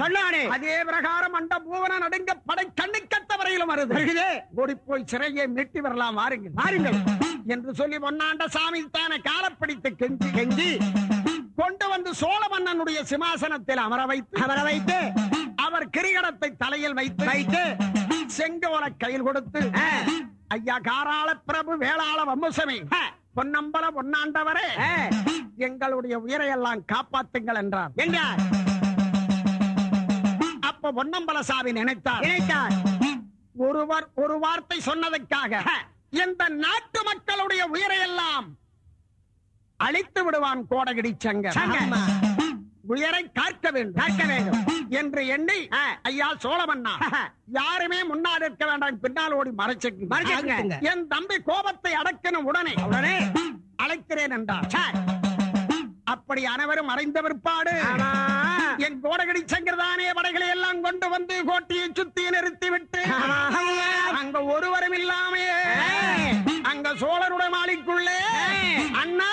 சொன்னானே. அதே பிரகாரம் அந்த பூவன நடுங்க படை கண்ணுக்கத்த வரையிலும் வருது. ஓடி போய் சிறையை மீட்டி வரலாம் வாருங்கள் வாருங்கள். என்று சொல்லி பொன்னாண்ட சாமி தானே காலப்பிடித்து கெஞ்சி கெஞ்சி கொண்டு வந்து சோழ மன்னனுடைய சிம்மாசனத்தில் அமர வைத்து அவரை வைத்து அவர் கிரிகடத்தை தலையில் வைத்து வைத்து செங்கோலை கையில் கொடுத்து. ஐயா காராள பிரபு வேளாள வம்சமே ஆ. பொன்னம்பல பொன்னாண்டவரே எங்களுடைய உயிரையெல்லாம் காப்பாத்துங்கள் என்றார் என்றார் அப்ப பொன்னம்பல சாமி நினைத்தார். நினைத்தார். ஒருவர் ஒரு வார்த்தை சொன்னதுக்காக இந்த நாட்டு மக்களுடைய உயிரையெல்லாம் அழித்து விடுவான் கோடகிரி சங்கர். உயிரை காக்க வேண்டும். காக்க வேண்டும். என்று எண்ணி. ஐயா சோழமன்னா யாருமே முன்னால் இருக்க வேண்டாம். பின்னால் ஓடி மறைச்சுக்கு மறைச்சுக்குங்க. என் தம்பி கோபத்தை அடக்கணும் உடனே உடனே. அழைக்கிறேன் என்றார். அப்படி அனைவரும் மறைந்த பிற்பாடு. என் கோடகடி சங்கர்தானே படைகளை எல்லாம் கொண்டு வந்து கோட்டையை சுத்தி நிறுத்தி விட்டு அங்க ஒருவரும் இல்லாமே அங்க சோழருடைய மாளிக்குள்ளே அண்ணா.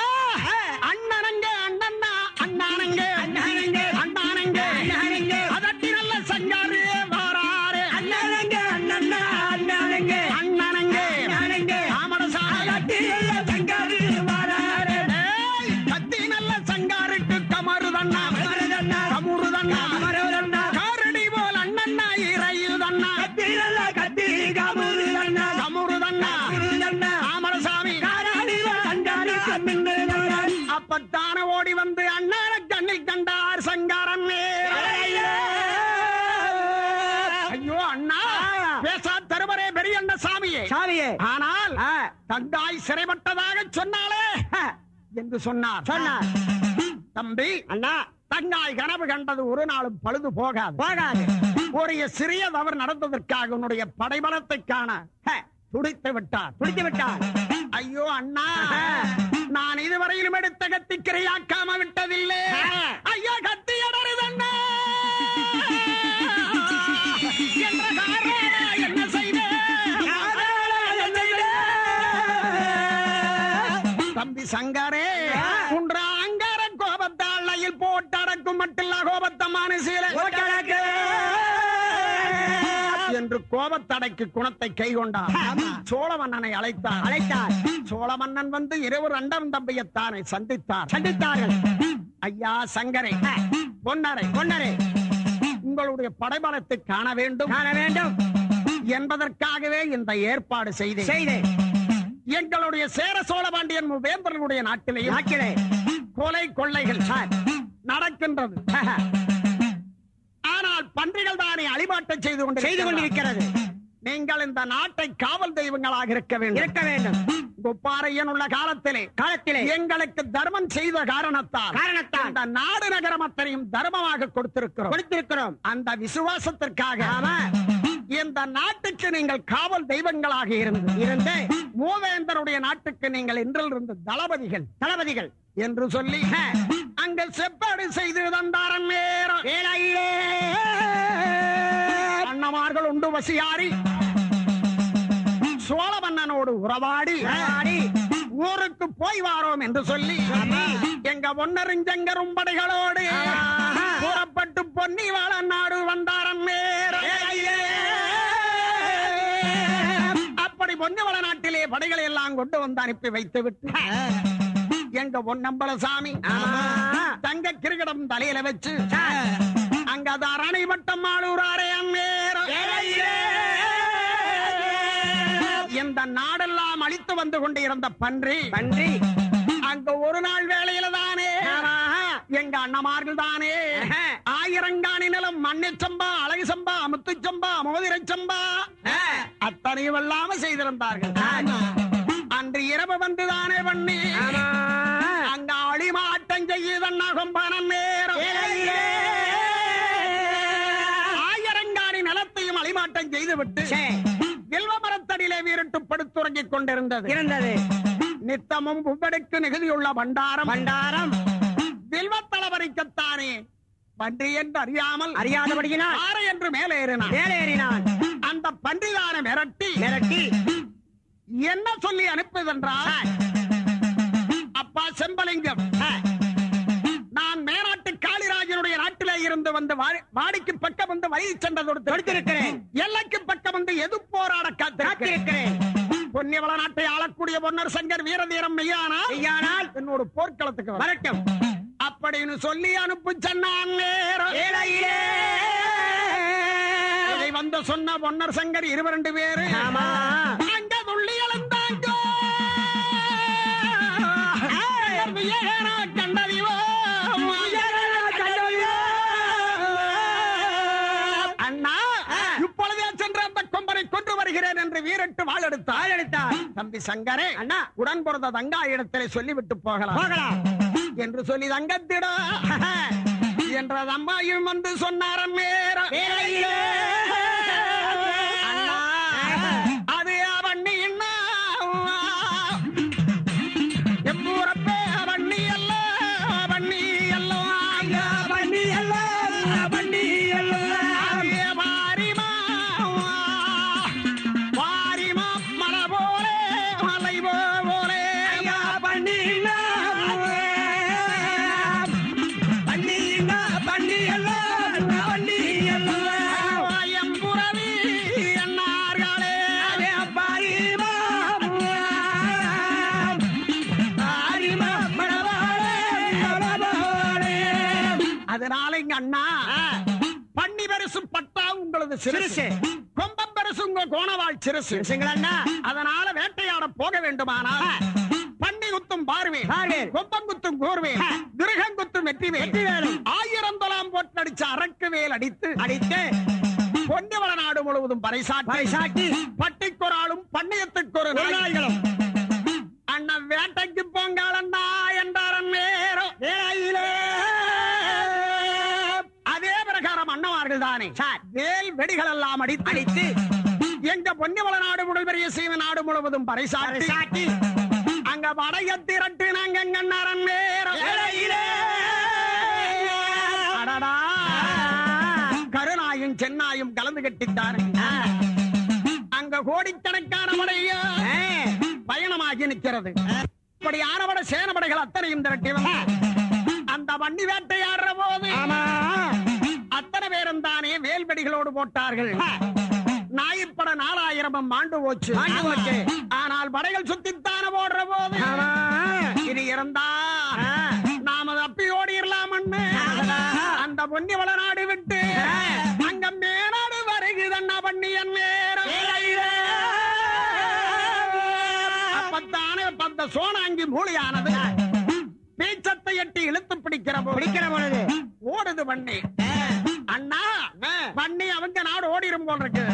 ஓடி வந்து அண்ணார கண்ணில் கண்டார் சங்காரன் ஐயோ! அண்ணா! பேசா தருவரே பெரிய அண்ண சாமியே. சாமியே. ஆனால் தந்தாய் சிறைப்பட்டதாக சொன்னாலே என்று சொன்னார். சொன்னார். தம்பி அண்ணா. தங்காய் கனவு கண்டது ஒரு நாளும் பழுது போகாது. போகாது. ஒரு சிறிய தவறு நடந்ததற்காக உன்னுடைய படைபலத்தை காண துடித்து விட்டார். துடித்து விட்டார். ஐயோ அண்ணா! நான் இதுவரையிலும் எடுத்த கத்தி கிரையாக்காம விட்டதில்லை. ஐயா கத்தி அடருதண்ணா என்ன செய்தேன்? தம்பி சங்கரே உன்ற என்று கோபத்தடைக்கு குணத்தை கை கொண்டார் சோழ மன்னனை அழைத்தார். அழைத்தார். சோழ மன்னன் வந்து இருவர் அண்டம் தம்பியத்தானை சந்தித்தார். சந்தித்தார்கள். ஐயா சங்கரை. பொன்னரை பொன்னரே. உங்களுடைய படைபலத்தை காண வேண்டும். காண வேண்டும். என்பதற்காகவே இந்த ஏற்பாடு செய்தேன். செய்தேன். எங்களுடைய சேர சோழபாண்டியன் வேந்தர்களுடைய நாட்டிலேயும் நாக்கிலே கொலை கொள்ளைகள் நடக்கின்றது. ஆனால் பன்றிகள் தானே அழிமாட்டம் செய்து கொண்டு செய்து கொண்டிருக்கிறது. நீங்கள் இந்த நாட்டை காவல் தெய்வங்களாக இருக்க வேண்டும். இருக்க வேண்டும். குப்பாரையன் உள்ள காலத்திலே காலத்திலே. எங்களுக்கு தர்மம் செய்த காரணத்தால் காரணத்தால். அந்த நாடு நகரம் அத்தனையும் தர்மமாக கொடுத்திருக்கிறோம். கொடுத்திருக்கிறோம். அந்த விசுவாசத்திற்காக. இந்த நாட்டுக்கு நீங்கள் காவல் தெய்வங்களாக இருந்து இருந்து. மூவேந்தருடைய நாட்டுக்கு நீங்கள் இன்றிலிருந்து தளபதிகள் தளபதிகள். என்று சொல்லி அங்க செப்பாடு செய்து தந்தாரன் நேரம் வேலையிலே அண்ணமார்கள் உண்டு வசியாரி. சோழ மன்னனோடு உறவாடி. ஊருக்கு போய் வாரோம் என்று சொல்லி. எங்க ஒன்னறிஞ்சங்கரும் படைகளோடு. புறப்பட்டு பொன்னி வாழ நாடு வந்தாரன் அப்படி பொன்னிவள நாட்டிலே படைகளை எல்லாம் கொண்டு வந்து அனுப்பி வைத்து விட்டு எங்க பொன்னம்பலசாமி ஆமா. தங்க கிரிகடம் தலையில வச்சு. அங்க அது அரணை வட்டம் ஆளூராரே இந்த நாடெல்லாம் அழித்து வந்து கொண்டு இருந்த பன்றி. பன்றி. அங்க ஒரு நாள் வேலையில தானே. எங்க அண்ணமார்கள் தானே. ஆயிரங்காணி நிலம் மண்ணிச்சம்பா அழகு சம்பா முத்துச்சம்பா மோதிரச்சம்பா அத்தனையும் இல்லாம செய்திருந்தார்கள். அன்று இரவு வந்து தானே பண்ணி. அங்க அழிமாட்டம் செய்யுதண்ணா கொம்பானம் நேரம். ஆயிரங்காணி நிலத்தையும் அழிமாட்டம் செய்துவிட்டு வில்வ மரத்தடியிலே வீரிட்டு படுத்துறங்கிக் கொண்டிருந்தது. இருந்தது. நித்தமும் புவ்வெடுக்கு நிகழ்ச்சியுள்ள பண்டாரம். பண்டாரம். வில்வத்தளவரிக்கத்தானே பன்றி என்று அறியாமல் அறியாதபடியினால் ஆறு என்று மேலே ஏறினான் மேலேறினான். அந்த பன்றிதான மிரட்டி மிரட்டி என்ன சொல்லி அனுப்புதென்றால் அப்பா செம்பலிங்கம் நான் மேனாட்டு காளிராஜனுடைய நாட்டிலே இருந்து வந்து வாடி- வாடிக்கு பக்கம் வந்து வழி சென்றதோடு எல்லைக்கு பக்கம் வந்து எது போராட காத்திருக்கிறேன்? பொன்னிவள நாட்டை ஆளக்கூடிய பொன்னர் சங்கர் வீரதீரம் மெய்யானால் மெய்யானால் என்னோட போர்க்களத்துக்கு வர. வரட்டும். அப்படின்னு சொல்லி அனுப்பு சொன்னான் நேரம். வந்து சொன்ன பொன்னர் சங்கர் இருவரண்டு பேரு. அங்க துள்ளி எழுந்தாங்க வியகனா கண்டதிவோ அண்ணா இப்பொழுதே சென்று அந்த கொம்பனை கொண்டு வருகிறேன் என்று வீரட்டு வாழ் எடுத்தார் எடுத்தார் தம்பி சங்கரே அண்ணா. உடன் பிறந்த தங்கா இடத்திலே சொல்லிவிட்டு போகலாம். போகலாம். என்று சொல்லி தங்கத்திட. என்ற அம்மாயும் வந்து சொன்னாரம் நேரம் உங்களது சிறுசு. கொம்பம் பெருசு உங்க கோணவாள் சிறுசு. அதனால வேட்டையாட போக வேண்டுமானால் பண்ணி குத்தும் பார்வேன். கொம்பம் குத்தும் கூர்வேன். கிரகம் குத்தும் வெற்றிவேல் வெற்றிவேலும். ஆயிரம் தொலாம் போட்டு அடிச்ச அரக்கு வேல் அடித்து அடித்து பொன்னிவள நாடு முழுவதும் பறைசாட்டி பறைசாட்டி பட்டிக்கொராளும் பண்ணையத்துக்கு ஒரு நாய்களும் அண்ணன் வேட்டைக்கு போங்காலண்டா என்றாரன் நேரம் அதே பிரகாரம் அண்ணவார்கள் தானே? வேல் வெடிகள் எல்லாம் அடித்து அடித்து எங்க பொன்னிவள நாடு முதல் பெரிய சீவ நாடு முழுவதும் பறைசாட்டி சாட்டி அங்க வடைய திரட்டு நாங்க. அடடா. கருணாயும் சென்னாயும் கலந்து கட்டித்தாரு. அங்க கோடிக்கணக்கான படைய பயணமாகி நிற்கிறது. இப்படி ஆனவட சேனபடைகள் அத்தனையும் திரட்டி அந்த வண்டி வேட்டையாடுற போது அத்தனை பேரும் தானே வேல்வெடிகளோடு போட்டார்கள். நாயிப்பட நாலாயிரமும் மாண்டு போச்சு. ஆனால் படைகள் சுத்தித்தான போடுற போது. இது இருந்தா நாம தப்பி ஓடிடலாம் அந்த பொன்னி நாடு விட்டு அங்க மேனாடு வருகுதண்ணா பண்ணி என் நேரம் அப்பத்தானே பந்த சோனாங்கி மூலியானது. பீச்சத்தை எட்டி இழுத்து பிடிக்கிற பிடிக்கிற பொழுது. ஓடுது பண்ணி அண்ணா பண்ணி அவங்க நாடு ஓடிரும் போல் இருக்கு.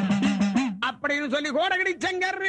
அப்படின்னு சொல்லி கோடகடி செங்கர்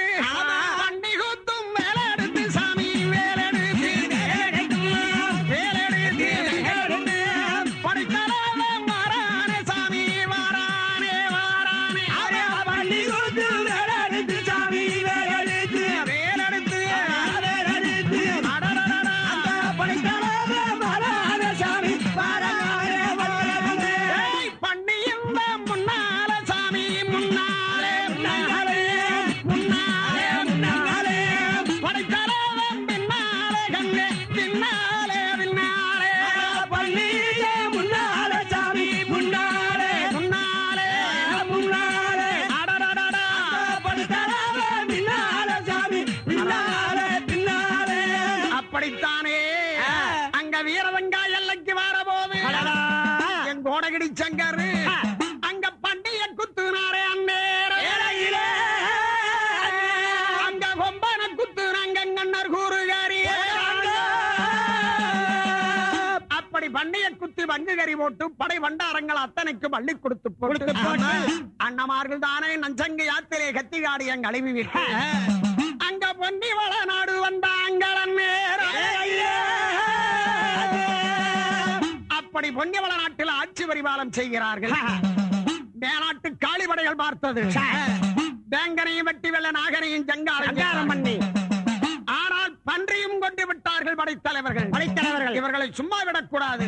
போட்டு படை வண்டாரங்கள் அத்தனைக்கும் அள்ளி கொடுத்து போட்டு. அண்ணமார்கள் தானே நஞ்சங்கு யாத்திரை கத்திகாடி எங்க அழிவு விட்டு அங்க பொன்னி வள நாடு வந்தாங்களன் அப்படி பொன்னிவள நாட்டில் ஆட்சி பரிபாலம் செய்கிறார்கள். மேலாட்டு காளிபடைகள் பார்த்தது. வேங்கனையும் வெட்டி வெள்ள நாகனையும் ஜங்காரம் பண்ணி. ஆனால் பன்றியும் கொண்டு விட்டார்கள் படைத்தலைவர்கள். படைத்தலைவர்கள். இவர்களை சும்மா விடக்கூடாது.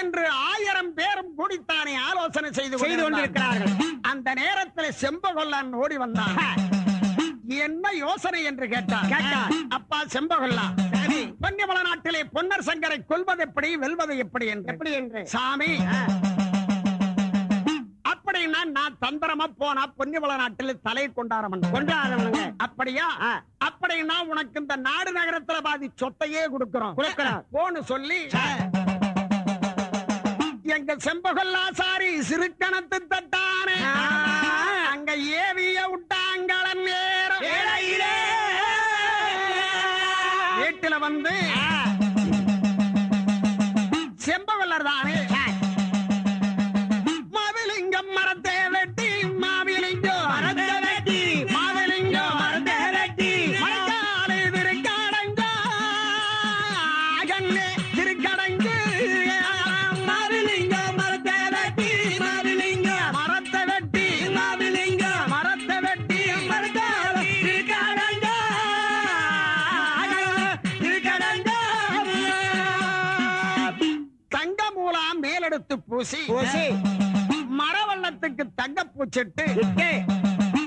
என்று ஆயிரம் பேரும் கூடித்தானே ஆலோசனை செய்து செய்து கொண்டிருக்கிறார்கள். அந்த நேரத்தில் செம்பகொல்லான் ஓடி வந்தான். என்ன யோசனை என்று கேட்டார் கேட்டார். அப்பா செம்பகொல்லா பொன்னிமல நாட்டிலே பொன்னர் சங்கரை கொல்வது எப்படி வெல்வது எப்படி என்று. எப்படி என்று? சாமி அப்படின்னா நான் தந்திரமா போனா பொன்னிமல நாட்டில் தலை கொண்டாரம் கொண்டாடுறவனுங்க அப்படியா. அப்படின்னா உனக்கு இந்த நாடு நகரத்துல பாதி சொத்தையே கொடுக்கிறோம். போன்னு சொல்லி எங்க செம்பகொல்லா சாரி சிறுக்கணத்து தட்டானே. அங்க ஏவிய விட்டாங்களன் நேரம். வீட்டுல வந்து செம்பகொல்லர் தானே. மேலெடுத்து பூசி பூசி, மரவள்ளத்துக்கு தங்க பூச்சிட்டு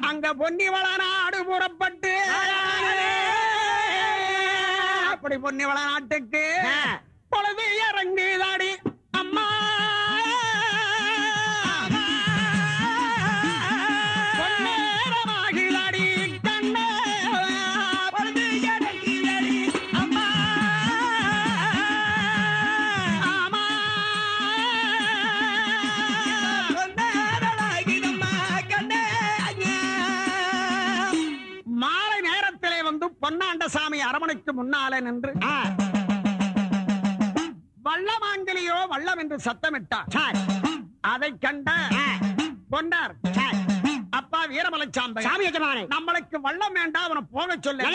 அங்க பொன்னிவள நாடு புறப்பட்டு. அப்படி பொன்னிவள நாட்டுக்கு. பொழுது இறங்குதாடி அம்மா. அரமனைக்கு முன்னாலே நின்று வள்ளமாங்கலியோ வள்ளம் என்று சத்தமிட்டார். அதை கண்ட. அப்பா வீரமலைச்சாம்பை சாமி எஜமானே. நம்மளுக்கு வள்ளம் வேண்டாம் அவனை போக சொல்லு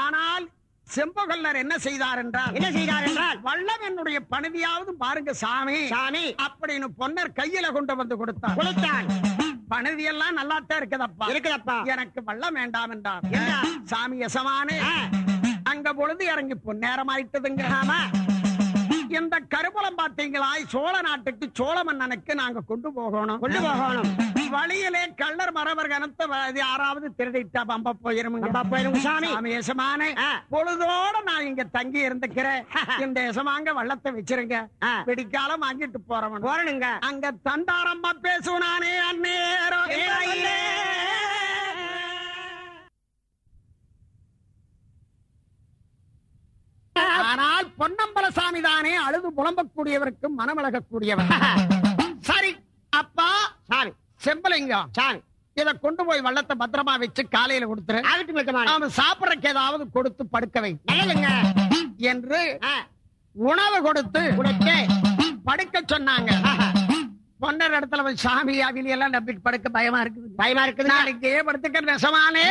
ஆனால் செம்பகல்லர் என்ன செய்தார் என்றால் என்ன செய்தார் என்றால்? வள்ளம் என்னுடைய பணிதியாவது பாருங்க சாமி. சாமி. அப்படின்னு பொன்னர் கையில கொண்டு வந்து கொடுத்தார். கொடுத்தான் பணதி எல்லாம் நல்லாத்தான் இருக்குதப்பா. இருக்குதப்பா. எனக்கு வெள்ளம் வேண்டாம் என்றார்? சாமி யசமானே. ஆ. அங்க பொழுது இறங்கி பொன்னேரம் ஆயிட்டதுங்க இந்த கருவலம் பாத்தீங்களா சோழ நாட்டுக்கு சோழ மன்னனுக்கு நாங்க கொண்டு போகணும். கொண்டு போகணும். வழியிலே கள்ளர் மரவர் கனத்த யாராவது திருடிட்டா பம்ப போயிருங்க சாமி. பொழுதோட நான் இங்க தங்கி இருந்துக்கிறேன். இந்த யசமாங்க வள்ளத்தை வச்சிருங்க. ஆ. பிடிக்காலம் வாங்கிட்டு போறவன். போறணுங்க. அங்க தண்டாரம்மா பேசுவனானே அந்நேரம். ஆனால் பொன்னம்பலசாமி தானே அழுது புலம்பக்கூடியவருக்கு மனமிழகக்கூடியவர் சரி அப்பா. சாமி செம்பலிங்கம் சாமி இத கொண்டு போய் வள்ளத்தை பத்திரமா வச்சு காலையில கொடுத்துரு. அவன் சாப்பிடறக்கு ஏதாவது கொடுத்து படுக்க வை. நல்லதுங்க. என்று உணவு கொடுத்து கொடுத்து படுக்க சொன்னாங்க. பொன்னர் இடத்துல போய் சாமி அவிலி எல்லாம் நம்பிட்டு படுக்க பயமா இருக்குது. பயமா இருக்குதுங்க. நாளைக்கு படுத்துக்க நெசமானே.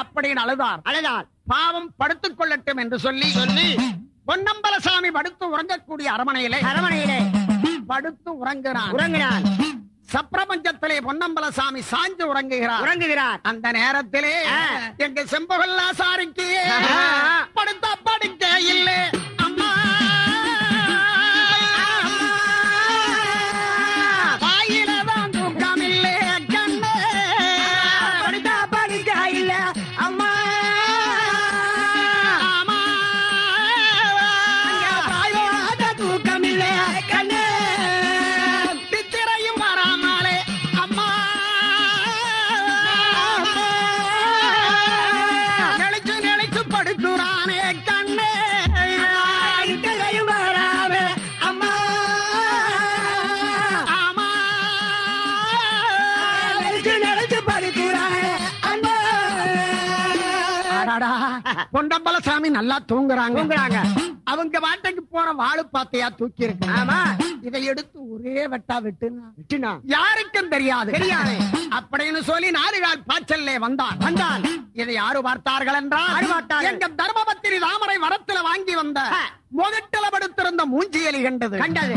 அப்படின்னு அழுதார். அழுதால் பாவம் படுத்துக் கொள்ளட்டும் என்று சொல்லி சொல்லி. பொன்னம்பலசாமி படுத்து உறங்கக்கூடிய அரமனையிலே அரமனையிலே படுத்து உறங்குகிறான் உறங்கினார் சப்ரபஞ்சத்திலே பொன்னம்பலசாமி சாஞ்சு உறங்குகிறார் உறங்குகிறார் அந்த நேரத்திலே. எங்க செம்பகல்லாசாரிக்கு ஆஹா. படுத்த படுக்க இல்லை பொன்னம்பலசாமி நல்லா தூங்குறாங்க. தூங்குறாங்க. அவங்க வாட்டைக்கு போற வாழு பாத்தையா தூக்கி இருக்கு. ஆமா. இதை எடுத்து ஒரே வெட்டா விட்டுனா? விட்டுனா? யாருக்கும் தெரியாது. தெரியாது. அப்படின்னு சொல்லி நாடுகால் பாய்ச்சல்லே வந்தான் வந்தான் இதை யாரு பார்த்தார்கள் என்றால்? எங்க தர்மபத்திரி ராமரை வரத்துல வாங்கி வந்த முதட்டில படுத்திருந்த மூஞ்சியலி கண்டது. கண்டது.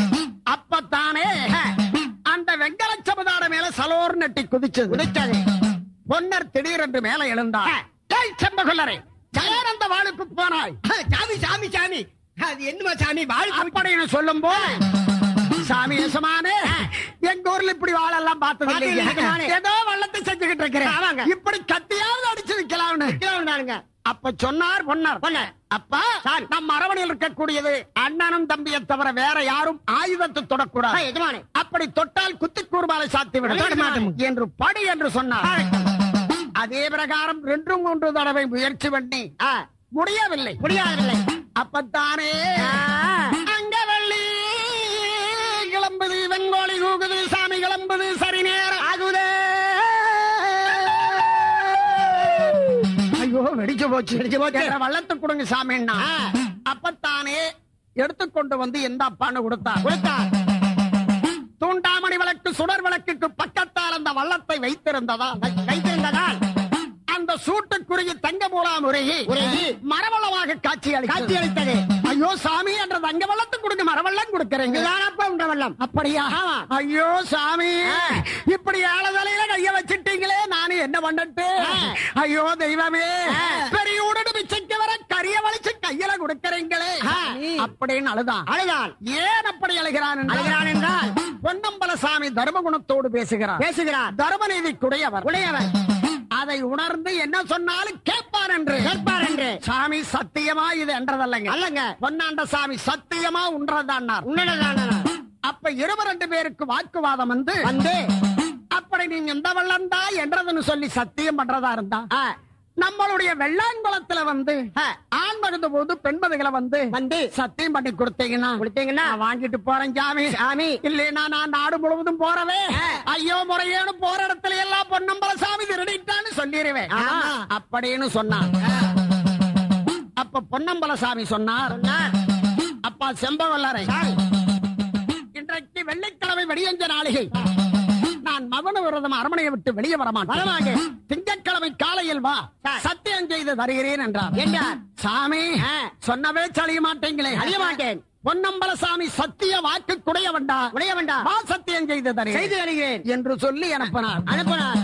அப்பத்தானே அந்த வெங்கல சமுதாட மேல சலோர் நட்டி குதிச்சது. குதிச்சது. பொன்னர் திடீரென்று மேல எழுந்தார். ஏய் ஏன் அந்த போனாய்? சாமி சாமி சாமி. அது என்னமா சாமி? வாழ் அப்படின்னு சொல்லும் போது சாமி யசமானே எங்க ஊர்ல இப்படி வாழெல்லாம் பார்த்தது. ஏதோ வள்ளத்தை செஞ்சுக்கிட்டு. இருக்கிறேன். இப்படி கத்தியாவது அடிச்சு வைக்கலாம்னு அப்ப சொன்னார் பொன்னர். அப்பா. நம் அரவணையில் இருக்கக்கூடியது அண்ணனும் தம்பியை தவிர வேற யாரும் ஆயுதத்தை தொடக்கூடாது. அப்படி தொட்டால் குத்தி கூர்மாலை சாத்தி மாட்டோம். என்று படி என்று சொன்னார். அதே பிரகாரம் ரெண்டு மூன்று தடவை முயற்சி பண்ணி முடியவில்லை. முடியாதவில்லை அப்பத்தானே ஆ, அங்க வெள்ளி கிளம்புது வெங்கோலி கூகுது சாமி கிளம்புது சரி நேரம். ஆகுதே. ஐயோ வெடிச்சு போச்சு வெடிச்சு போச்சு. வள்ளத்து கொடுங்க சாமின்னா. அப்பத்தானே எடுத்துக்கொண்டு வந்து எந்த அப்பான்னு கொடுத்தார். கொடுத்தார். தூண்டாமணி விளக்கு சுடர் விளக்குக்கு பக்கத்தால் அந்த வள்ளத்தை வைத்திருந்ததா? வைத்திருந்ததால். அந்த சூட்டுக்குருகி தங்க மூலா முறையை உருகி மரவளமாக காட்சி காட்சி அளித்தது ஐயோ சாமி என்ற தங்க வள்ளத்தை கொடுங்க மரவள்ளம் கொடுக்கறீங்க. இதுதானப்பா உண்ட வெள்ளம்? அப்படியா. ஐயோ சாமி. இப்படி ஏழதலையில கைய வச்சிட்டீங்களே நானும் என்ன பண்ணட்டு. ஐயோ தெய்வமே. பெரிய உடனே பிச்சைக்கு வர கரிய வலிச்சு கையில கொடுக்கறீங்களே. அப்படின்னு அழுதான் அழுதான் ஏன் அப்படி அழுகிறான் அழுகிறான் என்றால்? பொன்னம்பலசாமி தர்மகுணத்தோடு பேசுகிறார். பேசுகிறார். தர்மநீதிக்குடையவர். உடையவர். அதை உணர்ந்து என்ன சொன்னாலும் கேட்பார் என்று. கேட்பார் என்று. சாமி சத்தியமா இது என்றதல்லங்க. அல்லங்க. பொன்னாண்ட சாமி சத்தியமா உன்றதான்னார். உன்னதான் அப்ப இருபது ரெண்டு பேருக்கு வாக்குவாதம் வந்து வந்து. அப்படி நீங்க எந்த வெள்ளந்தா என்றதுன்னு சொல்லி சத்தியம் பண்றதா இருந்தா? நம்மளுடைய வெள்ளாங்குளத்துல வந்து ஆண் மருந்து போது பெண்மதிகளை வந்து வந்து. சத்தியம் பண்ணி கொடுத்தீங்கன்னா கொடுத்தீங்கன்னா. வாங்கிட்டு போறேன் சாமி. சாமி. இல்லைன்னா நான் நாடு முழுவதும் போறவே. ஐயோ முறையேன்னு போற இடத்துல எல்லாம் பொன்னம்பல சாமி திருடிட்டான்னு சொல்லிடுவேன். அப்படின்னு சொன்னான். அப்ப பொன்னம்பல சாமி சொன்னார். அப்பா செம்பவல்லரை. சாமி. இன்றைக்கு வெள்ளிக்கிழமை வெடியஞ்ச நாளிகை. நான் மகன விரதம் அரமனையை விட்டு வெளியே வரமாட்டேன். திங்கட்கிழமை காலையில் வா. சத்தியம் செய்து தருகிறேன் என்றார். என்றார் சாமி. சொன்னவே சளிய மாட்டீங்களே. அழிய மாட்டேன் பொன்னம்பலசாமி சத்திய வாக்கு குடைய வேண்டா உடைய வேண்டாம் வா சத்தியம் செய்து செய்து தருகிறேன். என்று சொல்லி அனுப்பினார். அனுப்பினார்.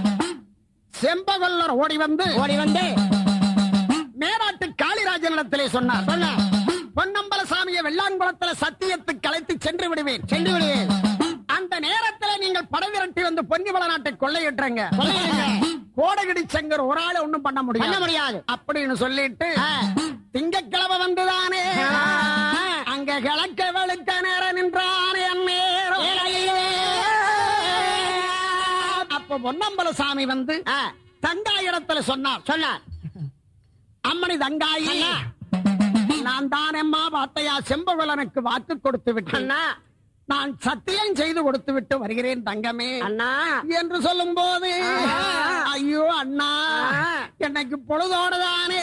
செம்பகொல்லர் ஓடி வந்து ஓடி வந்து மேனாட்டு காளிராஜனிடத்திலே சொன்னார். சொன்னார். பொன்னம்பலசாமியை வெள்ளாங்குளத்துல சத்தியத்துக்கு அழைத்து சென்று விடுவேன். சென்று விடுவேன். அந்த நேரத்துல நீங்கள் படை விரட்டி வந்து பொன்னிவள நாட்டை கொள்ளையிட்டுறங்க. கோடகிடி சங்கர் ஒரு ஆள் ஒண்ணும் பண்ண பண்ண முடியாது. அப்படின்னு சொல்லிட்டு. திங்கக்கிழமை வந்துதானே. அங்க கிழக்க வெளுக்க நேரம் நின்றானே அந்நேரம் அப்ப பொன்னம்பலசாமி வந்து ஆ, தங்காய் இடத்துல சொன்னார். சொன்னார். அம்மணி தங்காயி. நான் தானம்மா வார்த்தையா செம்பகுலனுக்கு வாக்கு கொடுத்து விட்டேன். அண்ணா. நான் சத்தியம் செய்து கொடுத்து விட்டு வருகிறேன் தங்கமே. அண்ணா. என்று சொல்லும் போது. ஐயோ அண்ணா. ஆ. எனக்கு பொழுதோடுதானே?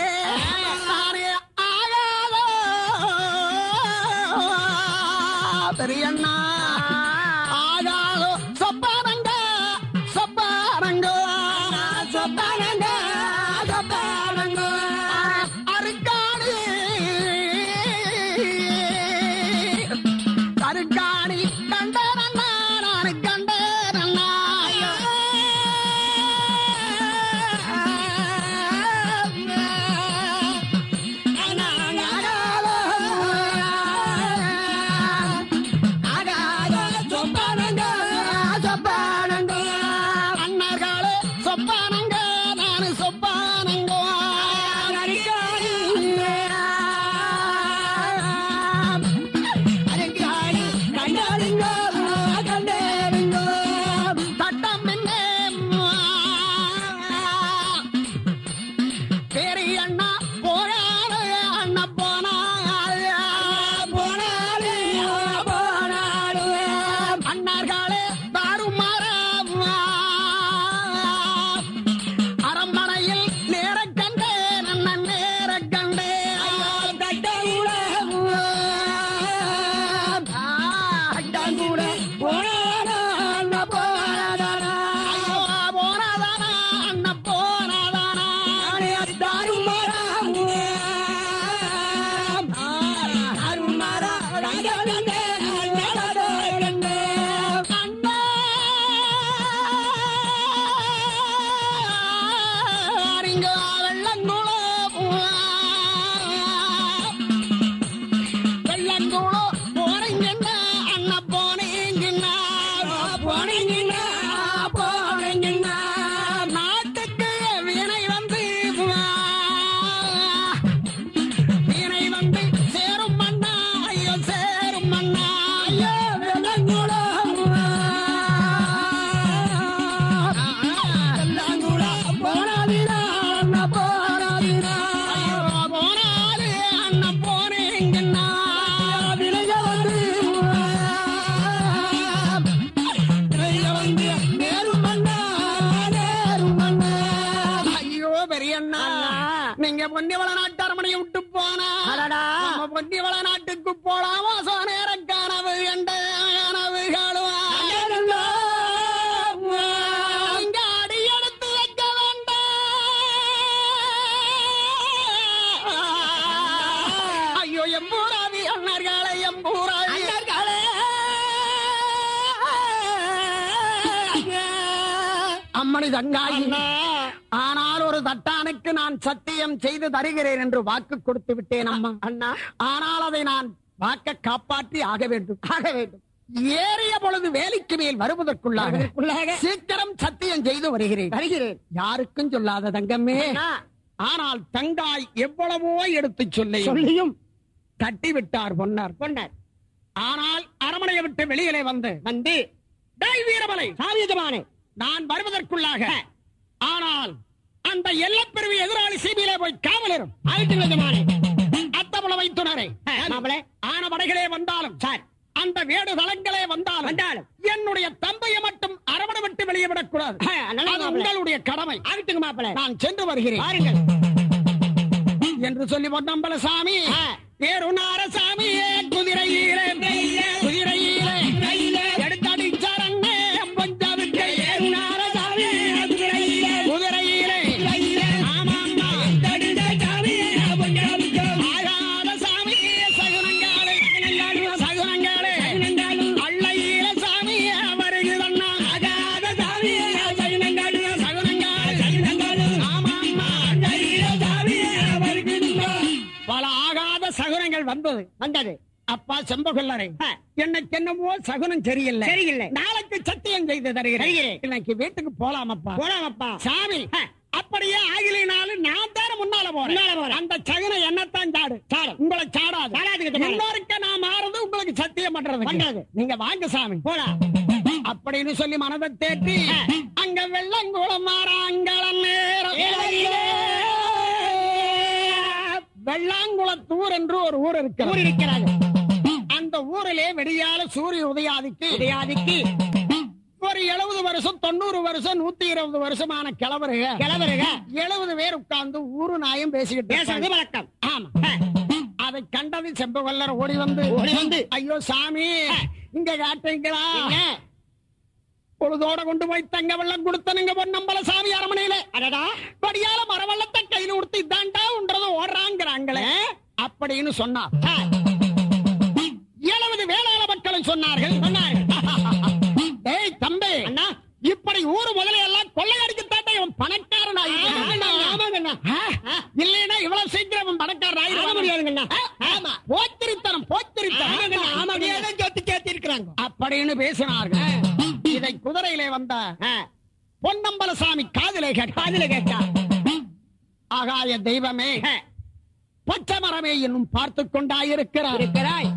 பெரியண்ணா. தங்காயி ஆனால் ஒரு தட்டானுக்கு நான் சத்தியம் செய்து தருகிறேன் என்று வாக்கு கொடுத்து விட்டேன் அம்மா. அண்ணா. ஆனால் அதை நான் வாக்க காப்பாற்றி ஆக வேண்டும். ஆக வேண்டும். ஏறிய பொழுது வேலைக்கு மேல் வருவதற்குள்ளாக சீக்கிரம் சத்தியம் செய்து வருகிறேன். வருகிறேன் யாருக்கும் சொல்லாத தங்கமே. ஆனால் தங்காய் எவ்வளவோ எடுத்து சொல்லி சொல்லியும். தட்டி விட்டார் பொன்னார். பொன்னர். ஆனால் அரமனையை விட்டு வெளியிலே வந்து. வந்து. வீரமலை. சாவியஜமானே. நான் வருவதற்குள்ளாக. ஆனால் அந்த எல்லப்பிரிவு எதிராளி சிபியிலே போய் காவலரும் ஆன படைகளே வந்தாலும் சார். அந்த வேடு தளங்களே வந்தாலும் வந்தாலும். என்னுடைய தந்தையை மட்டும் அரவணை விட்டு வெளியே விடக்கூடாது. உங்களுடைய கடமை. ஆகட்டுங்க மாப்பிள. நான் சென்று வருகிறேன். பாருங்கள். என்று சொல்லி பொன்னம்பல சாமி. பேருநார சாமியே குதிரையிலே வந்தது வந்தது அப்பா செம்பகொல்லரை ஆ. எனக்கு என்னமோ சகுனம் சரியில்லை சரியில்லை. நாளைக்கு சத்தியம் செய்து தருகிறேன். இன்னைக்கு வீட்டுக்கு போலாமப்பா போலாமப்பா சாமி. அப்படியே ஆகிலினாலும் நான் தானே முன்னால போறேன். அந்த சகுனம் என்னத்தான் சாடு சாடும். உங்களை சாடாது சாடாதுங்க, சாடாது. இன்னொருக்க நான் மாறது உங்களுக்கு சத்தியம் பண்றது பண்றது. நீங்க வாங்க சாமி போலாம் அப்படின்னு சொல்லி மனதை தேற்றி அங்க வெள்ளங்குளம் மாறாங்களம் நேரம் வெள்ளாங்குளத்தூர் என்று ஒரு ஊர் ஊர் இருக்கிறது. இருக்கிறாங்க அந்த ஊரிலே வெடியால சூரிய உதயாதிக்கு. உதயாதிக்கு. ஒரு எழுபது வருஷம் தொண்ணூறு வருஷம் நூத்தி இருபது வருஷமான கிழவருக. கிளவருக எழுபது பேர் உட்கார்ந்து ஊரு நாயும் பேசிக்கிட்டு பேசுறது. வழக்கம். ஆமா. அதை கண்டது செம்பகொல்லர் ஓடி வந்து ஓடி வந்து. ஐயோ சாமி இங்க காட்டுங்களா? பொழுதோட கொண்டு போய் தங்க வெள்ளம் கொடுத்தனுங்க பொன்னம்பல சாமி அரமனையில அடடா. படியால மரவள்ளத்தை கையில கொடுத்து இதாண்டா உன்றதும் ஓடுறாங்கிறாங்களே. அப்படின்னு சொன்னார். எழுபது வேளாள மக்களும் சொன்னார்கள். சொன்னார்கள். இப்படி ஊரு முதல்ல எல்லாம் கொள்ளையடிக்கத்தாட்டா இவன் பணக்காரன் ஆமாங்கண்ணா. இல்லைன்னா இவ்வளவு சீக்கிரம் இவன் பணக்காரன் ஆயிடுவான். முடியாதுங்கண்ணா ஆமா. போத்திரித்தனம் போத்திரித்தனம். சொத்து சேர்த்து இருக்கிறாங்க அப்படின்னு பேசினார்கள். இதை குதிரையிலே வந்த பொன்னம்பலசாமி காதிலே காதுல கேட்டா ஆகாய தெய்வமே பச்சை மரமே என்னும் பார்த்து கொண்டாயிருக்கிறார். இருக்கிறாய்.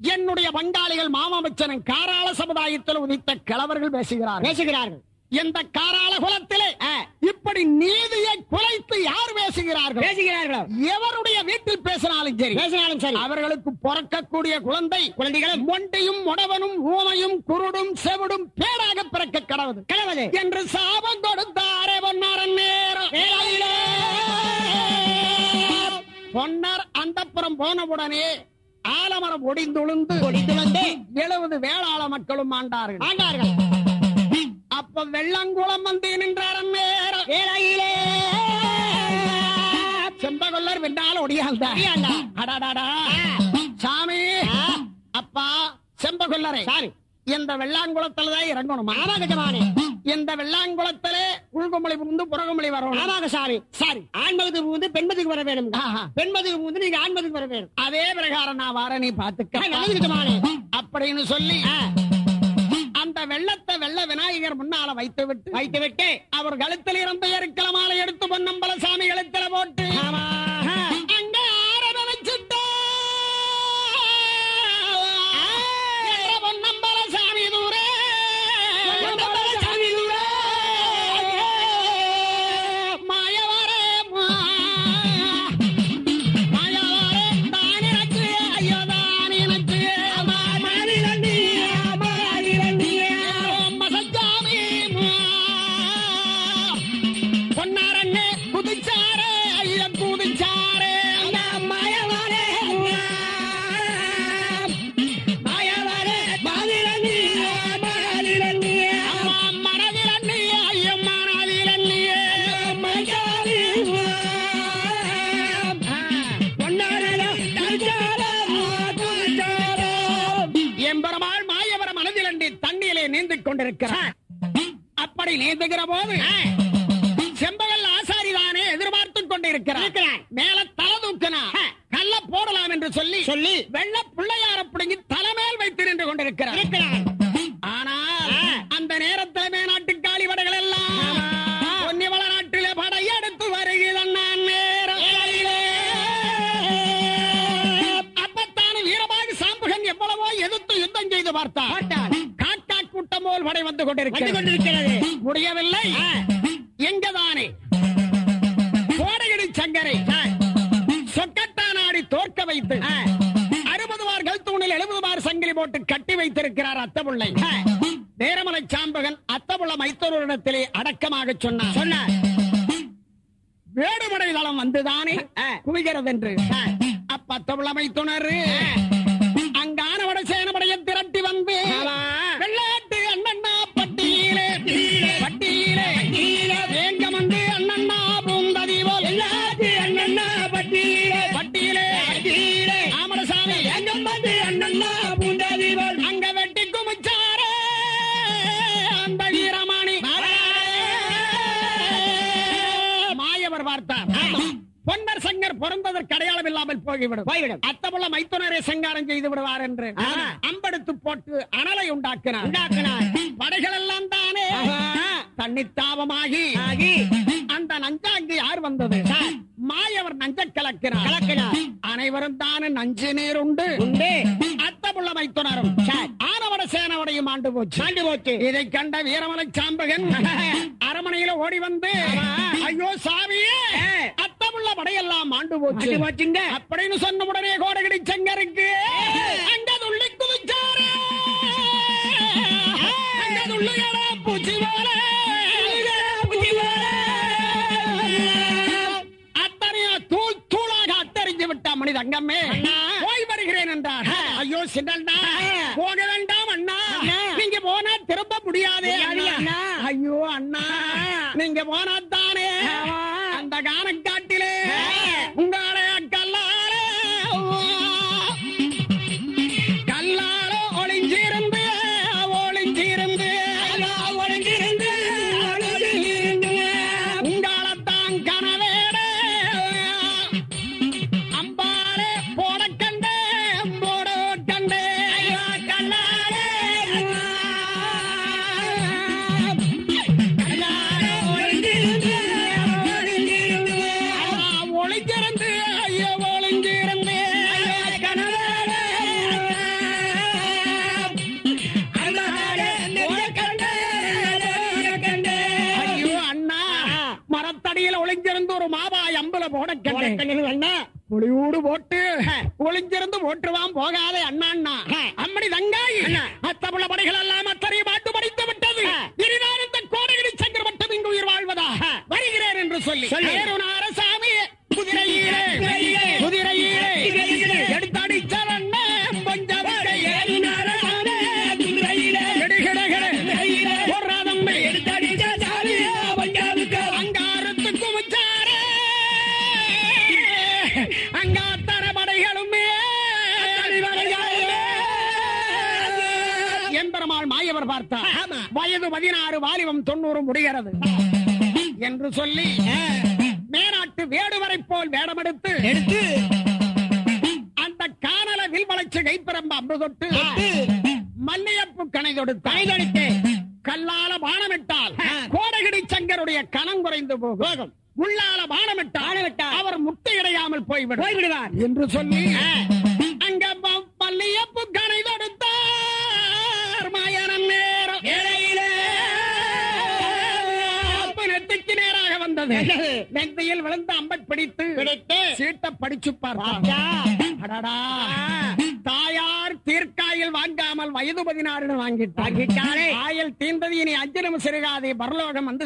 என்னுடைய பங்காளிகள் மாமாமச்சனன் காராள சமுதாயத்தில் உதித்த கிழவர்கள் பேசுகிறார்கள். பேசுகிறார்கள். எந்த காராள குலத்திலே இப்படி நீதியை குலைத்து யார் பேசுகிறார்கள்? பேசுகிறார்களோ? எவருடைய வீட்டில் பேசினாலும் சரி பேசினாலும் சரி. அவர்களுக்கு பிறக்கக்கூடிய குழந்தை குழந்தைகளும் மொண்டையும் முடவனும் ஊமையும் குருடும் செவிடும் பேராக பிறக்க கடவுது. கிழவது என்று சாபம் கொடுத்தாரே பொன்னாரன் நேரம். பொன்னர் அந்தப்புறம் போனவுடனே ஆலமரம் ஒடிந்துழுந்து கொடித்து வந்து எழுபது வேளாள மக்களும் ஆண்டார்கள். ஆண்டார்கள். அப்ப வெள்ளங்குளம் வந்து நின்றாரன் நேரம் வேலையிலே. செம்பகொல்லர் வென்றால் ஒடியாந்தார் ஒடியாந்தா. அடாடாடா. சாமி அப்பா செம்பகொல்லரை. சாமி இந்த வெள்ளாங்குளத்துல தான் இறங்கணுமா. ஜமானே இந்த வெள்ளாங்குளத்திலே உள்குமொழி புகுந்து புறகுமொழி வரணும். ஆமாங்க சாமி சரி. ஆண்மதுக்கு வந்து பெண்மதுக்கு வர வேணும். பெண்மதுக்கு வந்து நீங்க ஆண்மதுக்கு வர வேணும். அதே பிரகாரம் நான் வர நீ பாத்துக்க அப்படின்னு சொல்லி அந்த வெள்ளத்தை வெள்ள விநாயகர் முன்னால வைத்து விட்டு வைத்து விட்டு அவர் கழுத்தில் இருந்த எருக்கல மாலை எடுத்து பொன்னம்பல சாமி கழுத்துல போட்டு அங்க நீந்துகிற போது செம்பகல் ஆசாரிதானே எதிர்பார்த்துக் கொண்டிருக்கிறார் மேல தலை தூக்கினா கல்ல போடலாம் என்று சொல்லி சொல்லி. வெள்ள பிள்ளையார பிடுங்கி தலைமேல் வைத்து நின்று கொண்டிருக்கிறார். ஆனால் அந்த நேரத்தில் மேநாட்டு காளிவடைகள் எல்லாம் பொன்னிவள நாட்டிலே படையெடுத்து வருகிறன் நான் நேரம் அப்பத்தான வீரமாக சாம்புகன் எவ்வளவோ எதிர்த்து யுத்தம் செய்து பார்த்தார் பார்த்தார். காக்கா கூட்டம் போல் படை வந்து கொண்டிருக்கிறது. முடியவில்லை. எங்கதானே? கோடையடி சங்கரை. சொக்கட்டா நாடி தோற்க வைத்து அறுபது வார் கல்தூணில் எழுபது வார் சங்கிலி போட்டு கட்டி வைத்திருக்கிறார் அத்தபுள்ளை நேரமலை சாம்பகன் அத்தபுள்ள மைத்தூரிடத்திலே அடக்கமாக சொன்னார். சொன்னார். வேடுபடை தளம் வந்துதானே? குவிகிறது என்று உண்டாக்கினார். உண்டாக்கினார். படைகள் எல்லாம் தானே. தன்னித்தாபமாகி அந்த நஞ்சாங்கு யார் வந்தது? மாயவர் நஞ்ச கலக்கிறார் கலக்கினார். அனைவரும் தானே நஞ்சு நீர் உண்டு. உண்டு. அத்தமுள்ள மைத்துனரும் ஆனவட சேனவடையும் ஆண்டு போச்சு. ஆண்டு போச்சு. இதை கண்ட வீரமலை சாம்பகன்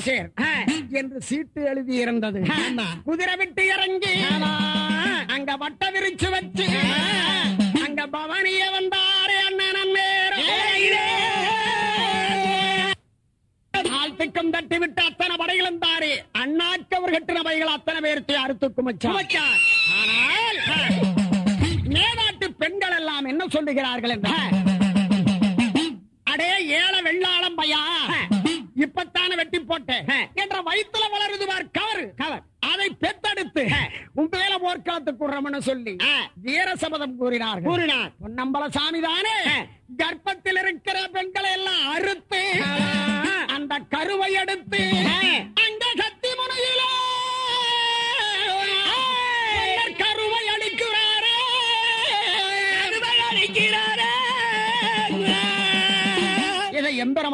பரலோகம் வந்து சேர் என்று சீட்டு எழுதி இருந்தது. குதிரை விட்டு இறங்கி. அங்க வட்ட விரிச்சு வச்சு. அங்க பவானிய வந்தாரே அண்ணன் ஆழ்த்துக்கும் தட்டி விட்டு அத்தனை படைகளும் தாரே. அண்ணாக்கு அவர் கட்டின பைகள் அத்தனை பேருக்கு அறுத்துக்கும் ஆனால் மேலாட்டு பெண்கள் எல்லாம் என்ன சொல்லுகிறார்கள் என்றால் அடே ஏழ வெள்ளாளம் பையா இப்பத்தான வெட்டி போட்டேன். என்ற வயித்துல வளருது பார் கவர். கவர். அதை பெத்தெடுத்து. உன் மேல போர்க்களத்துக்கு விடுறோம்னு சொல்லி வீர சபதம் கூறினார்கள். கூறினார். பொன்னம்பல சாமி தானே கர்ப்பத்தில் இருக்கிற பெண்களை எல்லாம் அறுத்து அந்த கருவை எடுத்து அங்க கத்தி முனையில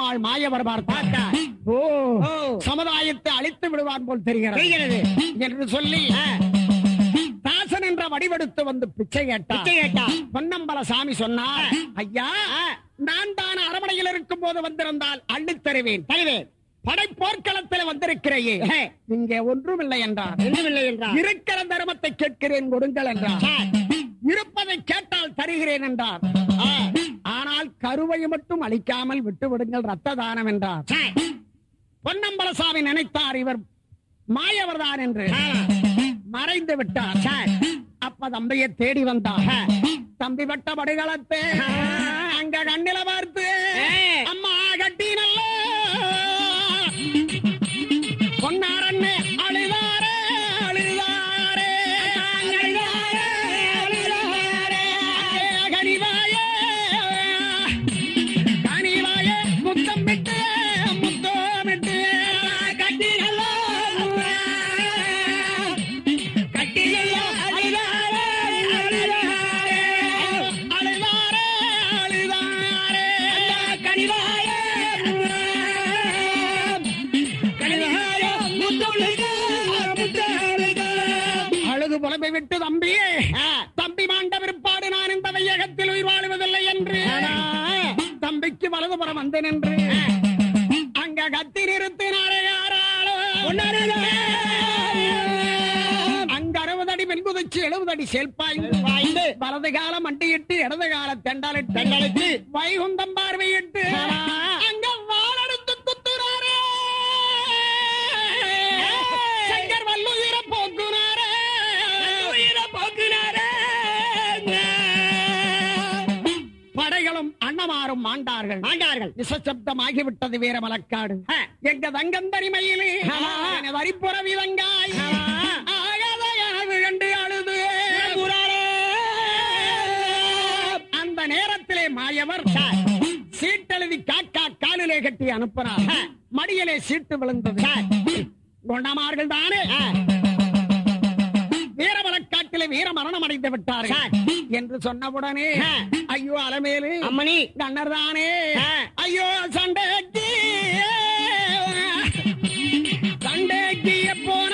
இதை எம்பெருமாள் மாயவர் பார்த்தார். சமுதாயத்தை அழித்து விடுவான் போல் தெரிகிறது. என்று சொல்லி தாசன் என்ற வடிவெடுத்து வந்து பிச்சை கேட்டார் பிச்சை கேட்டார். பொன்னம்பல சாமி சொன்னார் ஐயா நான் தான் அரமனையில் இருக்கும் போது வந்திருந்தால் அள்ளித் தருவேன். தருவேன். படை போர்க்களத்தில் வந்திருக்கிறையே. இங்கே ஒன்றுமில்லை என்றார். ஒன்றுமில்லை என்றார். இருக்கிற தர்மத்தை கேட்கிறேன் கொடுங்கள் என்றார். இருப்பதை கேட்டால் தருகிறேன் என்றார். ஆனால் கருவை மட்டும் அளிக்காமல் விட்டு விடுங்கள் ரத்த தானம் என்றார் பொன்னம்பலசாமி நினைத்தார் இவர் மாயவர்தான் என்று. மறைந்து விட்டார். அப்ப தம்பியை தேடி வந்தார். தம்பி பட்ட படுகளத்தை அங்க கண்ணில பார்த்து வலதுபுறம் வந்து நின்று அங்க கத்தி நிறுத்தினாரே யாராலோ அங்க அறுபது அடி பெண் குதிச்சு எழுபது அடி செல்பாய்ந்து பாய்ந்து வலது காலம் மண்டியிட்டு இடது கால தெண்டலிட்டு. வைகுந்தம் பார்வையிட்டு. அங்க அண்ணமாரும் மாண்டார்கள். மாண்டார்கள். நிசப்தம் ஆகிவிட்டது வீர மலக்காடு. எங்க தங்கம் தனிமையிலே வரிப்புற விலங்காய் ஆகாத கனவு கண்டு அழுது. அந்த நேரத்திலே மாயவர் சீட்டெழுதி காக்கா காலிலே கட்டி அனுப்பினார் மடியிலே சீட்டு விழுந்தது. குணமார்கள் தானே வீரமலக்காட்டிலே வீர மரணம் அடைந்து விட்டார்கள் என்று சொன்னவுடனே ஐயோ அலமேலு. அம்மணி. கண்ணர் தானே ஐயோ சண்டைக்கு. சண்டைக்கு போனவங்க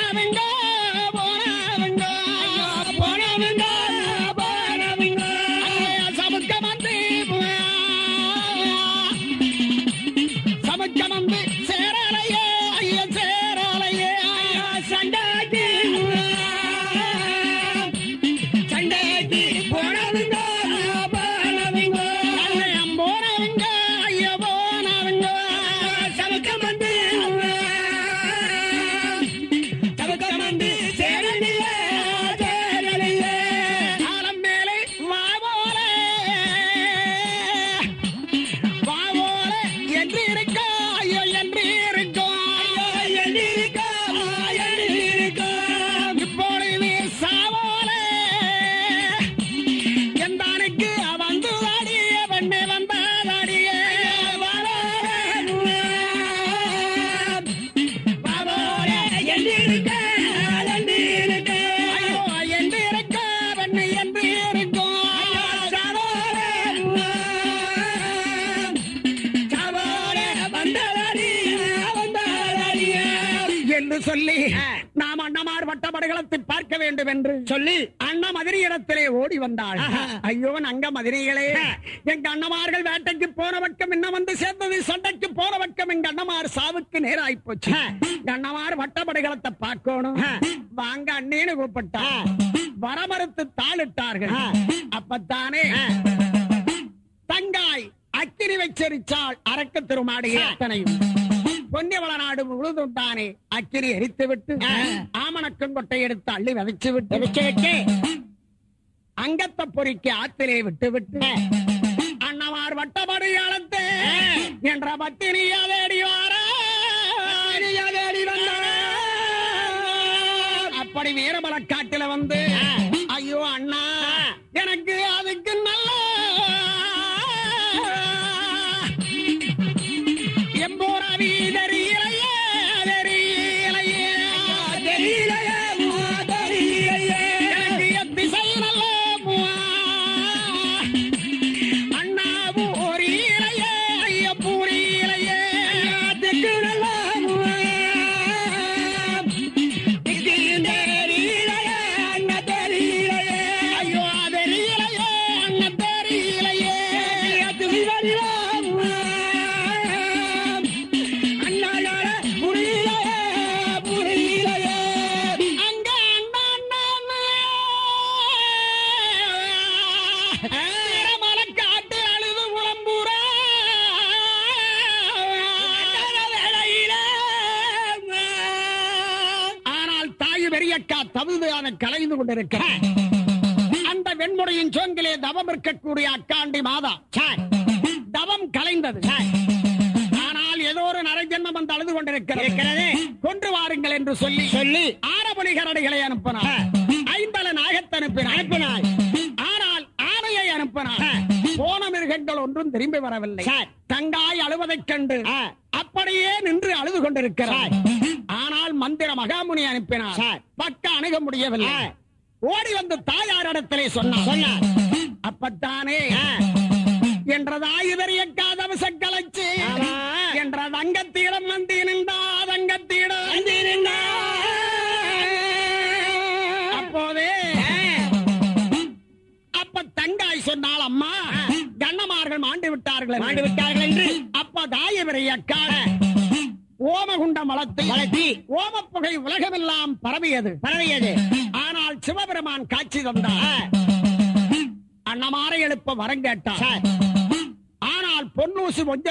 என்று. சொல்லி. அண்ணா மதுரை இடத்திலே ஓடி வந்தாள். ஐயோ நங்க மதுரைகளே எங்க அண்ணமார்கள் வேட்டைக்கு போன பக்கம் இன்னும் வந்து சேர்ந்தது சண்டைக்கு போன பக்கம் எங்க அண்ணமார் சாவுக்கு நேராய் போச்சு. அண்ணமார் வட்டமடகளத்தை பார்க்கணும். வாங்க அண்ணேன்னு கூப்பிட்டா. வரமறுத்து தாளிட்டார்கள். அப்பத்தானே. தங்காய் அக்கினி வச்சரிச்சால் அரக்க திருமாடிய அத்தனையும். பொன்னிவள நாடு முழுதும் தானே அக்கினி எரித்து விட்டு ஆமணக்கம் கொட்டை எடுத்து அள்ளி விதைச்சு விட்டு. விட்டு அங்கத்த பொறிக்கு ஆத்திலே விட்டு விட்டு அண்ணமார் வட்டபடி அளத்து என்ற பத்தினி அதேடி வார. அப்படி வீரபல காட்டில வந்து ஐயோ அண்ணா எனக்கு அதுக்கு இருக்கக்கூடிய அக்காண்டி மாதா. தவம் கலைந்தது. ஆனால் ஏதோ ஒரு நரஜன்மம் வந்து அழுது கொண்டிருக்கிறது. கொன்று வாருங்கள் என்று சொல்லி சொல்லி. ஆரபொலி கரடிகளை அனுப்பினார்.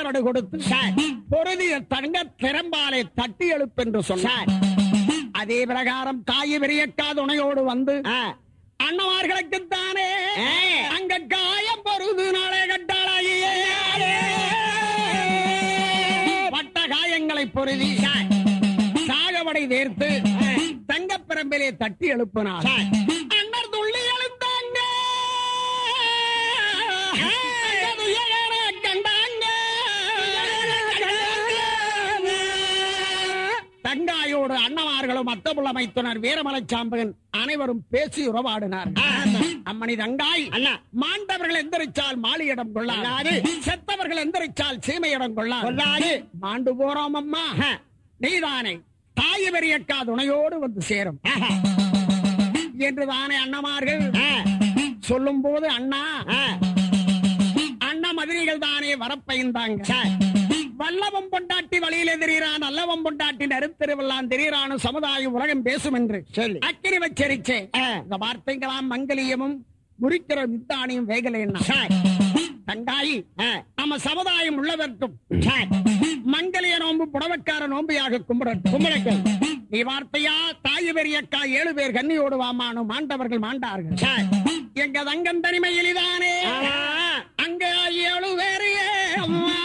ஒஞ்சரடு கொடுத்து பொருதிய தங்க திறம்பாலை தட்டி எழுப்பு என்று சொன்னார் அதே பிரகாரம் தாயை விரியக்கா துணையோடு வந்து ஆ, அண்ணமார்களுக்கு தானே ஆ. அங்க காயம் பொருது நாளே கட்டாளாயே பட்ட காயங்களை பொருதி சாகவடை தேர்த்து தங்கப்பிரம்பிலே தட்டி எழுப்பினார். அண்ணமார்களும் அத்தபுள்ள மைத்துனர் வீரமலை சாம்பகன். அனைவரும் பேசி உறவாடினார். அம்மணி தங்காய். அண்ணா. மாண்டவர்கள் எந்திரிச்சால் மாளியிடம் கொள்ளாது. செத்தவர்கள் எந்திரிச்சால் சீமையிடம் கொள்ளாது. மாண்டு போறோம் அம்மா. நீதானே. தாய் பெரியக்கா துணையோடு வந்து சேரும். என்று தானே அண்ணமார்கள். சொல்லும் போது அண்ணா. அண்ணா மதுரைகள் தானே வரப்பயந்தாங்க வல்லவம் பொண்டாட்டி வழியில திரியிறான் நல்லவம் பொண்டாட்டி நெருத்திருவெல்லாம் திரியிறானு சமுதாயம் உலகம் பேசும் என்று சொல்லி. அக்கினி வச்சரிச்சே. இந்த வார்த்தைகளாம் மங்கலியமும் முறிக்கிற வித்தானியும் வேகலைன்னா. தங்காயி நம்ம சமுதாயம் உள்ளதற்கும். மங்கலிய நோம்பு புடவக்கார நோம்பியாக கும்பிடட்டும் கும்பிடட்டும். நீ வார்த்தையா? தாய் பெரியக்கா ஏழு பேர் கன்னியோடு வாமானும் மாண்டவர்கள் மாண்டார்கள். எங்க தங்கம் தனிமை எளிதானே அங்க ஏழு பேரு அம்மா.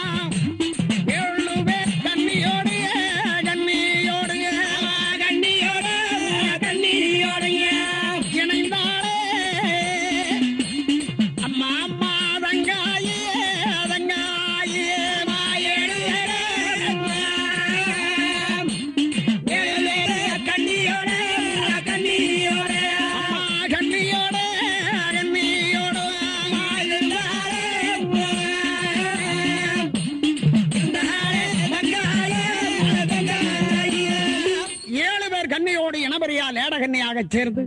சேர்ந்து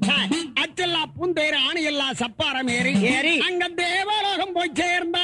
அச்சல்லா பூந்தேறு ஆணியல்லா சப்பாரம் ஏறி ஏறி. அங்க தேவலோகம் போய் வேளையிலே